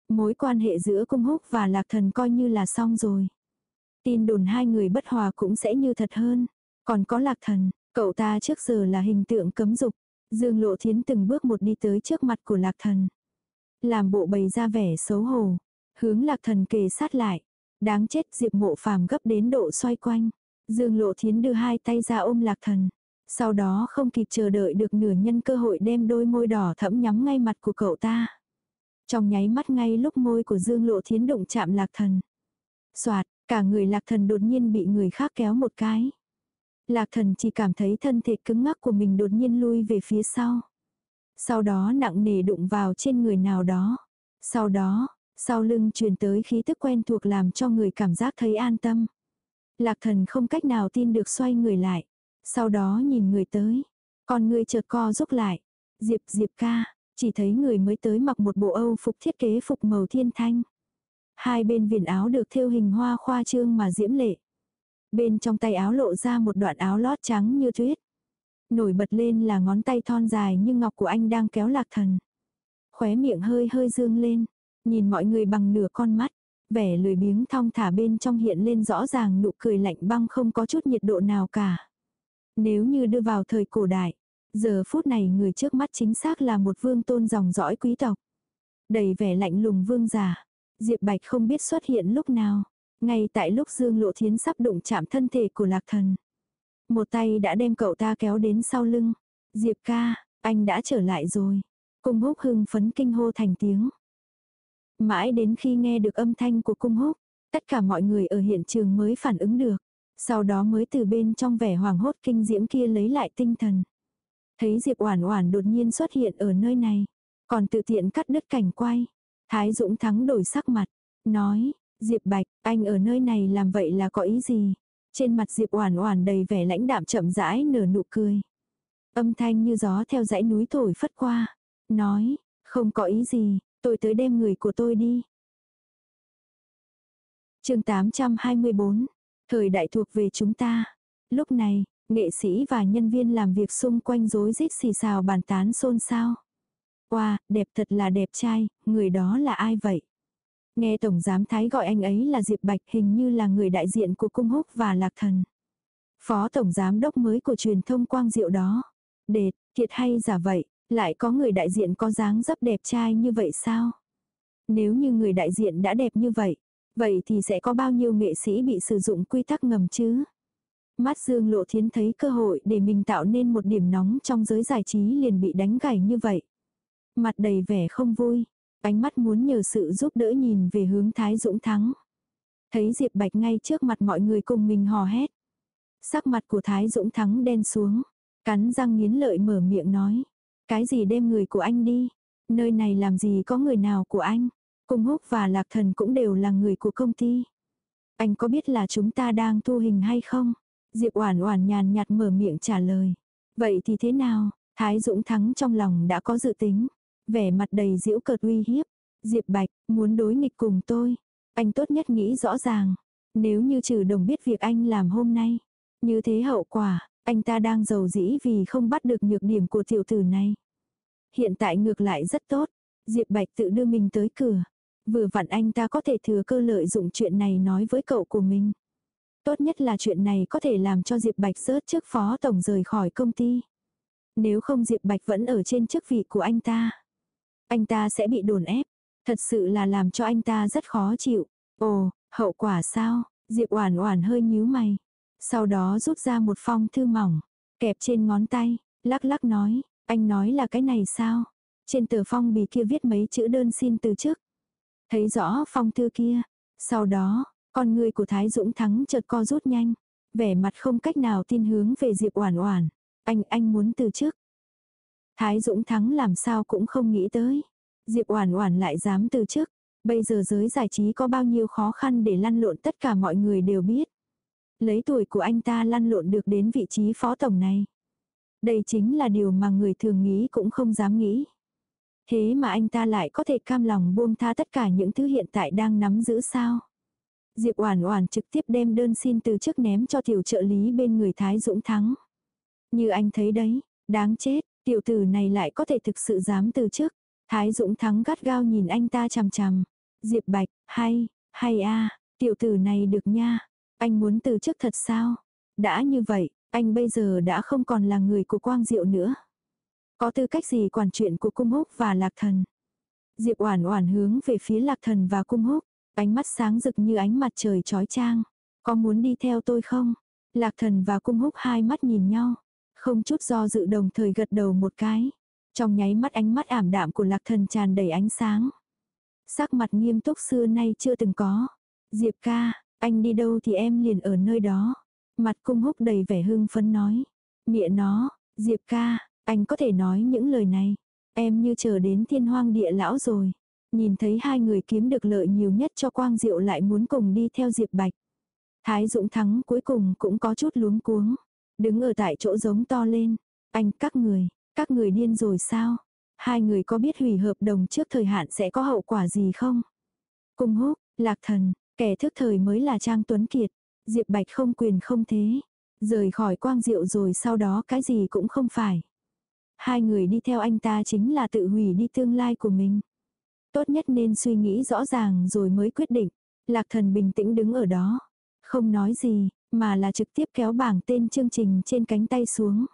Mối quan hệ giữa cung húc và lạc thần coi như là xong rồi. Tin đồn hai người bất hòa cũng sẽ như thật hơn. Còn có lạc thần, cậu ta trước giờ là hình tượng cấm dục. Dương lộ thiến từng bước một đi tới trước mặt của lạc thần. Làm bộ bày ra vẻ xấu hổ. Hướng lạc thần kề sát lại. Đáng chết diệp mộ phàm gấp đến độ xoay quanh. Dương lộ thiến đưa hai tay ra ôm lạc thần. Sau đó không kịp chờ đợi được nửa nhân cơ hội đem đôi môi đỏ thẫm nhắm ngay mặt của cậu ta. Trong nháy mắt ngay lúc môi của Dương Lộ Thiến đụng chạm lạc thần. Soạt, cả người lạc thần đột nhiên bị người khác kéo một cái. Lạc thần chỉ cảm thấy thân thể cứng ngắc của mình đột nhiên lui về phía sau. Sau đó nặng nề đụng vào trên người nào đó. Sau đó, sau lưng truyền tới khí tức quen thuộc làm cho người cảm giác thấy an tâm. Lạc thần không cách nào tin được xoay người lại. Sau đó nhìn người tới. Còn người chợt co rút lại. Diệp Diệp ca, chỉ thấy người mới tới mặc một bộ Âu phục thiết kế phục màu thiên thanh. Hai bên viền áo được thêu hình hoa khoa trương mà diễm lệ. Bên trong tay áo lộ ra một đoạn áo lót trắng như tuyết. Nổi bật lên là ngón tay thon dài như ngọc của anh đang kéo lạc thần. Khóe miệng hơi hơi dương lên. Nhìn mọi người bằng nửa con mắt. Vẻ lười biếng thong thả bên trong hiện lên rõ ràng nụ cười lạnh băng không có chút nhiệt độ nào cả. Nếu như đưa vào thời cổ đại, giờ phút này người trước mắt chính xác là một vương tôn dòng dõi quý tộc. Đầy vẻ lạnh lùng vương giả. Diệp Bạch không biết xuất hiện lúc nào. Ngay tại lúc Dương Lộ Thiến sắp đụng chạm thân thể của lạc thần. Một tay đã đem cậu ta kéo đến sau lưng. Diệp ca, anh đã trở lại rồi. Cung húc hưng phấn kinh hô thành tiếng. Mãi đến khi nghe được âm thanh của cung húc, tất cả mọi người ở hiện trường mới phản ứng được. Sau đó mới từ bên trong vẻ hoàng hốt kinh diễm kia lấy lại tinh thần. Thấy Diệp Oản Oản đột nhiên xuất hiện ở nơi này, còn tự tiện cắt đứt cảnh quay. Thái Dũng Thắng đổi sắc mặt, nói, Diệp Bạch, anh ở nơi này làm vậy là có ý gì? Trên mặt Diệp Oản Oản đầy vẻ lãnh đạm chậm rãi nở nụ cười. Âm thanh như gió theo dãy núi thổi phất qua, nói, không có ý gì, tôi tới đem người của tôi đi. Chương 824 Thời đại thuộc về chúng ta. Lúc này, nghệ sĩ và nhân viên làm việc xung quanh rối rít xì xào bàn tán xôn xao. Wow, đẹp thật là đẹp trai, người đó là ai vậy? Nghe Tổng Giám Thái gọi anh ấy là Diệp Bạch hình như là người đại diện của Cung Húc và Lạc Thần. Phó Tổng Giám Đốc mới của truyền thông Quang Diệu đó. Đệt, thiệt hay giả vậy, lại có người đại diện có dáng dấp đẹp trai như vậy sao? Nếu như người đại diện đã đẹp như vậy, Vậy thì sẽ có bao nhiêu nghệ sĩ bị sử dụng quy tắc ngầm chứ? Mắt Dương Lộ Thiến thấy cơ hội để mình tạo nên một điểm nóng trong giới giải trí liền bị đánh gãy như vậy. Mặt đầy vẻ không vui, ánh mắt muốn nhờ sự giúp đỡ nhìn về hướng Thái Dũng Thắng. Thấy Diệp Bạch ngay trước mặt mọi người cùng mình hò hét. Sắc mặt của Thái Dũng Thắng đen xuống, cắn răng nghiến lợi mở miệng nói. Cái gì đem người của anh đi? Nơi này làm gì có người nào của anh? Cung húc và lạc thần cũng đều là người của công ty. Anh có biết là chúng ta đang thu hình hay không? Diệp Oản Oản nhàn nhạt mở miệng trả lời. Vậy thì thế nào? Thái Dũng Thắng trong lòng đã có dự tính. Vẻ mặt đầy giễu cợt uy hiếp. Diệp Bạch, muốn đối nghịch cùng tôi. Anh tốt nhất nghĩ rõ ràng. Nếu như trừ đồng biết việc anh làm hôm nay. Như thế hậu quả, anh ta đang giàu dĩ vì không bắt được nhược điểm của tiểu tử này. Hiện tại ngược lại rất tốt. Diệp Bạch tự đưa mình tới cửa. Vừa vặn anh ta có thể thừa cơ lợi dụng chuyện này nói với cậu của mình. Tốt nhất là chuyện này có thể làm cho Diệp Bạch rớt trước phó tổng rời khỏi công ty. Nếu không Diệp Bạch vẫn ở trên chức vị của anh ta. anh ta sẽ bị đồn ép. Thật sự là làm cho anh ta rất khó chịu. Ồ, hậu quả sao? Diệp Oản Oản hơi nhíu mày. Sau đó rút ra một phong thư mỏng, kẹp trên ngón tay, lắc lắc nói, anh nói là cái này sao? Trên tờ phong bì kia viết mấy chữ đơn xin từ chức. Thấy rõ phong thư kia. Sau đó, con người của Thái Dũng Thắng chợt co rút nhanh. Vẻ mặt không cách nào tin hướng về Diệp Oản Oản. Anh, anh muốn từ chức. Thái Dũng Thắng làm sao cũng không nghĩ tới. Diệp Oản Oản lại dám từ chức. Bây giờ giới giải trí có bao nhiêu khó khăn để lăn lộn tất cả mọi người đều biết. Lấy tuổi của anh ta lăn lộn được đến vị trí phó tổng này. Đây chính là điều mà người thường nghĩ cũng không dám nghĩ. Thế mà anh ta lại có thể cam lòng buông tha tất cả những thứ hiện tại đang nắm giữ sao. Diệp Oản Oản trực tiếp đem đơn xin từ chức ném cho tiểu trợ lý bên người Thái Dũng Thắng. Như anh thấy đấy, đáng chết, tiểu tử này lại có thể thực sự dám từ chức. Thái Dũng Thắng gắt gao nhìn anh ta chằm chằm. Diệp Bạch, hay, hay a, tiểu tử này được nha. Anh muốn từ chức thật sao? Đã như vậy, anh bây giờ đã không còn là người của Quang Diệu nữa. Có tư cách gì quản chuyện của cung húc và lạc thần? Diệp Oản Oản hướng về phía lạc thần và cung húc, ánh mắt sáng rực như ánh mặt trời chói chang. Có muốn đi theo tôi không? Lạc thần và cung húc hai mắt nhìn nhau, không chút do dự đồng thời gật đầu một cái. Trong nháy mắt ánh mắt ảm đạm của lạc thần tràn đầy ánh sáng. Sắc mặt nghiêm túc xưa nay chưa từng có. Diệp ca, anh đi đâu thì em liền ở nơi đó. Mặt cung húc đầy vẻ hưng phấn nói. Mịa nó, Diệp ca, anh có thể nói những lời này. Em như chờ đến thiên hoang địa lão rồi. Nhìn thấy hai người kiếm được lợi nhiều nhất cho Quang Diệu lại muốn cùng đi theo Diệp Bạch. Thái Dũng Thắng cuối cùng cũng có chút luống cuống. Đứng ở tại chỗ giống to lên. Anh các người, các người điên rồi sao? Hai người có biết hủy hợp đồng trước thời hạn sẽ có hậu quả gì không? Cung húc, lạc thần, kẻ thức thời mới là Trang Tuấn Kiệt. Diệp Bạch không quyền không thế. Rời khỏi quang diệu rồi sau đó cái gì cũng không phải. Hai người đi theo anh ta chính là tự hủy đi tương lai của mình. Tốt nhất nên suy nghĩ rõ ràng rồi mới quyết định. Lạc thần bình tĩnh đứng ở đó. Không nói gì, mà là trực tiếp kéo bảng tên chương trình trên cánh tay xuống.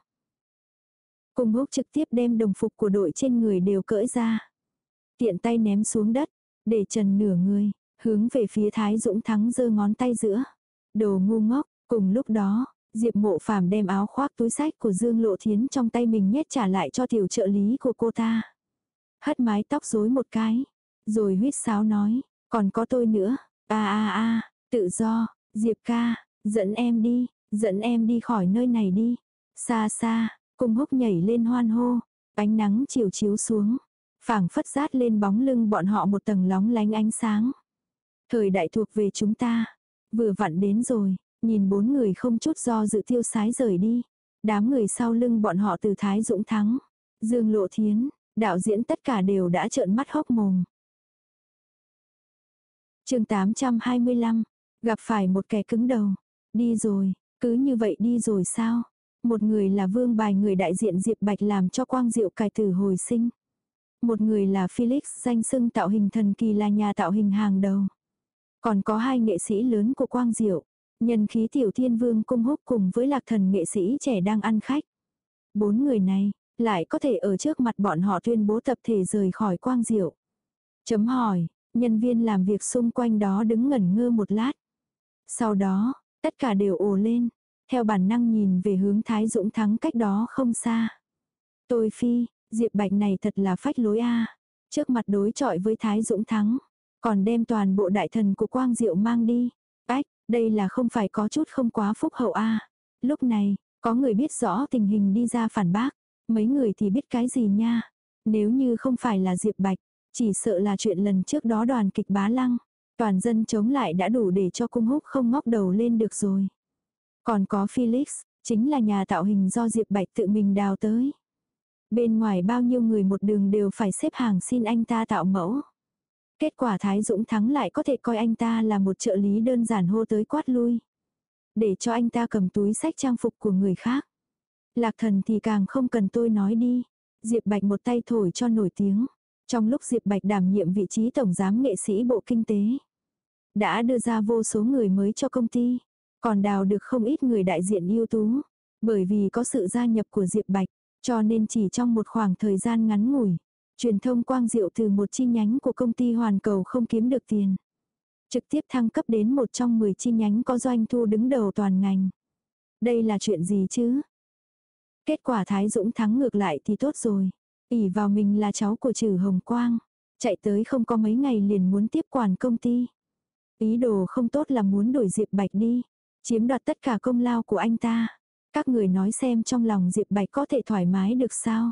Cùng húc trực tiếp đem đồng phục của đội trên người đều cởi ra. Tiện tay ném xuống đất, để trần nửa người, hướng về phía Thái Dũng Thắng giơ ngón tay giữa. Đồ ngu ngốc, cùng lúc đó, Diệp Mộ Phàm đem áo khoác túi sách của Dương Lộ Thiến trong tay mình nhét trả lại cho tiểu trợ lý của cô ta. Hất mái tóc rối một cái, rồi huýt sáo nói, còn có tôi nữa, a a a, tự do, Diệp ca, dẫn em đi, dẫn em đi khỏi nơi này đi. Xa xa, cung húc nhảy lên hoan hô, ánh nắng chiều chiếu xuống, phảng phất rát lên bóng lưng bọn họ một tầng lóng lánh ánh sáng. Thời đại thuộc về chúng ta, vừa vặn đến rồi, nhìn bốn người không chút do dự tiêu sái rời đi. Đám người sau lưng bọn họ từ Thái Dũng Thắng, Dương Lộ Thiến, đạo diễn tất cả đều đã trợn mắt hốc mồm. chương 825, gặp phải một kẻ cứng đầu. Đi rồi, cứ như vậy đi rồi sao? Một người là vương bài người đại diện Diệp Bạch làm cho quang diệu cải tử hồi sinh. Một người là Felix danh xưng tạo hình thần kỳ là nhà tạo hình hàng đầu. Còn có hai nghệ sĩ lớn của quang diệu. Nhân khí tiểu thiên vương cung húc cùng với lạc thần nghệ sĩ trẻ đang ăn khách. Bốn người này, lại có thể ở trước mặt bọn họ tuyên bố tập thể rời khỏi quang diệu. Chấm hỏi, nhân viên làm việc xung quanh đó đứng ngẩn ngơ một lát. Sau đó, tất cả đều ồ lên, theo bản năng nhìn về hướng Thái Dũng Thắng cách đó không xa. Tôi phi, Diệp Bạch này thật là phách lối a Trước mặt đối chọi với Thái Dũng Thắng, còn đem toàn bộ đại thần của Quang Diệu mang đi. Đây là không phải có chút không quá phúc hậu a Lúc này, có người biết rõ tình hình đi ra phản bác. Mấy người thì biết cái gì nha. Nếu như không phải là Diệp Bạch, chỉ sợ là chuyện lần trước đó đoàn kịch bá lăng. Toàn dân chống lại đã đủ để cho cung húc không ngóc đầu lên được rồi. Còn có Felix, chính là nhà tạo hình do Diệp Bạch tự mình đào tới. Bên ngoài bao nhiêu người một đường đều phải xếp hàng xin anh ta tạo mẫu. Kết quả Thái Dũng thắng lại có thể coi anh ta là một trợ lý đơn giản hô tới quát lui. Để cho anh ta cầm túi sách trang phục của người khác. Lạc thần thì càng không cần tôi nói đi. Diệp Bạch một tay thổi cho nổi tiếng. Trong lúc Diệp Bạch đảm nhiệm vị trí tổng giám nghệ sĩ Bộ Kinh tế. Đã đưa ra vô số người mới cho công ty. Còn đào được không ít người đại diện ưu tú. Bởi vì có sự gia nhập của Diệp Bạch. Cho nên chỉ trong một khoảng thời gian ngắn ngủi. Truyền thông quang diệu từ một chi nhánh của công ty hoàn cầu không kiếm được tiền. Trực tiếp thăng cấp đến một trong 10 chi nhánh có doanh thu đứng đầu toàn ngành. Đây là chuyện gì chứ? Kết quả Thái Dũng thắng ngược lại thì tốt rồi. ỉ vào mình là cháu của trừ Hồng Quang. Chạy tới không có mấy ngày liền muốn tiếp quản công ty. Ý đồ không tốt là muốn đổi Diệp Bạch đi. Chiếm đoạt tất cả công lao của anh ta. Các người nói xem trong lòng Diệp Bạch có thể thoải mái được sao.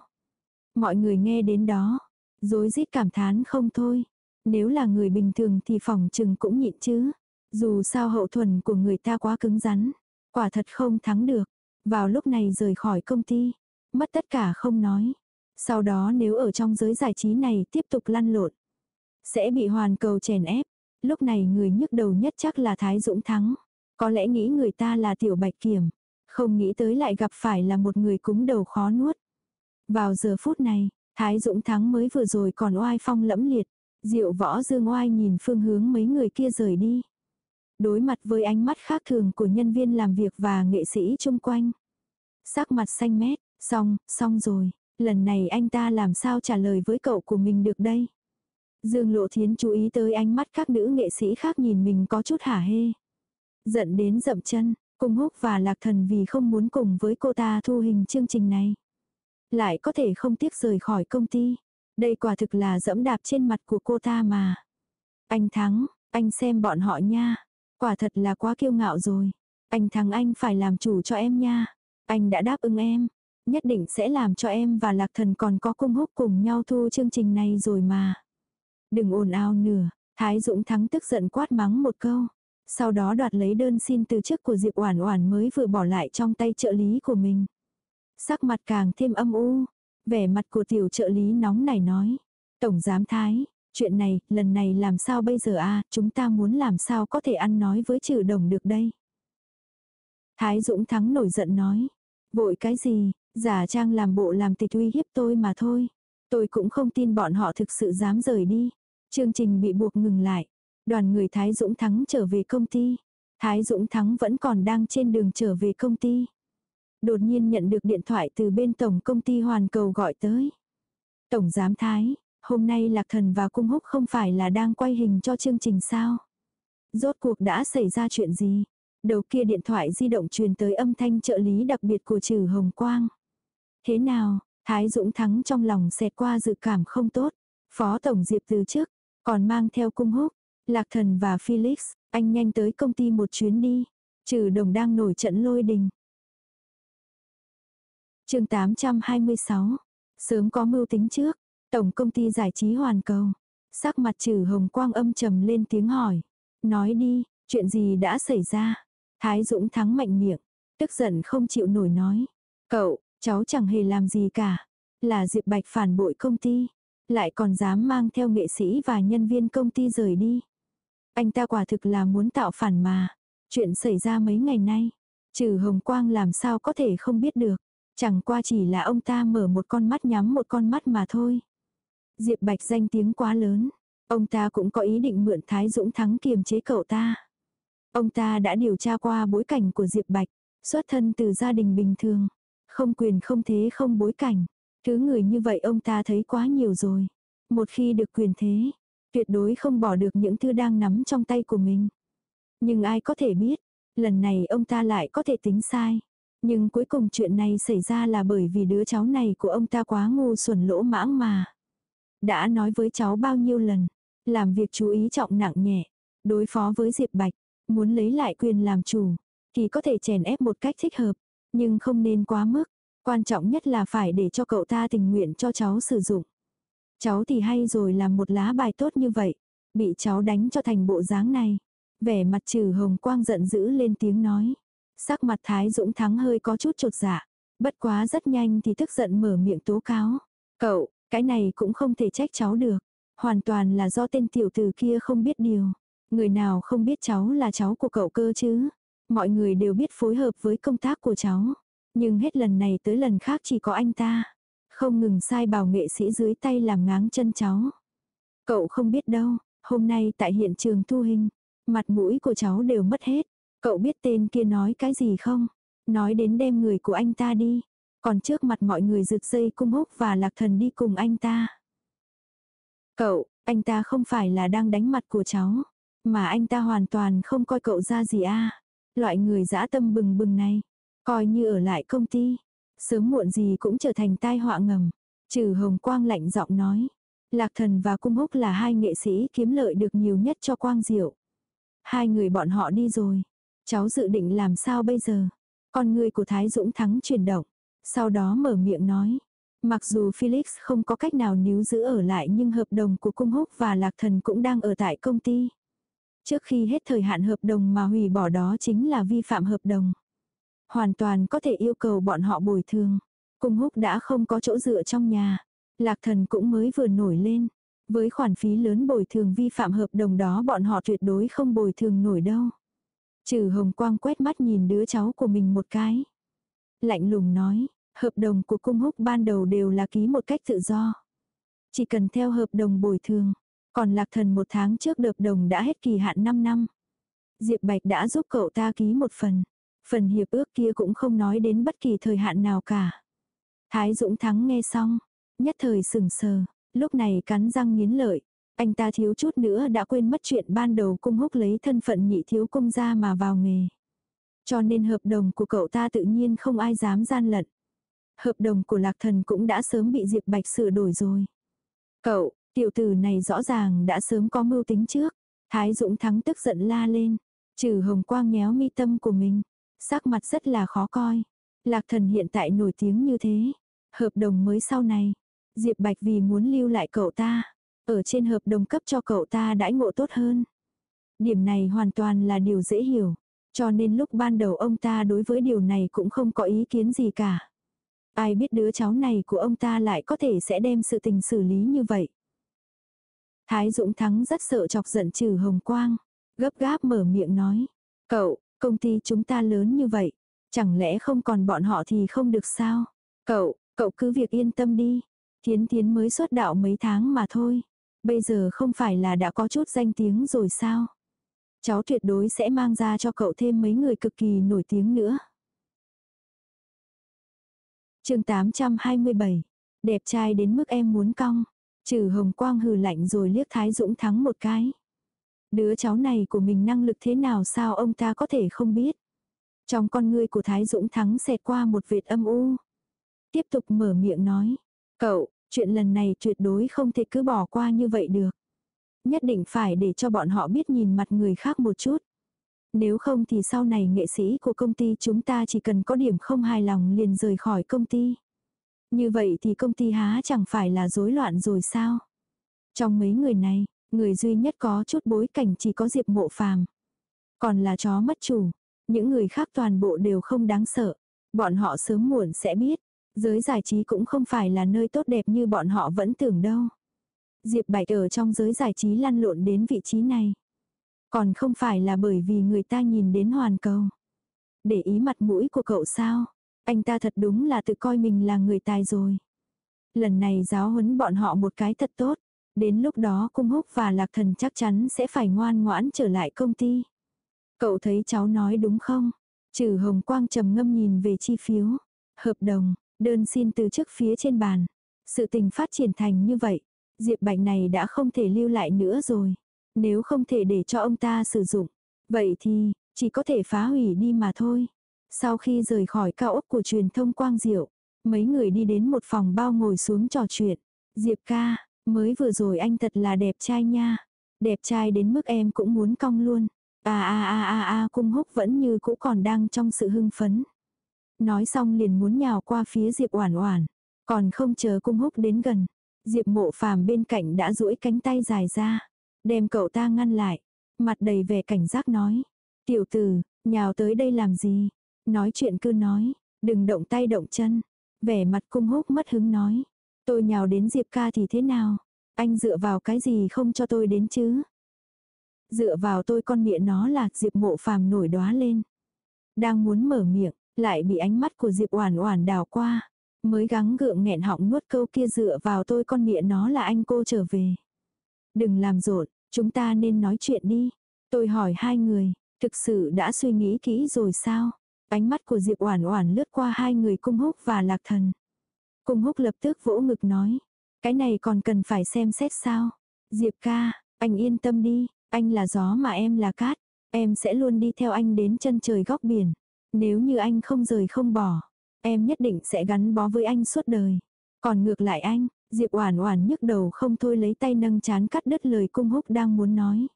Mọi người nghe đến đó. Dối rít cảm thán không thôi. Nếu là người bình thường thì phòng trừng cũng nhịn chứ. Dù sao hậu thuần của người ta quá cứng rắn. Quả thật không thắng được. Vào lúc này rời khỏi công ty. Mất tất cả không nói. Sau đó nếu ở trong giới giải trí này tiếp tục lăn lộn. Sẽ bị hoàn cầu chèn ép. Lúc này người nhức đầu nhất chắc là Thái Dũng Thắng. Có lẽ nghĩ người ta là tiểu bạch kiểm. Không nghĩ tới lại gặp phải là một người cúng đầu khó nuốt. Vào giờ phút này, Thái Dũng Thắng mới vừa rồi còn oai phong lẫm liệt. Diệu võ dương oai nhìn phương hướng mấy người kia rời đi. Đối mặt với ánh mắt khác thường của nhân viên làm việc và nghệ sĩ chung quanh. Sắc mặt xanh mét, xong, xong rồi, lần này anh ta làm sao trả lời với cậu của mình được đây? Dương Lộ Thiến chú ý tới ánh mắt các nữ nghệ sĩ khác nhìn mình có chút hả hê. Giận đến dậm chân, cùng húc và lạc thần vì không muốn cùng với cô ta thu hình chương trình này. Lại có thể không tiếc rời khỏi công ty. Đây quả thực là dẫm đạp trên mặt của cô ta mà. Anh thắng, anh xem bọn họ nha. Quả thật là quá kiêu ngạo rồi. Anh thắng anh phải làm chủ cho em nha. Anh đã đáp ứng em. Nhất định sẽ làm cho em và lạc thần còn có cung húc cùng nhau thu chương trình này rồi mà. Đừng ồn ào nửa. Thái Dũng thắng tức giận quát mắng một câu. Sau đó đoạt lấy đơn xin từ chức của Diệp Oản Oản mới vừa bỏ lại trong tay trợ lý của mình. Sắc mặt càng thêm âm u, vẻ mặt của tiểu trợ lý nóng nảy nói. Tổng giám thái, chuyện này, lần này làm sao bây giờ a chúng ta muốn làm sao có thể ăn nói với trừ đồng được đây. Thái Dũng Thắng nổi giận nói. Vội cái gì, giả trang làm bộ làm tịch uy hiếp tôi mà thôi. Tôi cũng không tin bọn họ thực sự dám rời đi. Chương trình bị buộc ngừng lại. Đoàn người Thái Dũng Thắng trở về công ty. Thái Dũng Thắng vẫn còn đang trên đường trở về công ty. Đột nhiên nhận được điện thoại từ bên tổng công ty Hoàn Cầu gọi tới. Tổng giám Thái, hôm nay Lạc Thần và Cung Húc không phải là đang quay hình cho chương trình sao? Rốt cuộc đã xảy ra chuyện gì? Đầu kia điện thoại di động truyền tới âm thanh trợ lý đặc biệt của trừ Hồng Quang. Thế nào, Thái Dũng Thắng trong lòng xẹt qua dự cảm không tốt. Phó Tổng Diệp từ trước, còn mang theo cung húc, Lạc Thần và Felix, anh nhanh tới công ty một chuyến đi. Trừ đồng đang nổi trận lôi đình chương 826. Sớm có mưu tính trước. Tổng công ty giải trí hoàn cầu. Sắc mặt trừ hồng quang âm trầm lên tiếng hỏi. Nói đi, chuyện gì đã xảy ra? Thái Dũng thắng mạnh miệng. Tức giận không chịu nổi nói. Cậu, cháu chẳng hề làm gì cả. Là Diệp Bạch phản bội công ty. Lại còn dám mang theo nghệ sĩ và nhân viên công ty rời đi. Anh ta quả thực là muốn tạo phản mà. Chuyện xảy ra mấy ngày nay. Trừ Hồng Quang làm sao có thể không biết được. Chẳng qua chỉ là ông ta mở một con mắt nhắm một con mắt mà thôi. Diệp Bạch danh tiếng quá lớn. Ông ta cũng có ý định mượn Thái Dũng Thắng kiềm chế cậu ta. Ông ta đã điều tra qua bối cảnh của Diệp Bạch. Xuất thân từ gia đình bình thường. Không quyền không thế không bối cảnh. Thứ người như vậy ông ta thấy quá nhiều rồi. Một khi được quyền thế, tuyệt đối không bỏ được những thứ đang nắm trong tay của mình. Nhưng ai có thể biết, lần này ông ta lại có thể tính sai. Nhưng cuối cùng chuyện này xảy ra là bởi vì đứa cháu này của ông ta quá ngu xuẩn lỗ mãng mà. Đã nói với cháu bao nhiêu lần, làm việc chú ý trọng nặng nhẹ, đối phó với Diệp Bạch, muốn lấy lại quyền làm chủ, thì có thể chèn ép một cách thích hợp, nhưng không nên quá mức. Quan trọng nhất là phải để cho cậu ta tình nguyện cho cháu sử dụng. Cháu thì hay rồi làm một lá bài tốt như vậy. Bị cháu đánh cho thành bộ dáng này. Vẻ mặt trừ hồng quang giận dữ lên tiếng nói. Sắc mặt Thái Dũng Thắng hơi có chút trột dạ. Bất quá rất nhanh thì tức giận mở miệng tố cáo. Cậu, cái này cũng không thể trách cháu được. Hoàn toàn là do tên tiểu tử kia không biết điều. Người nào không biết cháu là cháu của cậu cơ chứ. Mọi người đều biết phối hợp với công tác của cháu. Nhưng hết lần này tới lần khác chỉ có anh ta. Không ngừng sai bảo nghệ sĩ dưới tay làm ngáng chân cháu. Cậu không biết đâu, hôm nay tại hiện trường thu hình, mặt mũi của cháu đều mất hết. Cậu biết tên kia nói cái gì không? Nói đến đem người của anh ta đi. Còn trước mặt mọi người rực dây cung húc và lạc thần đi cùng anh ta. Cậu, anh ta không phải là đang đánh mặt của cháu. Mà anh ta hoàn toàn không coi cậu ra gì a Loại người dã tâm bừng bừng này. Coi như ở lại công ty. Sớm muộn gì cũng trở thành tai họa ngầm. Trừ hồng quang lạnh giọng nói. Lạc thần và cung húc là hai nghệ sĩ kiếm lợi được nhiều nhất cho quang diệu. Hai người bọn họ đi rồi. Cháu dự định làm sao bây giờ? Con người của Thái Dũng Thắng chuyển động. Sau đó mở miệng nói. Mặc dù Felix không có cách nào níu giữ ở lại nhưng hợp đồng của Cung Húc và Lạc Thần cũng đang ở tại công ty. Trước khi hết thời hạn hợp đồng mà hủy bỏ đó chính là vi phạm hợp đồng. Hoàn toàn có thể yêu cầu bọn họ bồi thường. Cung Húc đã không có chỗ dựa trong nhà. Lạc Thần cũng mới vừa nổi lên. Với khoản phí lớn bồi thường vi phạm hợp đồng đó bọn họ tuyệt đối không bồi thường nổi đâu. Trừ hồng quang quét mắt nhìn đứa cháu của mình một cái. Lạnh lùng nói, hợp đồng của cung húc ban đầu đều là ký một cách tự do. Chỉ cần theo hợp đồng bồi thường. Còn lạc thần một tháng trước hợp đồng đã hết kỳ hạn 5 năm. Diệp Bạch đã giúp cậu ta ký một phần. Phần hiệp ước kia cũng không nói đến bất kỳ thời hạn nào cả. Thái Dũng Thắng nghe xong, nhất thời sừng sờ, lúc này cắn răng nghiến lợi, anh ta thiếu chút nữa đã quên mất chuyện ban đầu cung húc lấy thân phận nhị thiếu công ra mà vào nghề. Cho nên hợp đồng của cậu ta tự nhiên không ai dám gian lận. Hợp đồng của lạc thần cũng đã sớm bị Diệp Bạch sửa đổi rồi. Cậu, tiểu tử này rõ ràng đã sớm có mưu tính trước. Thái Dũng Thắng tức giận la lên. Trừ hồng quang nhéo mi tâm của mình. Sắc mặt rất là khó coi. Lạc thần hiện tại nổi tiếng như thế. Hợp đồng mới sau này. Diệp Bạch vì muốn lưu lại cậu ta. Ở trên hợp đồng cấp cho cậu ta đãi ngộ tốt hơn. Điểm này hoàn toàn là điều dễ hiểu. Cho nên lúc ban đầu ông ta đối với điều này cũng không có ý kiến gì cả. Ai biết đứa cháu này của ông ta lại có thể sẽ đem sự tình xử lý như vậy. Thái Dũng Thắng rất sợ chọc giận trừ hồng quang. Gấp gáp mở miệng nói. Cậu, công ty chúng ta lớn như vậy. Chẳng lẽ không còn bọn họ thì không được sao? Cậu, cậu cứ việc yên tâm đi. Thiến Thiến mới xuất đạo mấy tháng mà thôi. Bây giờ không phải là đã có chút danh tiếng rồi sao? Cháu tuyệt đối sẽ mang ra cho cậu thêm mấy người cực kỳ nổi tiếng nữa. chương 827. Đẹp trai đến mức em muốn cong. Trừ hồng quang hừ lạnh rồi liếc Thái Dũng thắng một cái. Đứa cháu này của mình năng lực thế nào sao ông ta có thể không biết. Trong con ngươi của Thái Dũng thắng xẹt qua một vệt âm u. Tiếp tục mở miệng nói. Cậu, chuyện lần này tuyệt đối không thể cứ bỏ qua như vậy được. Nhất định phải để cho bọn họ biết nhìn mặt người khác một chút. Nếu không thì sau này nghệ sĩ của công ty chúng ta chỉ cần có điểm không hài lòng liền rời khỏi công ty. Như vậy thì công ty há chẳng phải là rối loạn rồi sao? Trong mấy người này, người duy nhất có chút bối cảnh chỉ có Diệp Mộ Phàm. Còn là chó mất chủ, những người khác toàn bộ đều không đáng sợ. Bọn họ sớm muộn sẽ biết, Giới giải trí cũng không phải là nơi tốt đẹp như bọn họ vẫn tưởng đâu. Diệp Bạch ở trong giới giải trí lăn lộn đến vị trí này. Còn không phải là bởi vì người ta nhìn đến hoàn cầu. Để ý mặt mũi của cậu sao? Anh ta thật đúng là tự coi mình là người tài rồi. Lần này giáo huấn bọn họ một cái thật tốt. Đến lúc đó cung húc và lạc thần chắc chắn sẽ phải ngoan ngoãn trở lại công ty. Cậu thấy cháu nói đúng không? Trừ hồng quang trầm ngâm nhìn về chi phiếu. Hợp đồng, Đơn xin từ chức phía trên bàn. Sự tình phát triển thành như vậy. Diệp Bạch này đã không thể lưu lại nữa rồi. Nếu không thể để cho ông ta sử dụng. Vậy thì, chỉ có thể phá hủy đi mà thôi. Sau khi rời khỏi cao ốc của truyền thông Quang Diệu, mấy người đi đến một phòng bao ngồi xuống trò chuyện. Diệp ca, mới vừa rồi anh thật là đẹp trai nha. Đẹp trai đến mức em cũng muốn cong luôn. À à à à à cung húc vẫn như cũ còn đang trong sự hưng phấn. Nói xong liền muốn nhào qua phía Diệp Oản Oản, còn không chờ cung húc đến gần. Diệp Mộ Phàm bên cạnh đã duỗi cánh tay dài ra, đem cậu ta ngăn lại, mặt đầy vẻ cảnh giác nói: "Tiểu tử, nhào tới đây làm gì? Nói chuyện cứ nói, đừng động tay động chân." Vẻ mặt cung húc mất hứng nói: "Tôi nhào đến Diệp ca thì thế nào? Anh dựa vào cái gì không cho tôi đến chứ?" Dựa vào tôi con mẹ nó là Diệp Mộ Phàm nổi đóa lên. Đang muốn mở miệng, lại bị ánh mắt của Diệp Oản Oản đảo qua, mới gắng gượng nghẹn họng nuốt câu kia dựa vào tôi con mẹ nó là anh cô trở về. Đừng làm rộn, chúng ta nên nói chuyện đi. Tôi hỏi hai người, thực sự đã suy nghĩ kỹ rồi sao? Ánh mắt của Diệp Oản Oản lướt qua hai người Cung Húc và Lạc Thần. Cung Húc lập tức vỗ ngực nói, cái này còn cần phải xem xét sao? Diệp ca, anh yên tâm đi, anh là gió mà em là cát. Em sẽ luôn đi theo anh đến chân trời góc biển. Nếu như anh không rời không bỏ, em nhất định sẽ gắn bó với anh suốt đời. Còn ngược lại anh, Diệp Oản Oản nhức đầu không thôi lấy tay nâng chán cắt đứt lời cung húc đang muốn nói.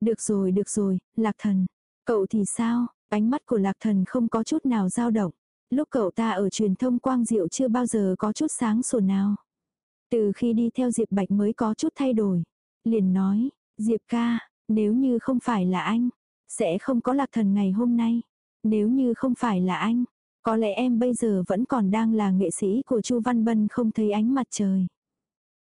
Được rồi, được rồi, Lạc Thần. Cậu thì sao? Ánh mắt của Lạc Thần không có chút nào dao động. Lúc cậu ta ở truyền thông quang diệu chưa bao giờ có chút sáng sủa nào. Từ khi đi theo Diệp Bạch mới có chút thay đổi. Liền nói, Diệp ca, nếu như không phải là anh, sẽ không có Lạc Thần ngày hôm nay. Nếu như không phải là anh, có lẽ em bây giờ vẫn còn đang là nghệ sĩ của Chu Văn Bân không thấy ánh mặt trời.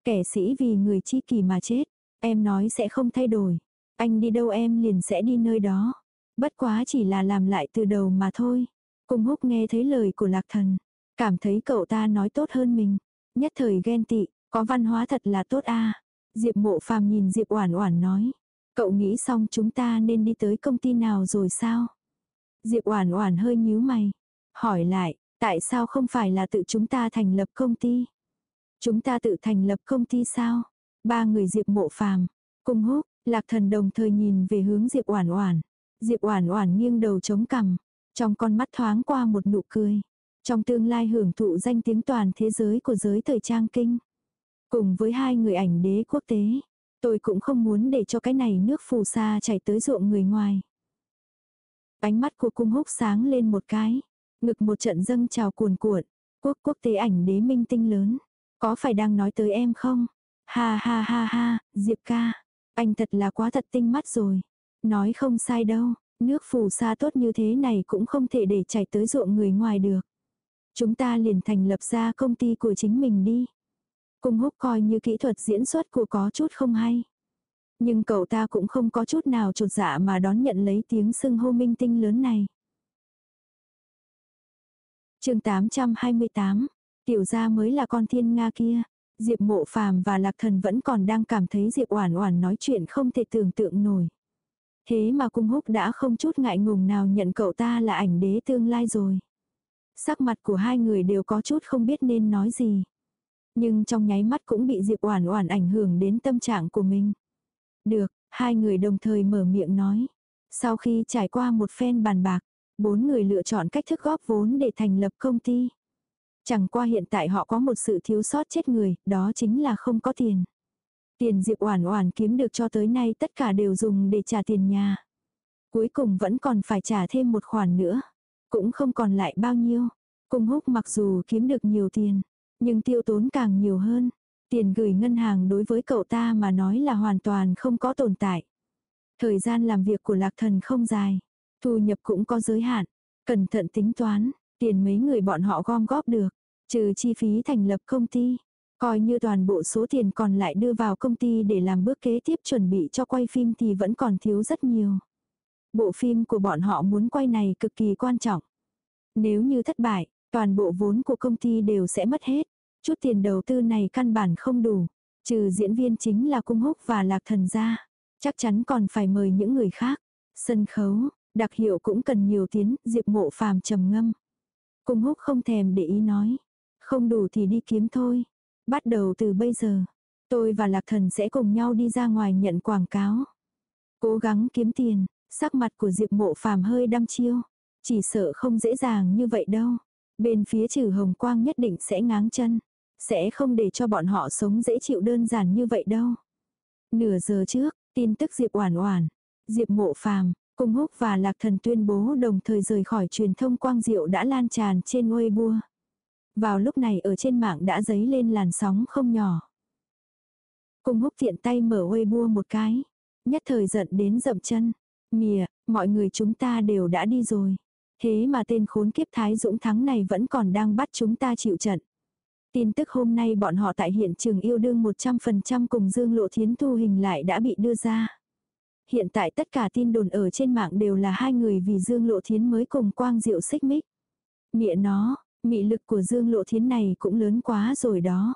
Kẻ sĩ vì người chi kỳ mà chết, em nói sẽ không thay đổi. Anh đi đâu em liền sẽ đi nơi đó. Bất quá chỉ là làm lại từ đầu mà thôi. Cung húc nghe thấy lời của lạc thần. Cảm thấy cậu ta nói tốt hơn mình. Nhất thời ghen tị, có văn hóa thật là tốt a Diệp mộ phàm nhìn Diệp oản oản nói. Cậu nghĩ xong chúng ta nên đi tới công ty nào rồi sao? Diệp oản oản hơi nhíu mày. Hỏi lại, tại sao không phải là tự chúng ta thành lập công ty? Chúng ta tự thành lập công ty sao? Ba người Diệp mộ phàm, cung húc, lạc thần đồng thời nhìn về hướng Diệp oản oản. Diệp oản oản nghiêng đầu chống cằm, trong con mắt thoáng qua một nụ cười. Trong tương lai hưởng thụ danh tiếng toàn thế giới của giới thời trang kinh. Cùng với hai người ảnh đế quốc tế, tôi cũng không muốn để cho cái này nước phù sa chảy tới ruộng người ngoài. Ánh mắt của cung húc sáng lên một cái, ngực một trận dâng trào cuồn cuộn, quốc quốc tế ảnh đế minh tinh lớn. Có phải đang nói tới em không? Ha ha ha ha, Diệp ca, anh thật là quá thật tinh mắt rồi. Nói không sai đâu, nước phù sa tốt như thế này cũng không thể để chảy tới ruộng người ngoài được. Chúng ta liền thành lập ra công ty của chính mình đi. Cung húc coi như kỹ thuật diễn xuất của có chút không hay. Nhưng cậu ta cũng không có chút nào trột dạ mà đón nhận lấy tiếng sưng hô minh tinh lớn này. chương 828, tiểu gia mới là con thiên Nga kia. Diệp mộ phàm và lạc thần vẫn còn đang cảm thấy Diệp oản oản nói chuyện không thể tưởng tượng nổi. Thế mà cung húc đã không chút ngại ngùng nào nhận cậu ta là ảnh đế tương lai rồi. Sắc mặt của hai người đều có chút không biết nên nói gì. Nhưng trong nháy mắt cũng bị Diệp Oản Oản ảnh hưởng đến tâm trạng của mình. Được, hai người đồng thời mở miệng nói. Sau khi trải qua một phen bàn bạc, bốn người lựa chọn cách thức góp vốn để thành lập công ty. Chẳng qua hiện tại họ có một sự thiếu sót chết người, đó chính là không có tiền. Tiền Diệp Oản Oản kiếm được cho tới nay tất cả đều dùng để trả tiền nhà. Cuối cùng vẫn còn phải trả thêm một khoản nữa, cũng không còn lại bao nhiêu. Cung Húc mặc dù kiếm được nhiều tiền, nhưng tiêu tốn càng nhiều hơn. Tiền gửi ngân hàng đối với cậu ta mà nói là hoàn toàn không có tồn tại. Thời gian làm việc của Lạc Thần không dài, thu nhập cũng có giới hạn, cẩn thận tính toán, tiền mấy người bọn họ gom góp được, trừ chi phí thành lập công ty, coi như toàn bộ số tiền còn lại đưa vào công ty để làm bước kế tiếp chuẩn bị cho quay phim thì vẫn còn thiếu rất nhiều. Bộ phim của bọn họ muốn quay này cực kỳ quan trọng. Nếu như thất bại, toàn bộ vốn của công ty đều sẽ mất hết. Chút tiền đầu tư này căn bản không đủ. Trừ diễn viên chính là cung húc và lạc thần gia. Chắc chắn còn phải mời những người khác. Sân khấu, đặc hiệu cũng cần nhiều tiến, diệp mộ phàm trầm ngâm. Cung húc không thèm để ý nói. Không đủ thì đi kiếm thôi. Bắt đầu từ bây giờ, tôi và lạc thần sẽ cùng nhau đi ra ngoài nhận quảng cáo. Cố gắng kiếm tiền, sắc mặt của diệp mộ phàm hơi đăm chiêu. Chỉ sợ không dễ dàng như vậy đâu. Bên phía trừ hồng quang nhất định sẽ ngáng chân. Sẽ không để cho bọn họ sống dễ chịu đơn giản như vậy đâu. Nửa giờ trước, tin tức Diệp Oản Oản, Diệp Mộ Phàm, Cung Húc và Lạc Thần tuyên bố đồng thời rời khỏi truyền thông quang diệu đã lan tràn trên Weibo. Vào lúc này ở trên mạng đã dấy lên làn sóng không nhỏ. Cung Húc tiện tay mở Weibo một cái, nhất thời giận đến dậm chân. Mìa, mọi người chúng ta đều đã đi rồi. Thế mà tên khốn kiếp Thái Dũng Thắng này vẫn còn đang bắt chúng ta chịu trận. Tin tức hôm nay bọn họ tại hiện trường yêu đương 100% cùng Dương Lộ Thiến thu hình lại đã bị đưa ra. Hiện tại tất cả tin đồn ở trên mạng đều là hai người vì Dương Lộ Thiến mới cùng Quang Diệu xích mích. Mịa nó, mị lực của Dương Lộ Thiến này cũng lớn quá rồi đó.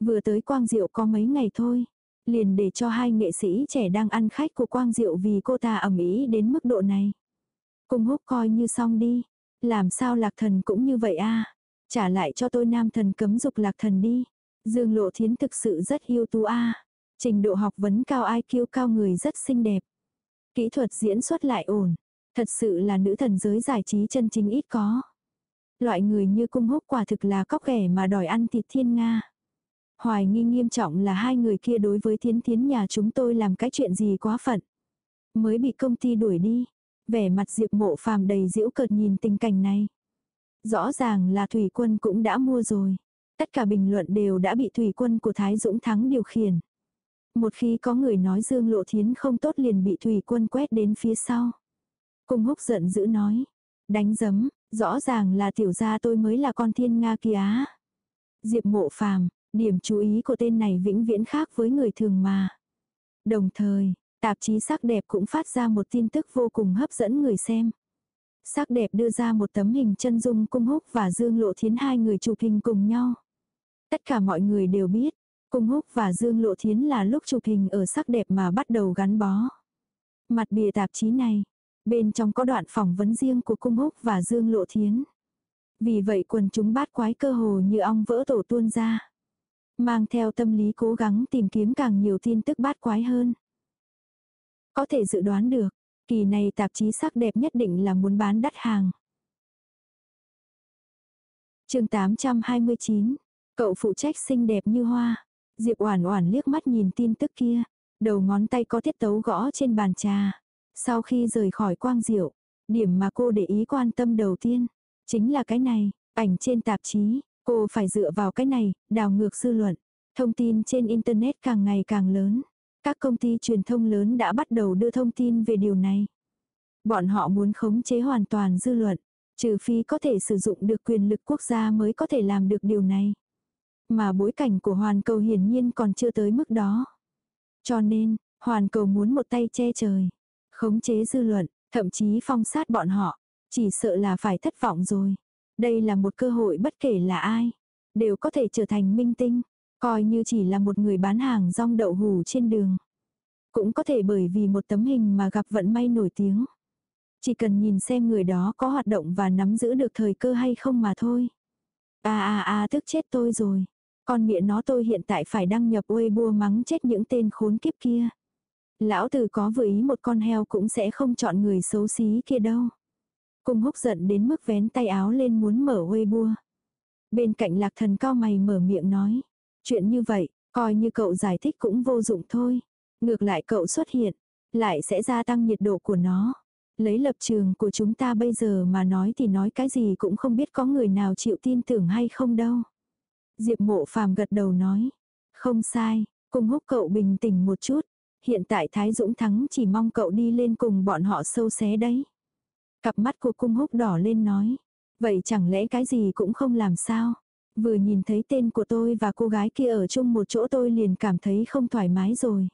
Vừa tới Quang Diệu có mấy ngày thôi. Liền để cho hai nghệ sĩ trẻ đang ăn khách của Quang Diệu vì cô ta ẩm ý đến mức độ này. Cung húc coi như xong đi. Làm sao lạc thần cũng như vậy a Trả lại cho tôi nam thần cấm dục lạc thần đi. Dương lộ thiến thực sự rất yêu tú a Trình độ học vấn cao IQ cao, người rất xinh đẹp. Kỹ thuật diễn xuất lại ổn. Thật sự là nữ thần giới giải trí chân chính ít có. Loại người như cung húc quả thực là cóc ghẻ mà đòi ăn thịt thiên Nga. Hoài nghi nghiêm trọng là hai người kia đối với thiến thiến nhà chúng tôi làm cái chuyện gì quá phận. Mới bị công ty đuổi đi. Vẻ mặt diệp mộ phàm đầy diễu cợt nhìn tình cảnh này. Rõ ràng là thủy quân cũng đã mua rồi. Tất cả bình luận đều đã bị thủy quân của Thái Dũng Thắng điều khiển. Một khi có người nói Dương Lộ Thiến không tốt liền bị thủy quân quét đến phía sau. Cung húc giận dữ nói. Đánh giấm, rõ ràng là tiểu gia tôi mới là con thiên Nga kia á. Diệp mộ phàm, điểm chú ý của tên này vĩnh viễn khác với người thường mà. Đồng thời, tạp chí sắc đẹp cũng phát ra một tin tức vô cùng hấp dẫn người xem. Sắc đẹp đưa ra một tấm hình chân dung cung húc và Dương Lộ Thiến hai người chụp hình cùng nhau. Tất cả mọi người đều biết, cung húc và Dương Lộ Thiến là lúc chụp hình ở sắc đẹp mà bắt đầu gắn bó. Mặt bìa tạp chí này, bên trong có đoạn phỏng vấn riêng của cung húc và Dương Lộ Thiến. Vì vậy quần chúng bát quái cơ hồ như ong vỡ tổ tuôn ra. Mang theo tâm lý cố gắng tìm kiếm càng nhiều tin tức bát quái hơn. Có thể dự đoán được, kỳ này tạp chí sắc đẹp nhất định là muốn bán đắt hàng. chương 829, cậu phụ trách xinh đẹp như hoa. Diệp Oản Oản liếc mắt nhìn tin tức kia, đầu ngón tay có tiết tấu gõ trên bàn trà. Sau khi rời khỏi quang diệu, điểm mà cô để ý quan tâm đầu tiên, chính là cái này, ảnh trên tạp chí, cô phải dựa vào cái này, đào ngược dư luận. Thông tin trên Internet càng ngày càng lớn. Các công ty truyền thông lớn đã bắt đầu đưa thông tin về điều này. Bọn họ muốn khống chế hoàn toàn dư luận, trừ phi có thể sử dụng được quyền lực quốc gia mới có thể làm được điều này. Mà bối cảnh của hoàn cầu hiển nhiên còn chưa tới mức đó. Cho nên, hoàn cầu muốn một tay che trời, khống chế dư luận, thậm chí phong sát bọn họ, chỉ sợ là phải thất vọng rồi. Đây là một cơ hội bất kể là ai, đều có thể trở thành minh tinh. Coi như chỉ là một người bán hàng rong đậu hủ trên đường. Cũng có thể bởi vì một tấm hình mà gặp vận may nổi tiếng. Chỉ cần nhìn xem người đó có hoạt động và nắm giữ được thời cơ hay không mà thôi. À à à tức chết tôi rồi. Con miệng nó tôi hiện tại phải đăng nhập Weibo mắng chết những tên khốn kiếp kia. Lão tử có vừa ý một con heo cũng sẽ không chọn người xấu xí kia đâu. Cung húc giận đến mức vén tay áo lên muốn mở Weibo. Bên cạnh lạc thần cao mày mở miệng nói. Chuyện như vậy, coi như cậu giải thích cũng vô dụng thôi. Ngược lại cậu xuất hiện, lại sẽ gia tăng nhiệt độ của nó. Lấy lập trường của chúng ta bây giờ mà nói thì nói cái gì cũng không biết có người nào chịu tin tưởng hay không đâu. Diệp mộ phàm gật đầu nói. Không sai, cùng húc cậu bình tĩnh một chút. Hiện tại Thái Dũng Thắng chỉ mong cậu đi lên cùng bọn họ sâu xé đấy. Cặp mắt của cung húc đỏ lên nói. Vậy chẳng lẽ cái gì cũng không làm sao? Vừa nhìn thấy tên của tôi và cô gái kia ở chung một chỗ tôi liền cảm thấy không thoải mái rồi.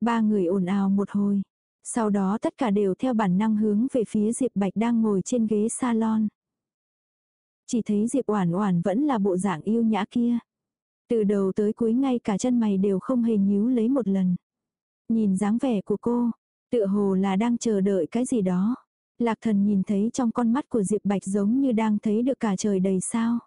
Ba người ồn ào một hồi. Sau đó tất cả đều theo bản năng hướng về phía Diệp Bạch đang ngồi trên ghế salon. Chỉ thấy Diệp Oản Oản vẫn là bộ dạng yêu nhã kia. Từ đầu tới cuối ngay cả chân mày đều không hề nhíu lấy một lần. Nhìn dáng vẻ của cô, tựa hồ là đang chờ đợi cái gì đó. Lạc thần nhìn thấy trong con mắt của Diệp Bạch giống như đang thấy được cả trời đầy sao.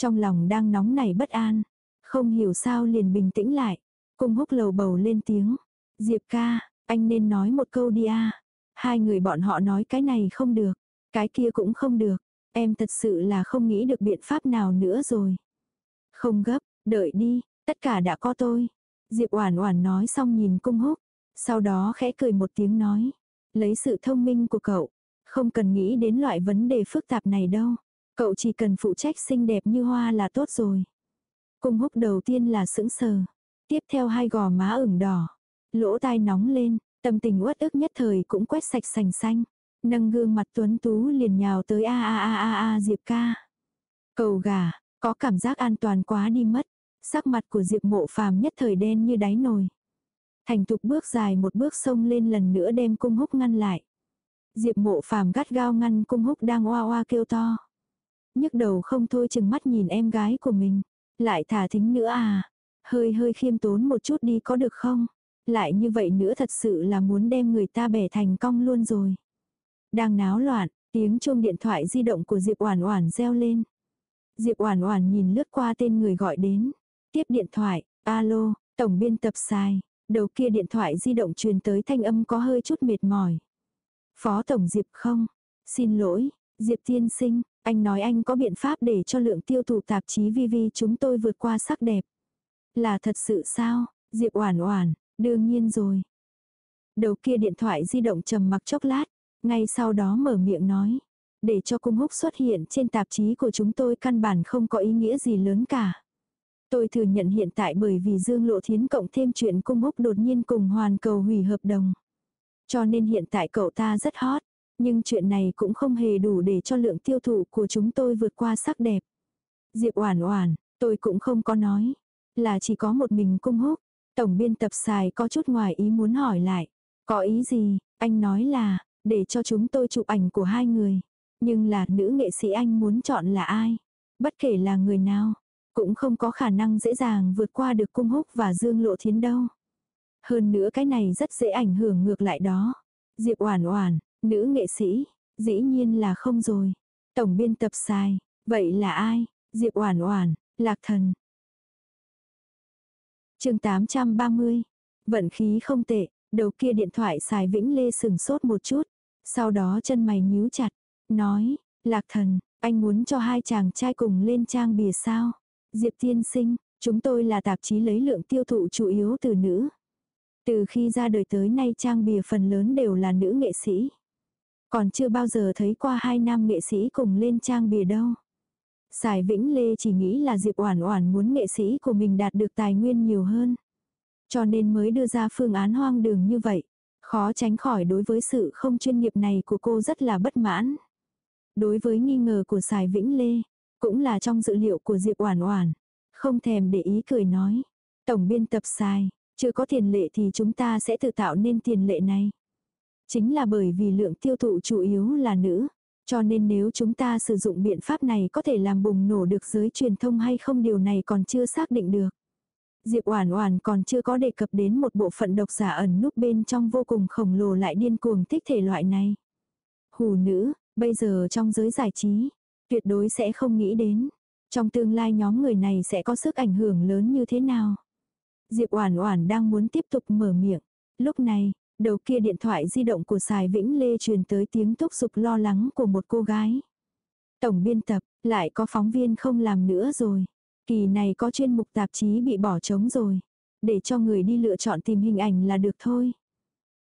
Trong lòng đang nóng nảy bất an. Không hiểu sao liền bình tĩnh lại. Cung húc lầu bầu lên tiếng. Diệp ca, anh nên nói một câu đi a Hai người bọn họ nói cái này không được. Cái kia cũng không được. Em thật sự là không nghĩ được biện pháp nào nữa rồi. Không gấp, đợi đi, tất cả đã có tôi. Diệp Oản Oản nói xong nhìn Cung Húc, sau đó khẽ cười một tiếng nói, lấy sự thông minh của cậu, không cần nghĩ đến loại vấn đề phức tạp này đâu. Cậu chỉ cần phụ trách xinh đẹp như hoa là tốt rồi. Cung húc đầu tiên là sững sờ. Tiếp theo hai gò má ửng đỏ. Lỗ tai nóng lên, tâm tình uất ức nhất thời cũng quét sạch sành xanh. Nâng gương mặt tuấn tú liền nhào tới a a a a a Diệp ca. Cầu gà, có cảm giác an toàn quá đi mất. Sắc mặt của Diệp mộ phàm nhất thời đen như đáy nồi. Thành thục bước dài một bước sông lên lần nữa đem cung húc ngăn lại. Diệp mộ phàm gắt gao ngăn cung húc đang oa oa kêu to nhức đầu không thôi chừng mắt nhìn em gái của mình. Lại thả thính nữa à? Hơi hơi khiêm tốn một chút đi có được không? Lại như vậy nữa thật sự là muốn đem người ta bẻ thành cong luôn rồi. Đang náo loạn, tiếng chuông điện thoại di động của Diệp Oản Oản reo lên. Diệp Oản Oản nhìn lướt qua tên người gọi đến, tiếp điện thoại, "Alo, Tổng biên tập sai, đầu kia điện thoại di động truyền tới thanh âm có hơi chút mệt mỏi. Phó Tổng Diệp không? Xin lỗi, Diệp tiên sinh, anh nói anh có biện pháp để cho lượng tiêu thụ tạp chí VV chúng tôi vượt qua sắc đẹp. Là thật sự sao? Diệp Oản Oản, đương nhiên rồi. Đầu kia điện thoại di động trầm mặc chốc lát, ngay sau đó mở miệng nói, để cho cung húc xuất hiện trên tạp chí của chúng tôi căn bản không có ý nghĩa gì lớn cả. Tôi thừa nhận hiện tại bởi vì Dương Lộ Thiến cộng thêm chuyện cung húc đột nhiên cùng hoàn cầu hủy hợp đồng. Cho nên hiện tại cậu ta rất hot, nhưng chuyện này cũng không hề đủ để cho lượng tiêu thụ của chúng tôi vượt qua sắc đẹp. Diệp Oản Oản, tôi cũng không có nói, là chỉ có một mình cung húc. Tổng biên tập xài có chút ngoài ý muốn hỏi lại. Có ý gì, anh nói là, để cho chúng tôi chụp ảnh của hai người. Nhưng là nữ nghệ sĩ anh muốn chọn là ai? Bất kể là người nào, cũng không có khả năng dễ dàng vượt qua được cung húc và dương lộ thiến đâu. Hơn nữa cái này rất dễ ảnh hưởng ngược lại đó. Diệp Oản Oản, nữ nghệ sĩ, dĩ nhiên là không rồi. Tổng biên tập sai, vậy là ai? Diệp Oản Oản, Lạc Thần. Chương 830. Vận khí không tệ, đầu kia điện thoại xài Vĩnh Lê sừng sốt một chút, sau đó chân mày nhíu chặt, nói, "Lạc Thần, anh muốn cho hai chàng trai cùng lên trang bìa sao?" Diệp tiên sinh, chúng tôi là tạp chí lấy lượng tiêu thụ chủ yếu từ nữ. Từ khi ra đời tới nay trang bìa phần lớn đều là nữ nghệ sĩ. Còn chưa bao giờ thấy qua hai nam nghệ sĩ cùng lên trang bìa đâu. Sài Vĩnh Lê chỉ nghĩ là Diệp Oản Oản muốn nghệ sĩ của mình đạt được tài nguyên nhiều hơn. Cho nên mới đưa ra phương án hoang đường như vậy. Khó tránh khỏi đối với sự không chuyên nghiệp này của cô rất là bất mãn. Đối với nghi ngờ của Sài Vĩnh Lê, cũng là trong dự liệu của Diệp Oản Oản. Không thèm để ý cười nói. Tổng biên tập Sài, chưa có tiền lệ thì chúng ta sẽ tự tạo nên tiền lệ này. Chính là bởi vì lượng tiêu thụ chủ yếu là nữ. Cho nên nếu chúng ta sử dụng biện pháp này có thể làm bùng nổ được giới truyền thông hay không điều này còn chưa xác định được. Diệp Oản Oản còn chưa có đề cập đến một bộ phận độc giả ẩn núp bên trong vô cùng khổng lồ lại điên cuồng thích thể loại này. Hù nữ, bây giờ trong giới giải trí, tuyệt đối sẽ không nghĩ đến. Trong tương lai nhóm người này sẽ có sức ảnh hưởng lớn như thế nào. Diệp Oản Oản đang muốn tiếp tục mở miệng. Lúc này, đầu kia điện thoại di động của Sài Vĩnh Lê truyền tới tiếng thúc giục lo lắng của một cô gái. Tổng biên tập, lại có phóng viên không làm nữa rồi. Kỳ này có chuyên mục tạp chí bị bỏ trống rồi. Để cho người đi lựa chọn tìm hình ảnh là được thôi.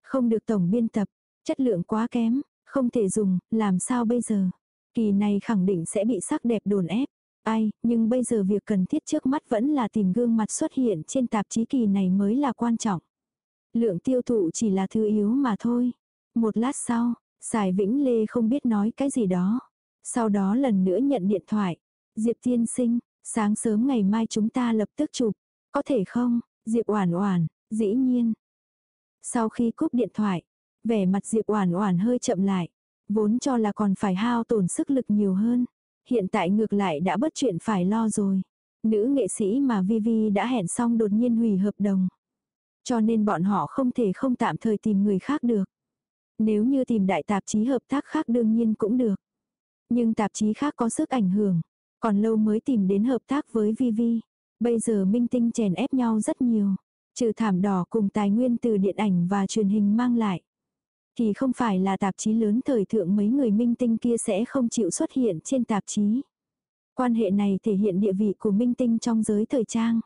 Không được tổng biên tập, chất lượng quá kém, không thể dùng, làm sao bây giờ? Kỳ này khẳng định sẽ bị sắc đẹp đồn ép. Ai, nhưng bây giờ việc cần thiết trước mắt vẫn là tìm gương mặt xuất hiện trên tạp chí kỳ này mới là quan trọng. Lượng tiêu thụ chỉ là thứ yếu mà thôi. Một lát sau, Sài Vĩnh Lê không biết nói cái gì đó. Sau đó lần nữa nhận điện thoại. Diệp tiên sinh, sáng sớm ngày mai chúng ta lập tức chụp. Có thể không? Diệp Oản Oản, dĩ nhiên. Sau khi cúp điện thoại, vẻ mặt Diệp Oản Oản hơi chậm lại, vốn cho là còn phải hao tổn sức lực nhiều hơn, hiện tại ngược lại đã bất chuyện phải lo rồi. Nữ nghệ sĩ mà Vivi đã hẹn xong đột nhiên hủy hợp đồng. Cho nên bọn họ không thể không tạm thời tìm người khác được. Nếu như tìm đại tạp chí hợp tác khác đương nhiên cũng được. Nhưng tạp chí khác có sức ảnh hưởng. Còn lâu mới tìm đến hợp tác với Vivi. Bây giờ minh tinh chèn ép nhau rất nhiều. Trừ thảm đỏ cùng tài nguyên từ điện ảnh và truyền hình mang lại. Thì không phải là tạp chí lớn thời thượng mấy người minh tinh kia sẽ không chịu xuất hiện trên tạp chí. Quan hệ này thể hiện địa vị của minh tinh trong giới thời trang.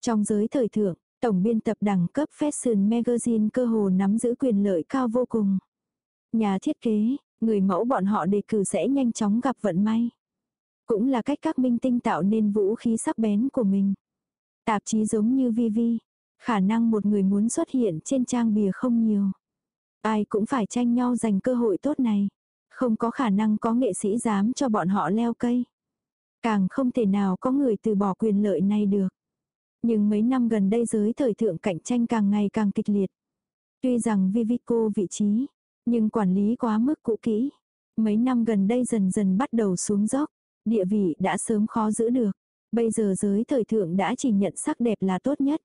Trong giới thời thượng, Tổng biên tập đẳng cấp Fashion Magazine cơ hồ nắm giữ quyền lợi cao vô cùng. Nhà thiết kế, người mẫu bọn họ đề cử sẽ nhanh chóng gặp vận may. Cũng là cách các minh tinh tạo nên vũ khí sắc bén của mình. Tạp chí giống như VV, khả năng một người muốn xuất hiện trên trang bìa không nhiều. Ai cũng phải tranh nhau giành cơ hội tốt này. Không có khả năng có nghệ sĩ dám cho bọn họ leo cây. Càng không thể nào có người từ bỏ quyền lợi này được. Nhưng mấy năm gần đây giới thời thượng cạnh tranh càng ngày càng kịch liệt. Tuy rằng Vivico vị trí, nhưng quản lý quá mức cũ kỹ. Mấy năm gần đây dần dần bắt đầu xuống dốc, địa vị đã sớm khó giữ được. Bây giờ giới thời thượng đã chỉ nhận sắc đẹp là tốt nhất.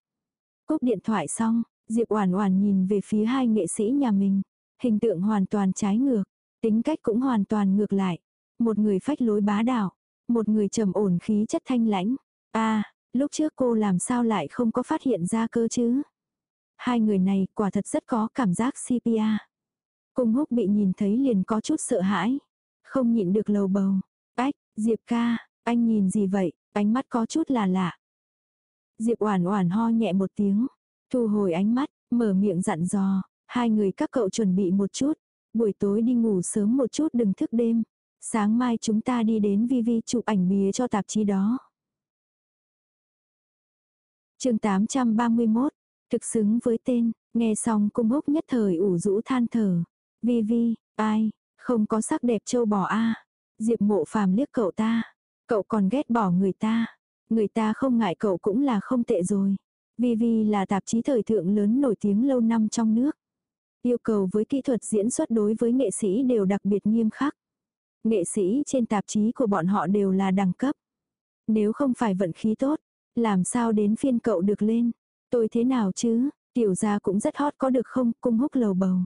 Cúp điện thoại xong, Diệp Oản Oản nhìn về phía hai nghệ sĩ nhà mình, hình tượng hoàn toàn trái ngược, tính cách cũng hoàn toàn ngược lại. Một người phách lối bá đạo, một người trầm ổn khí chất thanh lãnh. A, Lúc trước cô làm sao lại không có phát hiện ra cơ chứ? Hai người này quả thật rất có cảm giác CPA. Cung húc bị nhìn thấy liền có chút sợ hãi. Không nhịn được lầu bầu. Ách, Diệp ca, anh nhìn gì vậy? Ánh mắt có chút là lạ. Diệp oản oản ho nhẹ một tiếng. Thu hồi ánh mắt, mở miệng dặn dò. Hai người các cậu chuẩn bị một chút. Buổi tối đi ngủ sớm một chút đừng thức đêm. Sáng mai chúng ta đi đến Vi Vi chụp ảnh bìa cho tạp chí đó chương 831, thực xứng với tên, nghe xong cung húc nhất thời ủ rũ than thở. Vi Vi, ai, không có sắc đẹp châu bò a Diệp mộ phàm liếc cậu ta. Cậu còn ghét bỏ người ta. Người ta không ngại cậu cũng là không tệ rồi. Vi Vi là tạp chí thời thượng lớn nổi tiếng lâu năm trong nước. Yêu cầu với kỹ thuật diễn xuất đối với nghệ sĩ đều đặc biệt nghiêm khắc. Nghệ sĩ trên tạp chí của bọn họ đều là đẳng cấp. Nếu không phải vận khí tốt, làm sao đến phiên cậu được lên. Tôi thế nào chứ, tiểu gia cũng rất hot có được không, cung húc lầu bầu.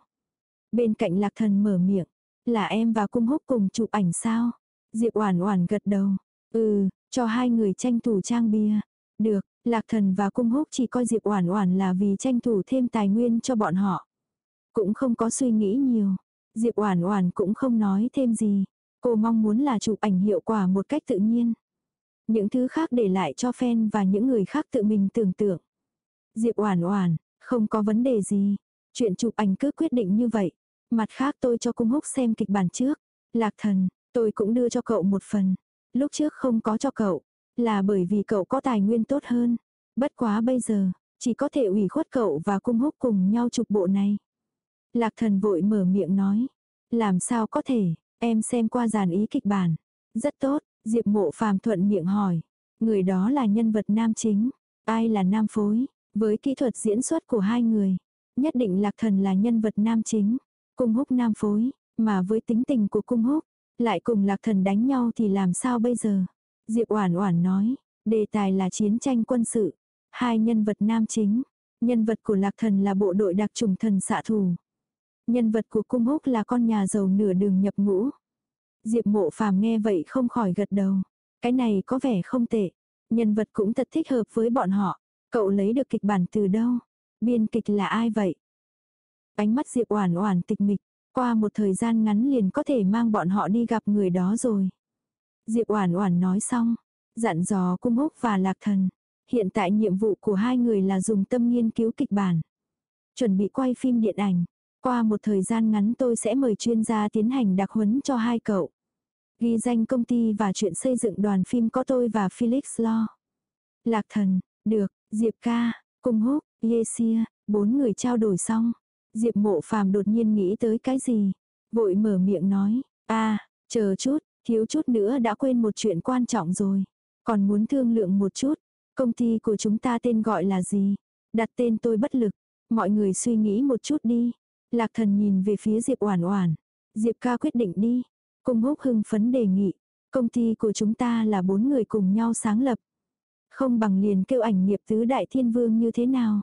Bên cạnh lạc thần mở miệng, là em và cung húc cùng chụp ảnh sao? Diệp Oản Oản gật đầu. Ừ, cho hai người tranh thủ trang bia. Được, Lạc Thần và Cung Húc chỉ coi Diệp Oản Oản là vì tranh thủ thêm tài nguyên cho bọn họ. Cũng không có suy nghĩ nhiều. Diệp Oản Oản cũng không nói thêm gì. Cô mong muốn là chụp ảnh hiệu quả một cách tự nhiên. Những thứ khác để lại cho fan và những người khác tự mình tưởng tượng. Diệp Oản Oản, không có vấn đề gì. Chuyện chụp ảnh cứ quyết định như vậy. Mặt khác tôi cho cung húc xem kịch bản trước. Lạc thần, tôi cũng đưa cho cậu một phần. Lúc trước không có cho cậu, là bởi vì cậu có tài nguyên tốt hơn. Bất quá bây giờ, chỉ có thể ủy khuất cậu và cung húc cùng nhau chụp bộ này. Lạc thần vội mở miệng nói. Làm sao có thể, em xem qua dàn ý kịch bản. Rất tốt, Diệp mộ phàm thuận miệng hỏi. Người đó là nhân vật nam chính. Ai là nam phối, với kỹ thuật diễn xuất của hai người. Nhất định lạc thần là nhân vật nam chính. Cung húc nam phối, mà với tính tình của cung húc, lại cùng lạc thần đánh nhau thì làm sao bây giờ? Diệp Oản Oản nói, đề tài là chiến tranh quân sự. Hai nhân vật nam chính, nhân vật của lạc thần là bộ đội đặc trùng thần xạ thủ. Nhân vật của cung húc là con nhà giàu nửa đường nhập ngũ. Diệp mộ phàm nghe vậy không khỏi gật đầu. Cái này có vẻ không tệ. Nhân vật cũng thật thích hợp với bọn họ. Cậu lấy được kịch bản từ đâu? Biên kịch là ai vậy? Ánh mắt Diệp Oản Oản tịch mịch, qua một thời gian ngắn liền có thể mang bọn họ đi gặp người đó rồi. Diệp Oản Oản nói xong, dặn dò Cung Húc và Lạc Thần, hiện tại nhiệm vụ của hai người là dùng tâm nghiên cứu kịch bản, chuẩn bị quay phim điện ảnh. Qua một thời gian ngắn tôi sẽ mời chuyên gia tiến hành đặc huấn cho hai cậu. Ghi danh công ty và chuyện xây dựng đoàn phim có tôi và Felix lo. Lạc Thần, được, Diệp ca, cùng Húc, Yesia, bốn người trao đổi xong, Diệp mộ phàm đột nhiên nghĩ tới cái gì. Vội mở miệng nói, a chờ chút, thiếu chút nữa đã quên một chuyện quan trọng rồi. Còn muốn thương lượng một chút, công ty của chúng ta tên gọi là gì? Đặt tên tôi bất lực. Mọi người suy nghĩ một chút đi. Lạc thần nhìn về phía Diệp Oản Oản. Diệp ca quyết định đi. Cung húc hưng phấn đề nghị. Công ty của chúng ta là bốn người cùng nhau sáng lập. Không bằng liền kêu ảnh nghiệp tứ đại thiên vương như thế nào.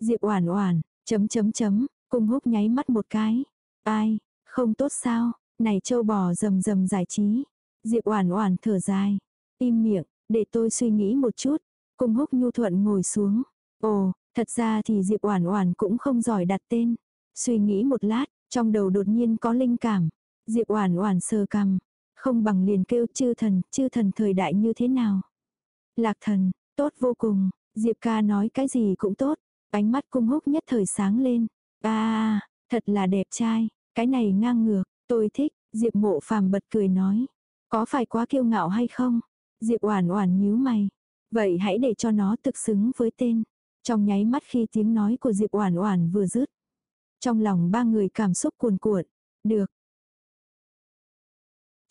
Diệp Oản Oản, Chấm chấm chấm, cung húc nháy mắt một cái. Ai, không tốt sao, này châu bò rầm rầm giải trí. Diệp oản oản thở dài. Im miệng, để tôi suy nghĩ một chút. Cung húc nhu thuận ngồi xuống. Ồ, thật ra thì Diệp oản oản cũng không giỏi đặt tên. Suy nghĩ một lát, trong đầu đột nhiên có linh cảm. Diệp oản oản sờ cằm. Không bằng liền kêu chư thần, chư thần thời đại như thế nào. Lạc thần, tốt vô cùng. Diệp ca nói cái gì cũng tốt. Ánh mắt cung húc nhất thời sáng lên. À, thật là đẹp trai, cái này ngang ngược, tôi thích, Diệp mộ phàm bật cười nói. Có phải quá kiêu ngạo hay không? Diệp oản oản nhíu mày. Vậy hãy để cho nó thực xứng với tên. Trong nháy mắt khi tiếng nói của Diệp oản oản vừa dứt. Trong lòng ba người cảm xúc cuồn cuộn. Được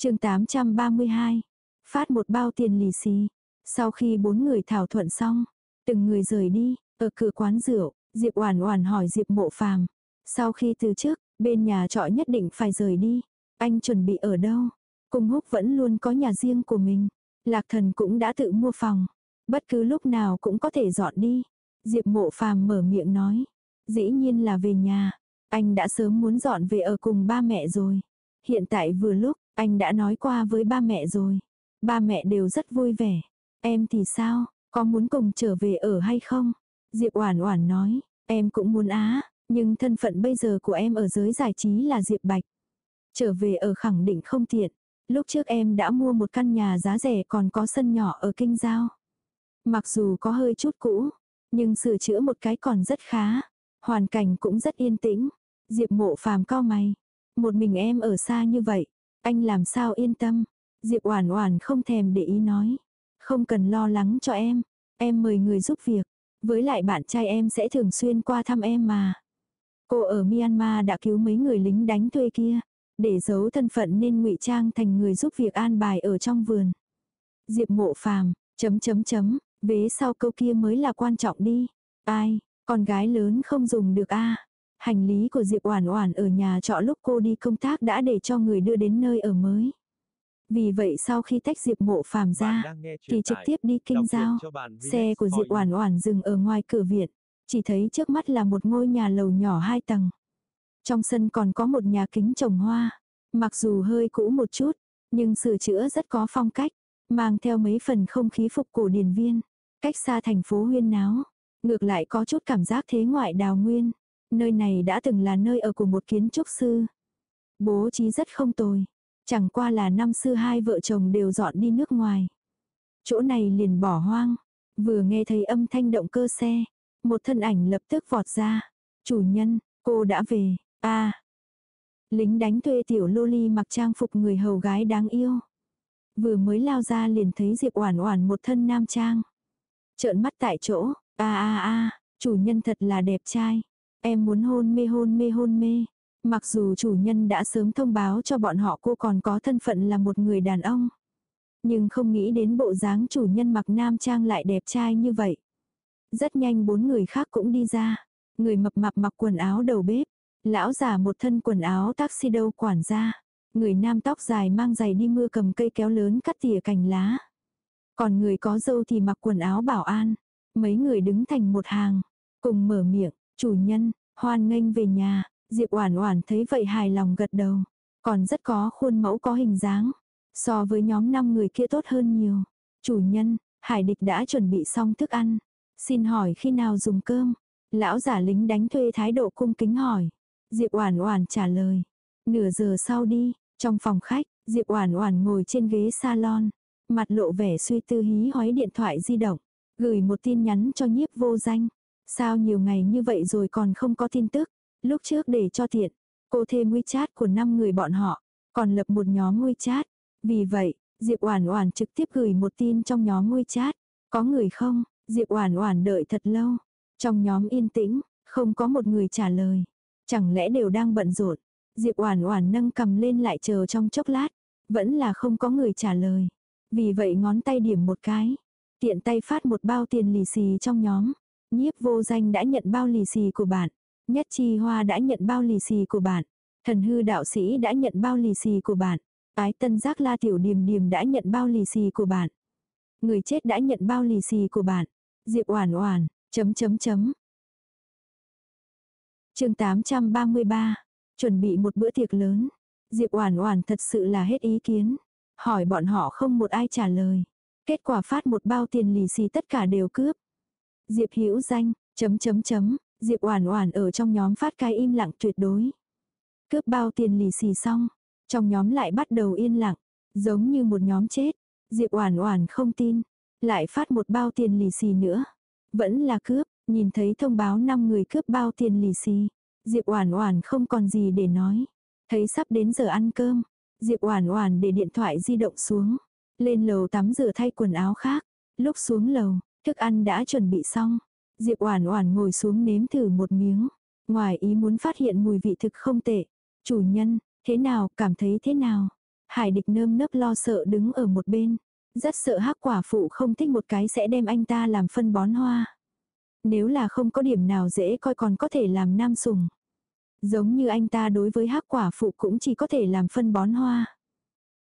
chương 832. Phát một bao tiền lì xì. Sau khi bốn người thảo thuận xong, từng người rời đi, ở cửa quán rượu, Diệp Oản Oản hỏi Diệp Mộ Phàm, sau khi từ trước, bên nhà trọ nhất định phải rời đi, anh chuẩn bị ở đâu? Cung Húc vẫn luôn có nhà riêng của mình, Lạc Thần cũng đã tự mua phòng, bất cứ lúc nào cũng có thể dọn đi. Diệp Mộ Phàm mở miệng nói, dĩ nhiên là về nhà, anh đã sớm muốn dọn về ở cùng ba mẹ rồi. Hiện tại vừa lúc, anh đã nói qua với ba mẹ rồi. Ba mẹ đều rất vui vẻ. Em thì sao? Có muốn cùng trở về ở hay không? Diệp Oản Oản nói, em cũng muốn á, nhưng thân phận bây giờ của em ở giới giải trí là Diệp Bạch. Trở về ở khẳng định không tiện. Lúc trước em đã mua một căn nhà giá rẻ còn có sân nhỏ ở Kinh Giao. Mặc dù có hơi chút cũ, nhưng sửa chữa một cái còn rất khá. Hoàn cảnh cũng rất yên tĩnh. Diệp mộ phàm cao mày. Một mình em ở xa như vậy. Anh làm sao yên tâm. Diệp oản oản không thèm để ý nói. Không cần lo lắng cho em. Em mời người giúp việc. Với lại bạn trai em sẽ thường xuyên qua thăm em mà. Cô ở Myanmar đã cứu mấy người lính đánh thuê kia. Để giấu thân phận nên ngụy trang thành người giúp việc an bài ở trong vườn. Diệp mộ phàm, chấm chấm chấm, vế sau câu kia mới là quan trọng đi. Ai, con gái lớn không dùng được a Hành lý của Diệp Oản Oản ở nhà trọ lúc cô đi công tác đã để cho người đưa đến nơi ở mới. Vì vậy sau khi tách Diệp Mộ Phàm ra, thì trực tiếp đi kinh giao. Xe của Diệp Oản Oản dừng ở ngoài cửa viện, chỉ thấy trước mắt là một ngôi nhà lầu nhỏ hai tầng. Trong sân còn có một nhà kính trồng hoa, mặc dù hơi cũ một chút, nhưng sửa chữa rất có phong cách, mang theo mấy phần không khí phục cổ điển viên. Cách xa thành phố huyên náo, ngược lại có chút cảm giác thế ngoại đào nguyên. Nơi này đã từng là nơi ở của một kiến trúc sư. Bố trí rất không tồi. Chẳng qua là năm xưa hai vợ chồng đều dọn đi nước ngoài. Chỗ này liền bỏ hoang. Vừa nghe thấy âm thanh động cơ xe. Một thân ảnh lập tức vọt ra. Chủ nhân, cô đã về. a Lính đánh thuê tiểu loli mặc trang phục người hầu gái đáng yêu. Vừa mới lao ra liền thấy Diệp Oản Oản một thân nam trang. Trợn mắt tại chỗ, a a a, chủ nhân thật là đẹp trai. Em muốn hôn mê hôn mê hôn mê. Mặc dù chủ nhân đã sớm thông báo cho bọn họ cô còn có thân phận là một người đàn ông. Nhưng không nghĩ đến bộ dáng chủ nhân mặc nam trang lại đẹp trai như vậy. Rất nhanh bốn người khác cũng đi ra. Người mập mạp mặc quần áo đầu bếp. Lão già một thân quần áo taxi đâu quản gia. Người nam tóc dài mang giày đi mưa cầm cây kéo lớn cắt tỉa cành lá. Còn người có dâu thì mặc quần áo bảo an. Mấy người đứng thành một hàng. Cùng mở miệng. Chủ nhân, hoan nghênh về nhà, Diệp Oản Oản thấy vậy hài lòng gật đầu, còn rất có khuôn mẫu có hình dáng, so với nhóm năm người kia tốt hơn nhiều. Chủ nhân, Hải Địch đã chuẩn bị xong thức ăn, xin hỏi khi nào dùng cơm? Lão giả lính đánh thuê thái độ cung kính hỏi. Diệp Oản Oản trả lời, nửa giờ sau đi, trong phòng khách, Diệp Oản Oản ngồi trên ghế salon, mặt lộ vẻ suy tư hí hói điện thoại di động, gửi một tin nhắn cho Nhiếp Vô Danh. Sao nhiều ngày như vậy rồi còn không có tin tức? Lúc trước để cho tiện, cô thêm WeChat của 5 người bọn họ, còn lập một nhóm WeChat. Vì vậy, Diệp Oản Oản trực tiếp gửi một tin trong nhóm WeChat. Có người không? Diệp Oản Oản đợi thật lâu. Trong nhóm yên tĩnh, không có một người trả lời. Chẳng lẽ đều đang bận rộn? Diệp Oản Oản nâng cầm lên lại chờ trong chốc lát, vẫn là không có người trả lời. Vì vậy ngón tay điểm một cái, tiện tay phát một bao tiền lì xì trong nhóm. Nhiếp vô danh đã nhận bao lì xì của bạn. Nhất chi hoa đã nhận bao lì xì của bạn. Thần hư đạo sĩ đã nhận bao lì xì của bạn. Ái tân giác la tiểu điềm điềm đã nhận bao lì xì của bạn. Người chết đã nhận bao lì xì của bạn. Diệp oản oản, chấm chấm chấm. chương 833, chuẩn bị một bữa tiệc lớn. Diệp oản oản thật sự là hết ý kiến. Hỏi bọn họ không một ai trả lời. Kết quả phát một bao tiền lì xì tất cả đều cướp. Diệp Hữu danh, chấm chấm chấm, Diệp Oản Oản ở trong nhóm phát cái im lặng tuyệt đối. Cướp bao tiền lì xì xong, trong nhóm lại bắt đầu yên lặng, giống như một nhóm chết. Diệp Oản Oản không tin, lại phát một bao tiền lì xì nữa. Vẫn là cướp, nhìn thấy thông báo 5 người cướp bao tiền lì xì. Diệp Oản Oản không còn gì để nói. Thấy sắp đến giờ ăn cơm, Diệp Oản Oản để điện thoại di động xuống, lên lầu tắm rửa thay quần áo khác. Lúc xuống lầu, Thức ăn đã chuẩn bị xong. Diệp Oản Oản ngồi xuống nếm thử một miếng. Ngoài ý muốn phát hiện mùi vị thực không tệ. Chủ nhân, thế nào, cảm thấy thế nào? Hải địch nơm nớp lo sợ đứng ở một bên. Rất sợ hắc quả phụ không thích một cái sẽ đem anh ta làm phân bón hoa. Nếu là không có điểm nào dễ coi còn có thể làm nam sùng. Giống như anh ta đối với hắc quả phụ cũng chỉ có thể làm phân bón hoa.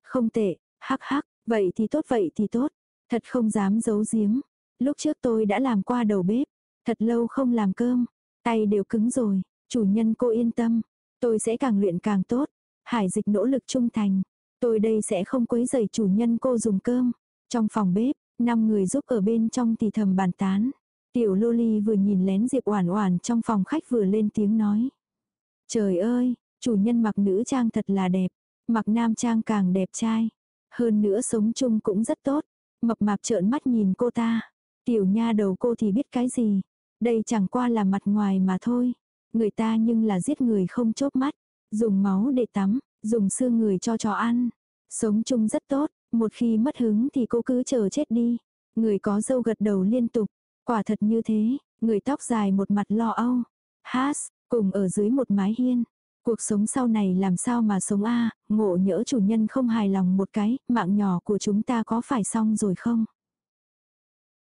Không tệ, hắc hắc, vậy thì tốt vậy thì tốt. Thật không dám giấu giếm. Lúc trước tôi đã làm qua đầu bếp, thật lâu không làm cơm, tay đều cứng rồi, chủ nhân cô yên tâm, tôi sẽ càng luyện càng tốt. Hải dịch nỗ lực trung thành, tôi đây sẽ không quấy rầy chủ nhân cô dùng cơm. Trong phòng bếp, Năm người giúp ở bên trong thì thầm bàn tán. Tiểu Loli vừa nhìn lén Diệp Oản Oản trong phòng khách vừa lên tiếng nói. Trời ơi, chủ nhân mặc nữ trang thật là đẹp, mặc nam trang càng đẹp trai. Hơn nữa sống chung cũng rất tốt. Mập mạp trợn mắt nhìn cô ta. Tiểu nha đầu cô thì biết cái gì. Đây chẳng qua là mặt ngoài mà thôi. Người ta nhưng là giết người không chốt mắt. Dùng máu để tắm, dùng xương người cho chó ăn. Sống chung rất tốt, một khi mất hứng thì cô cứ chờ chết đi. Người có dâu gật đầu liên tục. Quả thật như thế, người tóc dài một mặt lo âu. Has, cùng ở dưới một mái hiên. Cuộc sống sau này làm sao mà sống a ngộ nhỡ chủ nhân không hài lòng một cái, mạng nhỏ của chúng ta có phải xong rồi không?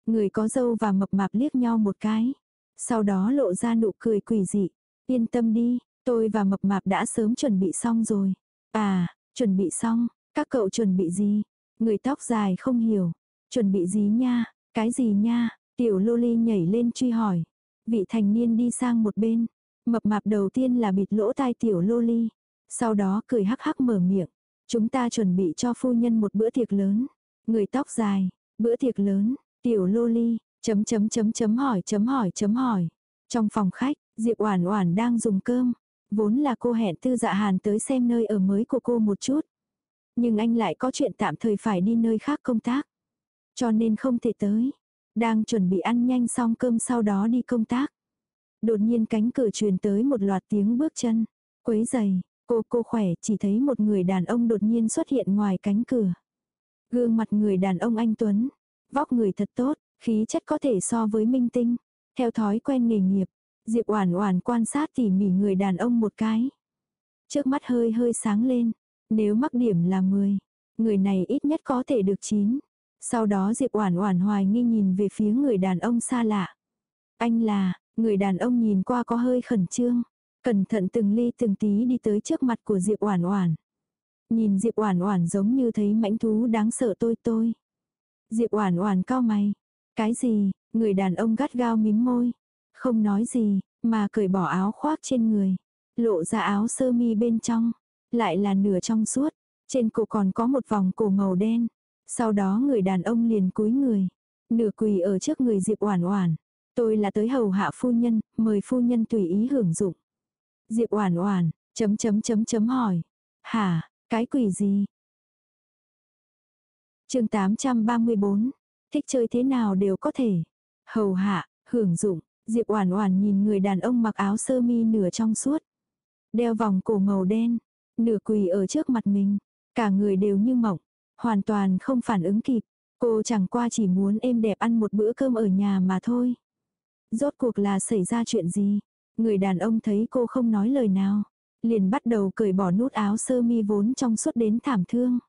Người có dâu và mập mạp liếc nhau một cái. Sau đó lộ ra nụ cười quỷ dị. Yên tâm đi, tôi và mập mạp đã sớm chuẩn bị xong rồi. À, chuẩn bị xong, các cậu chuẩn bị gì? Người tóc dài không hiểu. Chuẩn bị gì nha? Cái gì nha? Tiểu loli nhảy lên truy hỏi. Vị thành niên đi sang một bên. Mập mạp đầu tiên là bịt lỗ tai tiểu loli. Sau đó cười hắc hắc mở miệng. Chúng ta chuẩn bị cho phu nhân một bữa tiệc lớn. Người tóc dài, bữa tiệc lớn, tiểu loli, chấm chấm chấm chấm hỏi chấm hỏi chấm hỏi. Trong phòng khách, Diệp Oản Oản đang dùng cơm. Vốn là cô hẹn Tư Dạ Hàn tới xem nơi ở mới của cô một chút. Nhưng anh lại có chuyện tạm thời phải đi nơi khác công tác. Cho nên không thể tới. Đang chuẩn bị ăn nhanh xong cơm sau đó đi công tác. Đột nhiên cánh cửa truyền tới một loạt tiếng bước chân. Quấy giày, cô cô khỏe chỉ thấy một người đàn ông đột nhiên xuất hiện ngoài cánh cửa. Gương mặt người đàn ông anh Tuấn. Vóc người thật tốt, khí chất có thể so với minh tinh. Theo thói quen nghề nghiệp, Diệp Oản Oản quan sát tỉ mỉ người đàn ông một cái. Trước mắt hơi hơi sáng lên, nếu mắc điểm là 10, người này ít nhất có thể được 9. Sau đó Diệp Oản Oản hoài nghi nhìn về phía người đàn ông xa lạ. Anh là, người đàn ông nhìn qua có hơi khẩn trương, cẩn thận từng ly từng tí đi tới trước mặt của Diệp Oản Oản. Nhìn Diệp Oản Oản giống như thấy mãnh thú đáng sợ tôi tôi. Diệp Oản Oản cau mày. Cái gì? Người đàn ông gắt gao mím môi, không nói gì, mà cởi bỏ áo khoác trên người, lộ ra áo sơ mi bên trong, lại là nửa trong suốt, trên cổ còn có một vòng cổ màu đen. Sau đó người đàn ông liền cúi người, nửa quỳ ở trước người Diệp Oản Oản. Tôi là tới hầu hạ phu nhân, mời phu nhân tùy ý hưởng dụng. Diệp Oản Oản, chấm chấm chấm chấm hỏi. Hả, cái quỷ gì? Chương 834. Thích chơi thế nào đều có thể. Hầu hạ, hưởng dụng, Diệp Oản Oản nhìn người đàn ông mặc áo sơ mi nửa trong suốt, đeo vòng cổ màu đen, nửa quỳ ở trước mặt mình, cả người đều như mộng, hoàn toàn không phản ứng kịp. Cô chẳng qua chỉ muốn êm đẹp ăn một bữa cơm ở nhà mà thôi. Rốt cuộc là xảy ra chuyện gì? Người đàn ông thấy cô không nói lời nào, liền bắt đầu cởi bỏ nút áo sơ mi vốn trong suốt đến thảm thương.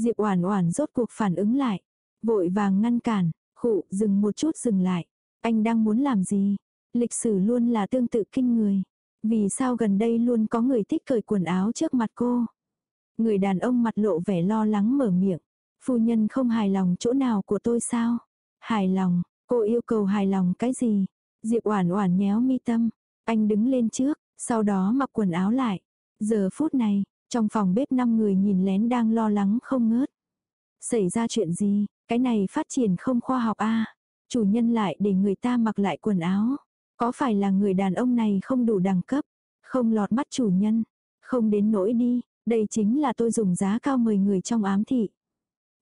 Diệp Oản Oản rốt cuộc phản ứng lại, vội vàng ngăn cản, "Khụ, dừng một chút dừng lại. Anh đang muốn làm gì? Lịch sử luôn là tương tự kinh người. Vì sao gần đây luôn có người thích cởi quần áo trước mặt cô? Người đàn ông mặt lộ vẻ lo lắng mở miệng. Phu nhân không hài lòng chỗ nào của tôi sao? Hài lòng, cô yêu cầu hài lòng cái gì? Diệp Oản Oản nhéo mi tâm. Anh đứng lên trước, sau đó mặc quần áo lại. Giờ phút này, trong phòng bếp năm người nhìn lén đang lo lắng không ngớt. Xảy ra chuyện gì, cái này phát triển không khoa học a Chủ nhân lại để người ta mặc lại quần áo. Có phải là người đàn ông này không đủ đẳng cấp, không lọt mắt chủ nhân, không đến nỗi đi, đây chính là tôi dùng giá cao mời người trong ám thị.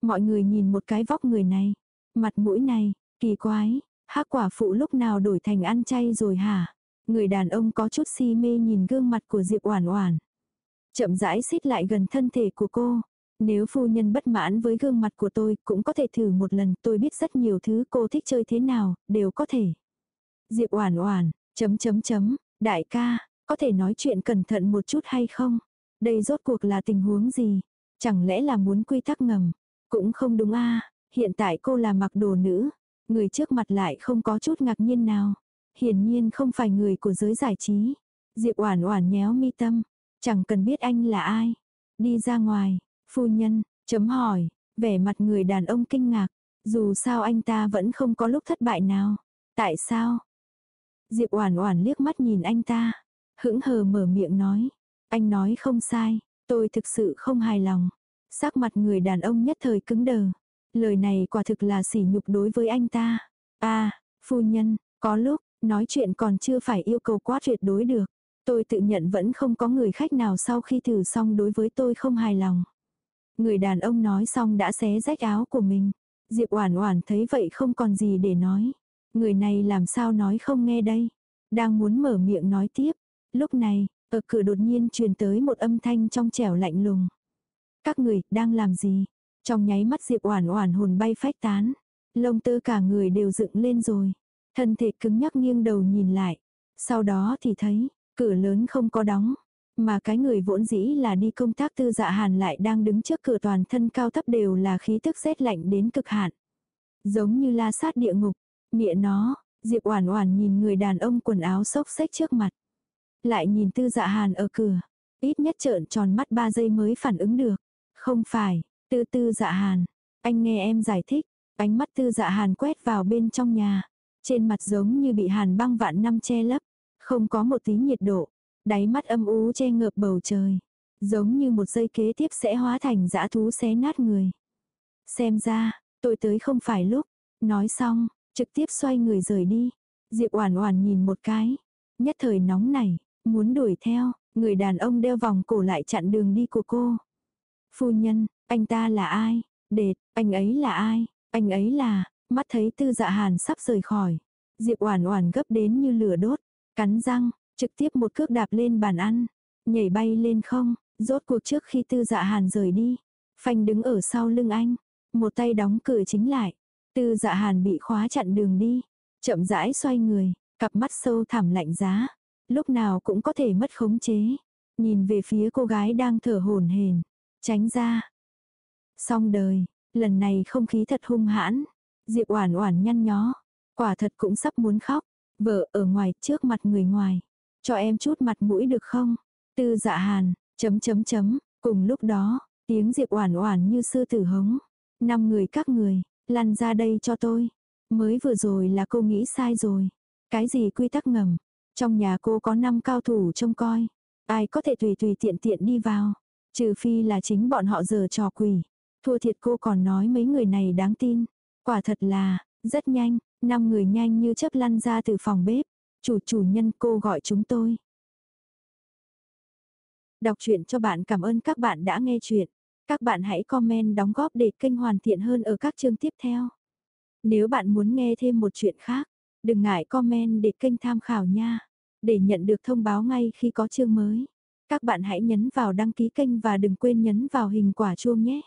Mọi người nhìn một cái vóc người này, mặt mũi này, kỳ quái, hắc quả phụ lúc nào đổi thành ăn chay rồi hả? Người đàn ông có chút si mê nhìn gương mặt của Diệp Oản Oản. Chậm rãi xích lại gần thân thể của cô, nếu phu nhân bất mãn với gương mặt của tôi cũng có thể thử một lần, tôi biết rất nhiều thứ cô thích chơi thế nào, đều có thể. Diệp Oản Oản, chấm chấm chấm, đại ca, có thể nói chuyện cẩn thận một chút hay không? Đây rốt cuộc là tình huống gì? Chẳng lẽ là muốn quy tắc ngầm? Cũng không đúng a, hiện tại cô là mặc đồ nữ, người trước mặt lại không có chút ngạc nhiên nào. Hiển nhiên không phải người của giới giải trí. Diệp Oản Oản nhéo mi tâm, chẳng cần biết anh là ai, đi ra ngoài, Phu nhân, chấm hỏi, vẻ mặt người đàn ông kinh ngạc. Dù sao anh ta vẫn không có lúc thất bại nào. Tại sao? Diệp Oản Oản liếc mắt nhìn anh ta, hững hờ mở miệng nói, anh nói không sai, tôi thực sự không hài lòng. Sắc mặt người đàn ông nhất thời cứng đờ, Lời này quả thực là sỉ nhục đối với anh ta. a phu nhân, có lúc, nói chuyện còn chưa phải yêu cầu quá tuyệt đối được. Tôi tự nhận vẫn không có người khách nào sau khi thử xong đối với tôi không hài lòng. Người đàn ông nói xong đã xé rách áo của mình. Diệp Oản Oản thấy vậy không còn gì để nói. Người này làm sao nói không nghe đây. Đang muốn mở miệng nói tiếp. Lúc này, ở cửa đột nhiên truyền tới một âm thanh trong trẻo lạnh lùng. Các người đang làm gì? Trong nháy mắt Diệp Oản Oản hồn bay phách tán, lông tơ cả người đều dựng lên rồi, thân thể cứng nhắc nghiêng đầu nhìn lại. Sau đó thì thấy, cửa lớn không có đóng, mà cái người vốn dĩ là đi công tác tư dạ hàn lại đang đứng trước cửa toàn thân cao thấp đều là khí tức rét lạnh đến cực hạn. Giống như la sát địa ngục, miệng nó, Diệp Oản Oản nhìn người đàn ông quần áo xốc xếch trước mặt. Lại nhìn tư dạ hàn ở cửa, ít nhất trợn tròn mắt 3 giây mới phản ứng được. Không phải, tư tư dạ hàn, anh nghe em giải thích, ánh mắt tư dạ hàn quét vào bên trong nhà. Trên mặt giống như bị hàn băng vạn năm che lấp, không có một tí nhiệt độ, đáy mắt âm u che ngợp bầu trời. Giống như một giây kế tiếp sẽ hóa thành dã thú xé nát người. Xem ra, tôi tới không phải lúc. Nói xong, trực tiếp xoay người rời đi. Diệp Oản Oản nhìn một cái, nhất thời nóng nảy, muốn đuổi theo, người đàn ông đeo vòng cổ lại chặn đường đi của cô. Phu nhân, anh ta là ai? Đệt, anh ấy là ai? Anh ấy là, mắt thấy tư dạ hàn sắp rời khỏi. Diệp Oản Oản gấp đến như lửa đốt, cắn răng, trực tiếp một cước đạp lên bàn ăn, nhảy bay lên không, rốt cuộc trước khi tư dạ hàn rời đi. Phanh đứng ở sau lưng anh, một tay đóng cửa chính lại. Tư dạ hàn bị khóa chặn đường đi, chậm rãi xoay người, cặp mắt sâu thẳm lạnh giá, lúc nào cũng có thể mất khống chế. Nhìn về phía cô gái đang thở hổn hển, tránh ra. Xong đời, lần này không khí thật hung hãn. Diệp Oản Oản nhăn nhó, quả thật cũng sắp muốn khóc. Vợ ở ngoài, trước mặt người ngoài. Cho em chút mặt mũi được không? Tư Dạ Hàn, chấm chấm chấm, cùng lúc đó, tiếng Diệp Oản Oản như sư tử hống. Năm người các người, lăn ra đây cho tôi. Mới vừa rồi là cô nghĩ sai rồi. Cái gì quy tắc ngầm? Trong nhà cô có năm cao thủ trông coi. Ai có thể tùy tùy tiện tiện đi vào. Trừ phi là chính bọn họ giờ trò quỷ. Thua thiệt cô còn nói mấy người này đáng tin. Quả thật là, rất nhanh, năm người nhanh như chớp lăn ra từ phòng bếp. Chủ chủ nhân cô gọi chúng tôi. Đọc truyện cho bạn cảm ơn các bạn đã nghe chuyện. Các bạn hãy comment đóng góp để kênh hoàn thiện hơn ở các chương tiếp theo. Nếu bạn muốn nghe thêm một chuyện khác, đừng ngại comment để kênh tham khảo nha. Để nhận được thông báo ngay khi có chương mới. Các bạn hãy nhấn vào đăng ký kênh và đừng quên nhấn vào hình quả chuông nhé.